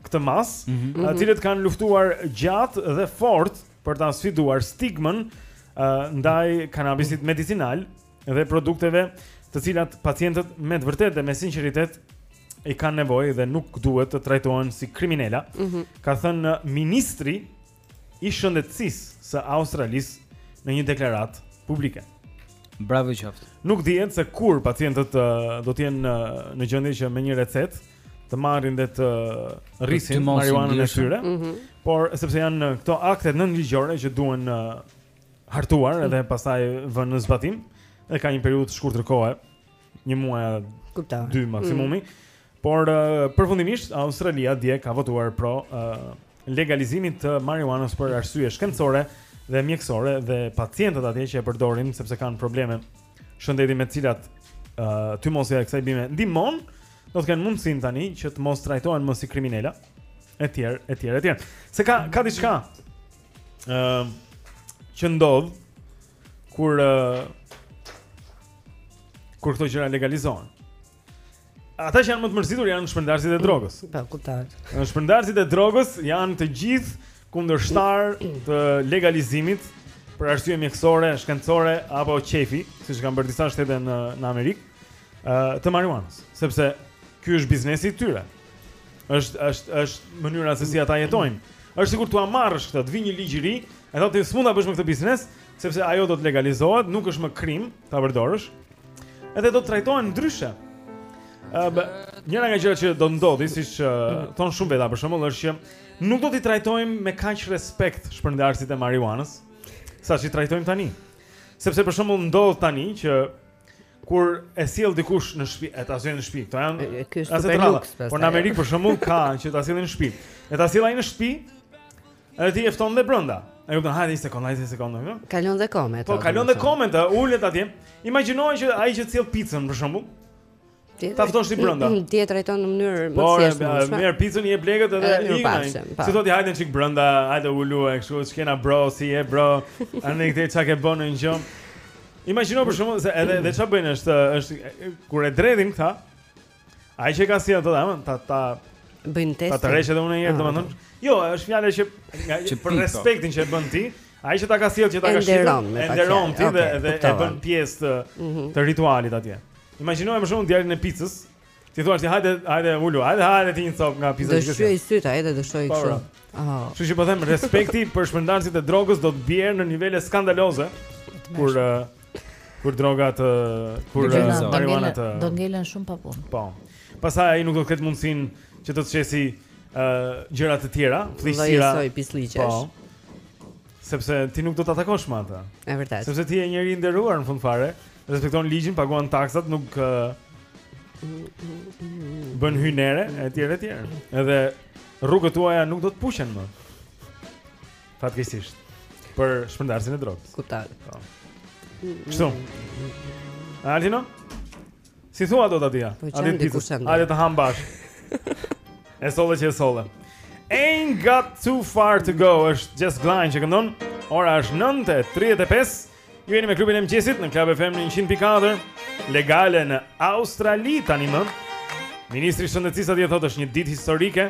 Speaker 2: këtë masë,
Speaker 4: mm -hmm.
Speaker 2: të mhm. cilët kanë luftuar gjatë dhe fort për ta sfiduar stigmën uh, ndaj kanabisit medicinal dhe produkteve të cilat pacientët me të vërtetë dhe me sinqeritet i kanë nevojë dhe nuk duhet të trajtohen si kriminela,
Speaker 3: mm -hmm.
Speaker 2: ka thënë ministri i shëndetësisë së Australisë në një deklaratë publike.
Speaker 4: Bravo qoftë.
Speaker 2: Nuk dihet se kur pacientët uh, do të jenë në, uh, në gjendje që me një recetë të marrin dhe të
Speaker 4: uh, rrisin
Speaker 2: marijuanën e tyre,
Speaker 3: mm -hmm.
Speaker 2: por sepse janë uh, këto akte nënligjore që duhen uh, hartuar mm -hmm. edhe pastaj vënë në zbatim dhe ka një periudhë të shkurtër kohe një muaj
Speaker 3: apo
Speaker 2: dy maksimumi. Mm. Por uh, përfundimisht Australia dje ka votuar pro uh, legalizimit të marijuanës për arsye shkencore dhe mjekësore dhe pacientët atje që e përdorin sepse kanë probleme shëndeti me të cilat uh, tymosja e kësaj bime ndihmon, do të kenë mundësinë tani që të mos trajtohen më si kriminela etj etj etj. Se ka ka diçka ë uh, që ndodh kur uh, kur këto gjëra legalizohen. Ata që janë më të mërzitur janë shpërndarësit e drogës.
Speaker 3: Po, kuptoj.
Speaker 2: Ë shpërndarësit e drogës janë të gjithë kundërshtarë të legalizimit për arsye mjekësore, shkencore apo qejfi, siç kanë bërë disa shtete në në Amerikë, ë të marijuanës, sepse ky është biznesi i tyre. Është është është mënyra se si ata jetojnë. Është sikur t'ua marrësh këtë, të vi një ligj i ri, e thotë ti s'mund ta bësh më këtë biznes, sepse ajo do të legalizohet, nuk është më krim ta përdorësh. Edhe do të trajtohen ndryshe. Ë, uh, njëra nga gjërat që do të ndodhi, siç uh, thonë shumë veta për shembull, është që nuk do t'i trajtojmë me kaq respekt shpërndarësit e marijuanës, sa që i trajtojmë tani. Sepse për shembull ndodh tani që kur e sjell dikush në shtëpi, e ta sjell në shtëpi. Kto janë?
Speaker 3: Ky është super luks.
Speaker 2: Por në Amerikë për shembull ka që ta sjellin në shtëpi. E ta sjell ai në shtëpi. Edhe ti e fton dhe brenda. A kupton, hajde një sekondë, hajde një sekondë, apo?
Speaker 3: Kalon dhe komente.
Speaker 2: Po kalon dhe komente, ulet atje. Imagjinoje që ai që sjell picën për shembull.
Speaker 20: Ta ftosh ti brenda.
Speaker 3: Ti e trajton në mënyrë më të thjeshtë.
Speaker 20: Po, merr picën i jep lekët edhe
Speaker 3: ikën ai.
Speaker 20: S'i thotë, hajde çik brenda, hajde ulu, kështu, ç'kena bro, si je bro. Ani këtë çka ke bën në një gjë? Imagjino për shkakun se edhe edhe çfarë bëjnë është është kur e dredhin këta. Ai që e ka sjellë ta ta ta
Speaker 3: bëjnë test.
Speaker 20: Ta tërheq edhe unë një herë
Speaker 3: ah,
Speaker 20: domethënë. Po. Jo, është fjala që nga
Speaker 2: që
Speaker 20: për respektin që e bën ti. Ai që ta ka sjellë që ta ka shitur. E nderon ti dhe dhe e bën pjesë të
Speaker 3: mhm.
Speaker 20: të ritualit atje. Imagjinoje për shembull djalin e picës T'i thuash ti hajde, hajde ulu, hajde haje ti një copë nga
Speaker 3: pizza
Speaker 20: gjithsesi. Do
Speaker 3: shqyejë
Speaker 20: sytë,
Speaker 3: ai edhe do
Speaker 20: shohë
Speaker 3: kështu.
Speaker 20: Po,
Speaker 3: oh.
Speaker 20: Kështu që po them respekti për shpërndarësit e drogës do të bjerë në nivele skandaloze. Kur uh, kur droga të kur uh, marijuana të
Speaker 5: do ngelen shumë pa punë.
Speaker 20: Po. Pastaj ai nuk do të ketë mundësinë që të shesi uh, gjëra të tjera,
Speaker 3: flliqëra.
Speaker 20: Po. Sepse ti nuk do ta takosh më atë.
Speaker 3: Është vërtet.
Speaker 20: Sepse ti je njeri i nderuar në fund fare, respekton ligjin, paguan taksat, nuk uh, bën hynere etj etj. Edhe rrugët tuaja nuk do të puqen më. Fatkeqësisht për shpërndarësin e drogës.
Speaker 3: Kuptoj.
Speaker 20: Po. Kështu. Altino? Si thua do t'i hajë?
Speaker 3: Po qen diku sen.
Speaker 20: Hajde të hamë bashkë. e solle që e solle. Ain't got too far to go. Është Jess Glynne që këndon. Ora është 9:35. Ju jeni me klubin e mëngjesit në Club FM në 100.4. Legale në Australi tani më. Ministri i Shëndetësisë atje thotë është një ditë historike.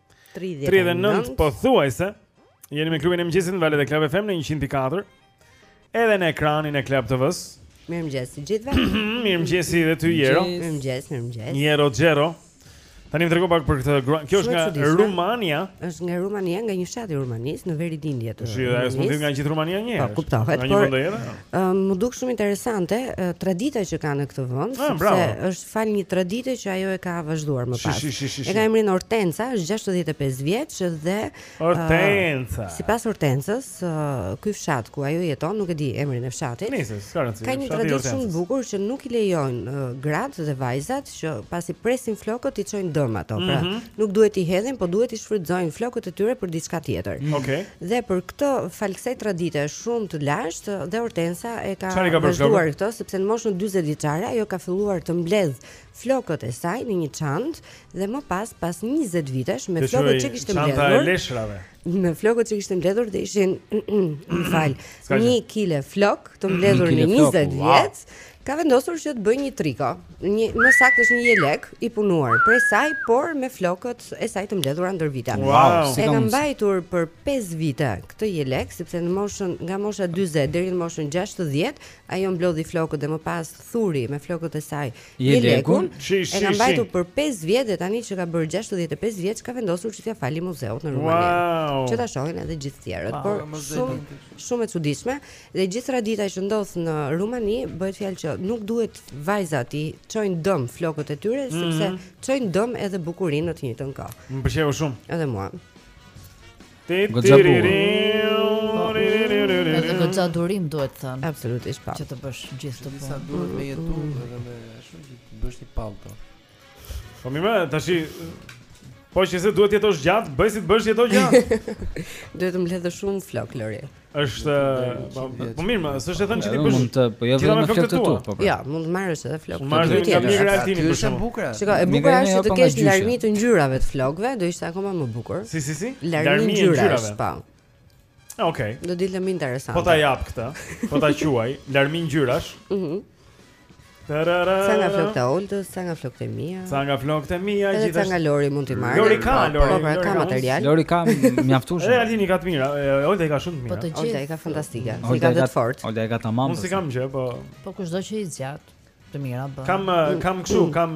Speaker 20: 39 39 pothuajse. Jeni me klubin e mëngjesit në valët e Club FM në 100.4. Edhe në ekranin e Club TV-së.
Speaker 3: Mirëmëngjes të gjithëve.
Speaker 20: Mirëmëngjes dhe ty Jero.
Speaker 3: Mirëmëngjes, mirëmëngjes.
Speaker 20: Jero Jero.
Speaker 2: Tani më trego pak për këtë gruan. Kjo është nga Rumania.
Speaker 3: Është nga Rumania, nga një fshat i Rumanisë në verilindje të.
Speaker 2: Shi, ajo s'mund të jetë nga gjithë Rumania një herë.
Speaker 3: Po kuptohet, por. Ëm, më duk shumë interesante tradita që kanë në këtë vend,
Speaker 2: ah,
Speaker 3: sepse është Falë një tradite që ajo e ka vazhduar më pas. E ka emrin Ortensa, është 65 vjeç dhe Ortensa.
Speaker 2: Uh,
Speaker 3: Sipas Ortensës, uh, ky fshat ku ajo jeton, nuk e di emrin e fshatit.
Speaker 2: Nice,
Speaker 3: ka një traditë shumë të bukur që nuk i lejojnë uh, gratë dhe vajzat që pasi presin flokët t'i çojnë dëm ato. Mm -hmm. Pra,
Speaker 2: mhm.
Speaker 3: nuk duhet t'i hedhin, po duhet t'i shfrytëzojnë flokët e tyre për diçka tjetër.
Speaker 2: Okej. Okay.
Speaker 3: Dhe për këtë falë kësaj tradite shumë të lashtë dhe Ortensa e ka vazhduar këtë sepse në moshën 40 vjeçare ajo ka filluar të mbledhë flokët e saj në një çantë dhe më pas pas 20 vitesh me flokët që kishte mbledhur.
Speaker 2: Çanta e leshrave.
Speaker 3: Me flokët që kishte mbledhur dhe ishin më fal 1 kg flokë të mbledhur në 20 vjet. ka vendosur që të bëjë një triko, një më saktë është një jelek i punuar prej saj, por me flokët e saj të mbledhura ndër vite.
Speaker 2: Wow,
Speaker 3: e
Speaker 2: ka
Speaker 3: mbajtur për 5 vite këtë jelek, sepse në moshën nga mosha 40 deri në moshën 60, ajo mblodhi flokët dhe më pas thuri me flokët e saj
Speaker 4: jelekun.
Speaker 3: E ka mbajtur për 5 vjet dhe tani që ka bërë 65 vjeç ka vendosur që t'ia fali muzeut në Rumani.
Speaker 2: Wow.
Speaker 3: Që ta shohin edhe gjithë të
Speaker 21: tjerët,
Speaker 3: por shumë shumë e çuditshme. Dhe gjithë tradita që ndodh në Rumani bëhet fjalë që nuk duhet vajzat t'i çojnë dëm flokët e tyre mm
Speaker 2: -hmm.
Speaker 3: sepse çojnë dëm edhe bukurinë në të njëjtën kohë.
Speaker 2: Më pëlqeu shumë.
Speaker 3: Edhe mua.
Speaker 2: Ti
Speaker 4: ti ri ri.
Speaker 5: Edhe goxha durim duhet thënë.
Speaker 3: Absolutisht po. Po.
Speaker 5: Që të bësh gjithë
Speaker 21: atë
Speaker 5: punë.
Speaker 21: Sa duhet me jetu edhe më shumë të bësh një pallto.
Speaker 2: Po mi më, të shi... Po që se duhet të jetosh gjatë, bëj si të bësh jeto gjatë.
Speaker 3: Duhet të mbledhë shumë flokë, Lori.
Speaker 2: Është... Po, po mirë, s'është e thënë që ti bësh...
Speaker 4: Mund të, po jo vetëm me
Speaker 2: flokët
Speaker 4: e tu, po pra.
Speaker 3: Ja, po. mund të marrësh edhe flokët e tu.
Speaker 2: Mund marrësh edhe një mirë altini për shumë.
Speaker 3: Shiko, e
Speaker 4: bukura
Speaker 3: është që të kesh larmi të ngjyrave të flokëve, do ishte akoma më bukur.
Speaker 2: Si, si, si?
Speaker 3: Larmi të
Speaker 2: ngjyrave,
Speaker 3: po.
Speaker 2: Okej. Okay.
Speaker 3: Do dilte më interesante.
Speaker 2: Po ta jap këtë. Po ta quaj larmi ngjyrash.
Speaker 3: Mhm.
Speaker 2: Mm
Speaker 3: Ca nga flokët e Oltës, ca nga flokët e mia.
Speaker 2: Ca nga flokët e mia gjithashtu.
Speaker 3: Edhe ca nga Lori mund t'i marrë.
Speaker 2: Lori ka,
Speaker 3: po,
Speaker 2: Lori,
Speaker 3: po, pra, ka material.
Speaker 4: Lori ka mjaftueshëm.
Speaker 2: Edhe Altini ka të mira, Olta i ka shumë të mira.
Speaker 5: Po të gjithë.
Speaker 3: Olta i ka fantastike. Se
Speaker 4: i
Speaker 3: ka të fortë.
Speaker 4: Olta i ka tamam.
Speaker 2: Unë s'i kam gjë, po.
Speaker 5: Po kushdo që i zgjat. Të mira, po.
Speaker 2: Kam kam kështu, kam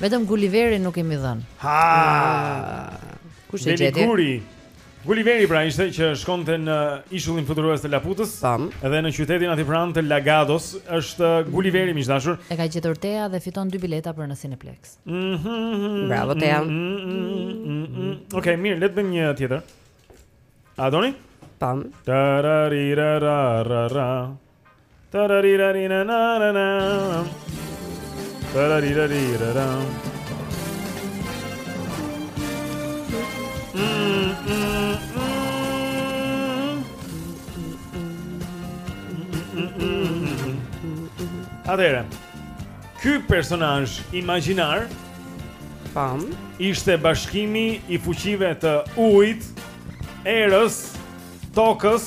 Speaker 2: Vetëm
Speaker 5: Gulliverin nuk kemi dhënë.
Speaker 2: Ha!
Speaker 3: Ah, kush e gjeti?
Speaker 2: Gulliveri. Gulliveri pra ishte që shkonte në ishullin fluturues të Laputës,
Speaker 3: Tam.
Speaker 2: edhe në qytetin aty pranë të Lagados, është Gulliveri miq të dashur.
Speaker 5: E ka gjetur Tea dhe fiton dy bileta për në Cineplex.
Speaker 2: Mhm.
Speaker 3: Mm Bravo Tea. Mm -hmm, mm -hmm.
Speaker 2: Okej, okay, mirë, le të bëjmë një tjetër. A doni? Tam. Tararira ra ra ra. Atëherë. Ky personazh imagjinar
Speaker 3: pam
Speaker 2: ishte bashkimi i fuqive të ujit, erës, tokës,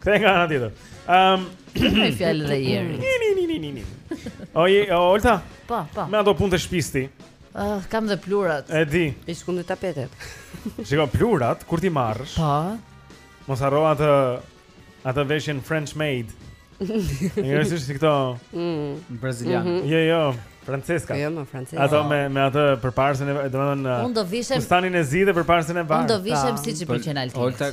Speaker 2: Kthej nga ana tjetër. Ehm,
Speaker 5: um, fjalë dhe ieri.
Speaker 2: Ni ni ni ni ni. Oj, Olta.
Speaker 5: Po, po.
Speaker 2: Me ato punë të shtëpisë ti.
Speaker 5: Ah, uh, kam dhe pluhurat.
Speaker 2: E di.
Speaker 3: I shkund tapetet.
Speaker 2: Shikoj pluhurat kur t'i marrësh.
Speaker 5: Po.
Speaker 2: Mos harro atë atë veshjen French maid. Njërë si shtë këto
Speaker 3: mm.
Speaker 4: Brazilian
Speaker 3: mm -hmm.
Speaker 2: Jo, jo, franceze
Speaker 3: Jo, më franceze
Speaker 2: Ato me, me atë përparësen e
Speaker 5: Unë do vishem
Speaker 2: fustanin e zi dhe përparësen e bardhë
Speaker 5: Unë do vishem siç i pëlqen Altinit
Speaker 4: Olta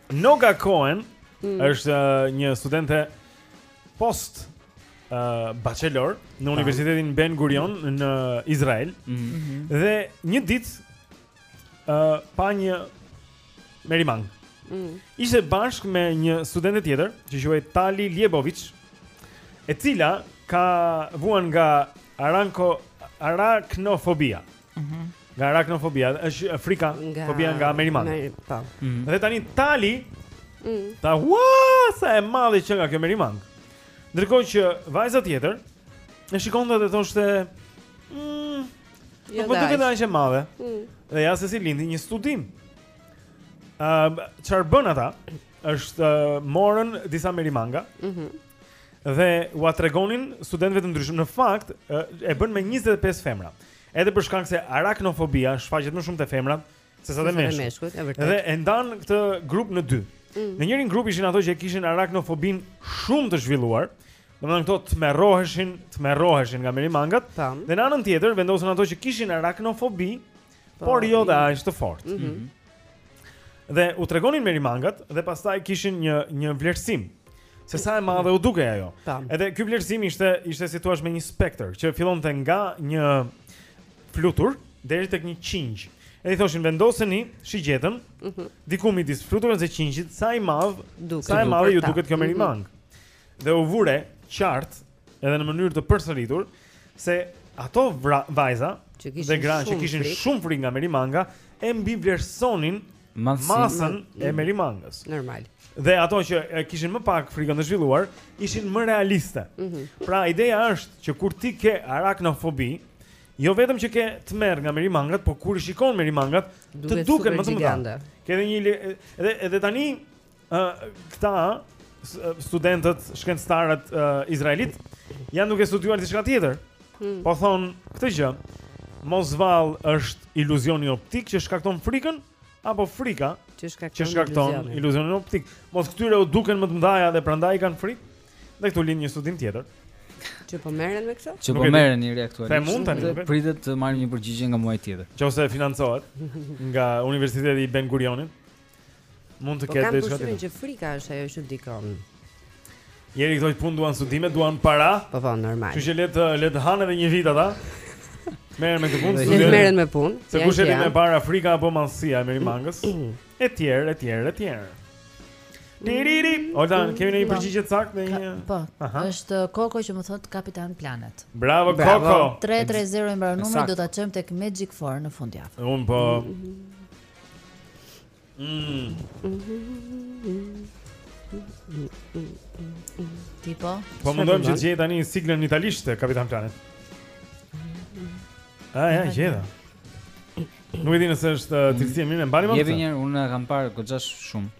Speaker 2: Noga Cohen
Speaker 3: mm.
Speaker 2: është uh, një studente post uh, bachelor në ah. Universitetin Ben Gurion mm. në Izrael.
Speaker 4: Mm -hmm.
Speaker 2: Dhe një ditë uh, pa një merimangë.
Speaker 3: Mm.
Speaker 2: Ishte bashkë me një studente tjetër që quhej Tali Liebovic, e cila ka vuajtur nga aranko araknofobia.
Speaker 5: Mhm.
Speaker 2: Mm nga araknofobia, është frika, nga... fobia nga
Speaker 3: merimangat. Po.
Speaker 4: Mm -hmm.
Speaker 2: Dhe tani Tali
Speaker 3: mm.
Speaker 2: tha ua sa e madhe qenka kjo merimangë. Ndërkohë që vajza tjetër e shikonte dhe thoshte, mm,
Speaker 3: s'po
Speaker 2: duket
Speaker 3: aq
Speaker 2: e madhe.
Speaker 3: Mm.
Speaker 2: Dhe ja se si lindi një studim. Ëm, uh, çfarë bënë ata? Është uh, morën disa merimanga.
Speaker 3: Mhm.
Speaker 2: Mm dhe ua tregonin studentëve të ndryshëm. Në fakt, e bënë me 25 femra. Edhe për shkak se araknofobia shfaqet më shumë te femrat sesa te meshkujt. Dhe e ndanë këtë grup në dy.
Speaker 3: Mm.
Speaker 2: Në njërin grup ishin ato që e kishin araknofobinë shumë të zhvilluar, domethënë këto tmerroheshin, tmerroheshin nga merimangat. Dhe në anën tjetër vendosën ato që kishin araknofobi,
Speaker 3: po,
Speaker 2: por jo dhe aq të fortë.
Speaker 3: Mm -hmm.
Speaker 2: Dhe u tregonin merimangat dhe pastaj kishin një një vlerësim se sa e madhe u dukej ajo.
Speaker 3: Tam.
Speaker 2: Edhe ky vlerësim ishte ishte si t'thuash me një spektër që fillonte nga një flutur deri tek një qingj. Edhe i thoshin vendoseni shigjetën uh
Speaker 3: mhm. -huh.
Speaker 2: diku midis fluturës dhe qingjit sa i madh
Speaker 3: duket.
Speaker 2: Sa e madhe ju duket kjo merimangë. Mhm. Uh -huh. Dhe u vu re qartë edhe në mënyrë të përsëritur se ato vra, vajza
Speaker 3: që kishin
Speaker 2: dhe gra që kishin shumë frikë nga merimanga e
Speaker 4: mbivlerësonin
Speaker 2: masën e merimangës.
Speaker 3: Normal.
Speaker 2: Dhe ato që e kishin më pak frikën të zhvilluar ishin më realiste.
Speaker 3: Mm -hmm.
Speaker 2: Pra ideja është që kur ti ke araknofobi, jo vetëm që ke tmerr nga merimangat, por kur i shikon merimangat, të duken më të mëdha. Ke edhe një edhe edhe tani ë këta studentët shkencëtarët izraelitë janë duke studiuar diçka tjetër.
Speaker 3: Hmm.
Speaker 2: Po thonë këtë gjë. Mos vallë është iluzioni optik që shkakton frikën apo frika
Speaker 3: që shkakton,
Speaker 2: që shkakton
Speaker 3: iluzionin.
Speaker 2: iluzionin optik. Mos këtyre u duken më të mëdha dhe prandaj kanë frikë. Dhe këtu lind një studim tjetër.
Speaker 3: Që po merren me këtë?
Speaker 4: Që po merren aktualisht.
Speaker 2: Sa mund tani?
Speaker 4: Pritet të marrim një përgjigje nga muaji tjetër.
Speaker 2: Që po financohet nga Universiteti i Ben Gurionit. Mund të ketë diçka.
Speaker 3: Po
Speaker 2: kam përshtypjen
Speaker 3: që frika është ajo që ndikon.
Speaker 2: Deri këto punë duan studime, duan para.
Speaker 3: Po po, normal.
Speaker 2: Kështu që le të le të hanë edhe një vit ata. Merren me këtë punë,
Speaker 3: studime.
Speaker 2: Ne
Speaker 3: merren me punë.
Speaker 2: Se kush
Speaker 3: vjen
Speaker 2: më para frika apo madhësia e merimangës? Etj, etj, etj. Tiriri. Ola, kemi një përgjigje të saktë në një.
Speaker 5: Po. Është uh, Koko që më thotë Kapitan Planet.
Speaker 2: Bravo, Bravo. Koko.
Speaker 5: 330 i mbaron numri, do ta çojmë tek Magic 4 në fundjavë.
Speaker 2: Unë po. Mm -hmm. Mm.
Speaker 5: Ti po.
Speaker 2: Po mundohem që të gjej tani siglën italisht të Kapitan Planet. A ja, gjeta. Nuk e di nëse është uh, cilësi e mirë, mbani më.
Speaker 4: Jepi një, unë e kam parë goxha shumë.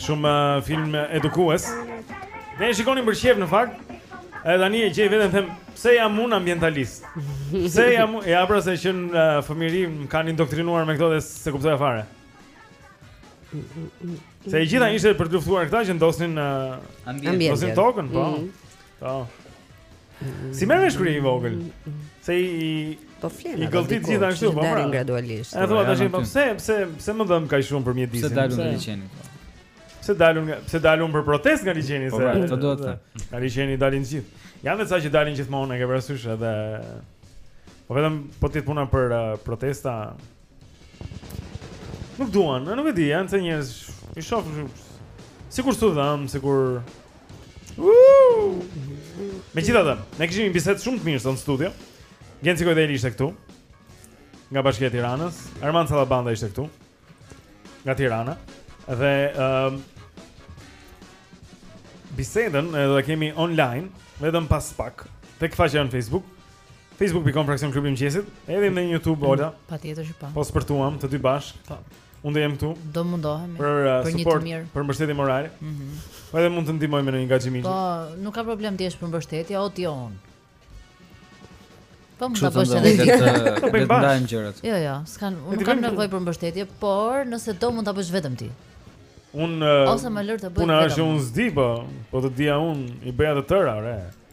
Speaker 2: Shumë uh, film edukues. Ne e shikonim për qejf në fakt. Edhe tani e gjej veten them pse jam unë ambientalist. Pse jam e ja, pra se që në uh, fëmijëri më kanë indoktrinuar me këto dhe s'e kuptoja fare. Se e gjitha ishte për të luftuar këta që ndotnin uh,
Speaker 4: ambientin,
Speaker 2: ndotnin tokën, po.
Speaker 3: Mm -hmm.
Speaker 2: Po. S'i merr vesh kur je i vogël? Se i
Speaker 3: po flen.
Speaker 2: I gëlltit gjithë
Speaker 3: ashtu,
Speaker 2: po. Pra.
Speaker 3: gradualisht.
Speaker 2: Edhe thua tash, po pse, pse, pse më dhemb kaq shumë për mjedisin?
Speaker 4: Pse dal unë nga liqeni?
Speaker 2: Pse dal unë, pse dal unë për protestë nga liqeni
Speaker 4: po,
Speaker 2: se?
Speaker 4: Po, çfarë do të thotë?
Speaker 2: Nga liqeni dalin gjithë. Janë vetë sa që dalin gjithmonë, e ke parasysh edhe Po vetëm po të jetë puna për uh, protesta Nuk duan, a nuk e di, janë ca njerëz i shoh sikur s'u dhemb, sikur Megjithatë, ne kishim një bisedë shumë të mirë sot në studio. Genci Kojdeli ishte këtu. Nga Bashkia e Tiranës, Armand Salabanda ishte këtu. Nga Tirana. Dhe ëm um, bisedën do e kemi online, vetëm pas pak tek faqja në Facebook. Facebook.com fraksion klubi i mëngjesit, edhe në YouTube Ola.
Speaker 5: Mm, patjetër që po.
Speaker 2: Po s'përtuam të dy bashkë.
Speaker 5: Po.
Speaker 2: Unë do jem këtu.
Speaker 5: Do mundohemi
Speaker 2: për, uh,
Speaker 5: për një të mirë,
Speaker 2: për mbështetje morale.
Speaker 5: Mhm.
Speaker 2: Mm po edhe mund të ndihmoj me angazhim.
Speaker 5: Po, nuk ka problem të jesh për mbështetje, o ti o unë. Po mund ta bësh edhe ti.
Speaker 4: Po bëjmë bashkë gjërat.
Speaker 5: Jo, jo, s'kan, unë nuk kam nevojë për mbështetje, por nëse do mund ta bësh vetëm ti.
Speaker 2: Unë uh,
Speaker 5: Ose më lër ta bëj.
Speaker 2: Unë as
Speaker 5: unë
Speaker 2: s'di, po, po të dija unë i bëja të tëra, ore.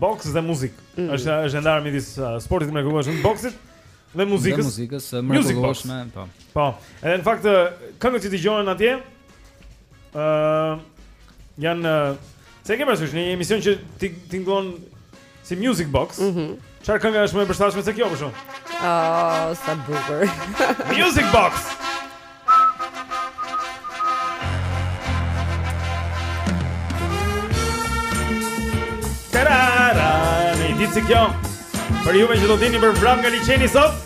Speaker 2: Boks dhe muzikë.
Speaker 4: Mm.
Speaker 2: Është është ndarë midis uh, sportit të mrekullueshëm, boksit dhe muzikës.
Speaker 4: Dhe muzikës së mrekullueshme, po.
Speaker 2: Po. Edhe në fakt uh, këngët që dëgjohen atje ë uh, janë uh, se e kemi parasysh një emision që tingëllon si music box.
Speaker 3: Mhm.
Speaker 2: Mm Çfarë kënge është më e përshtatshme se kjo për shkak?
Speaker 3: Ah, sa bukur.
Speaker 2: Music box. Tarara, ne ditë kjo. Për juve që do dilni për vrap nga liqeni sot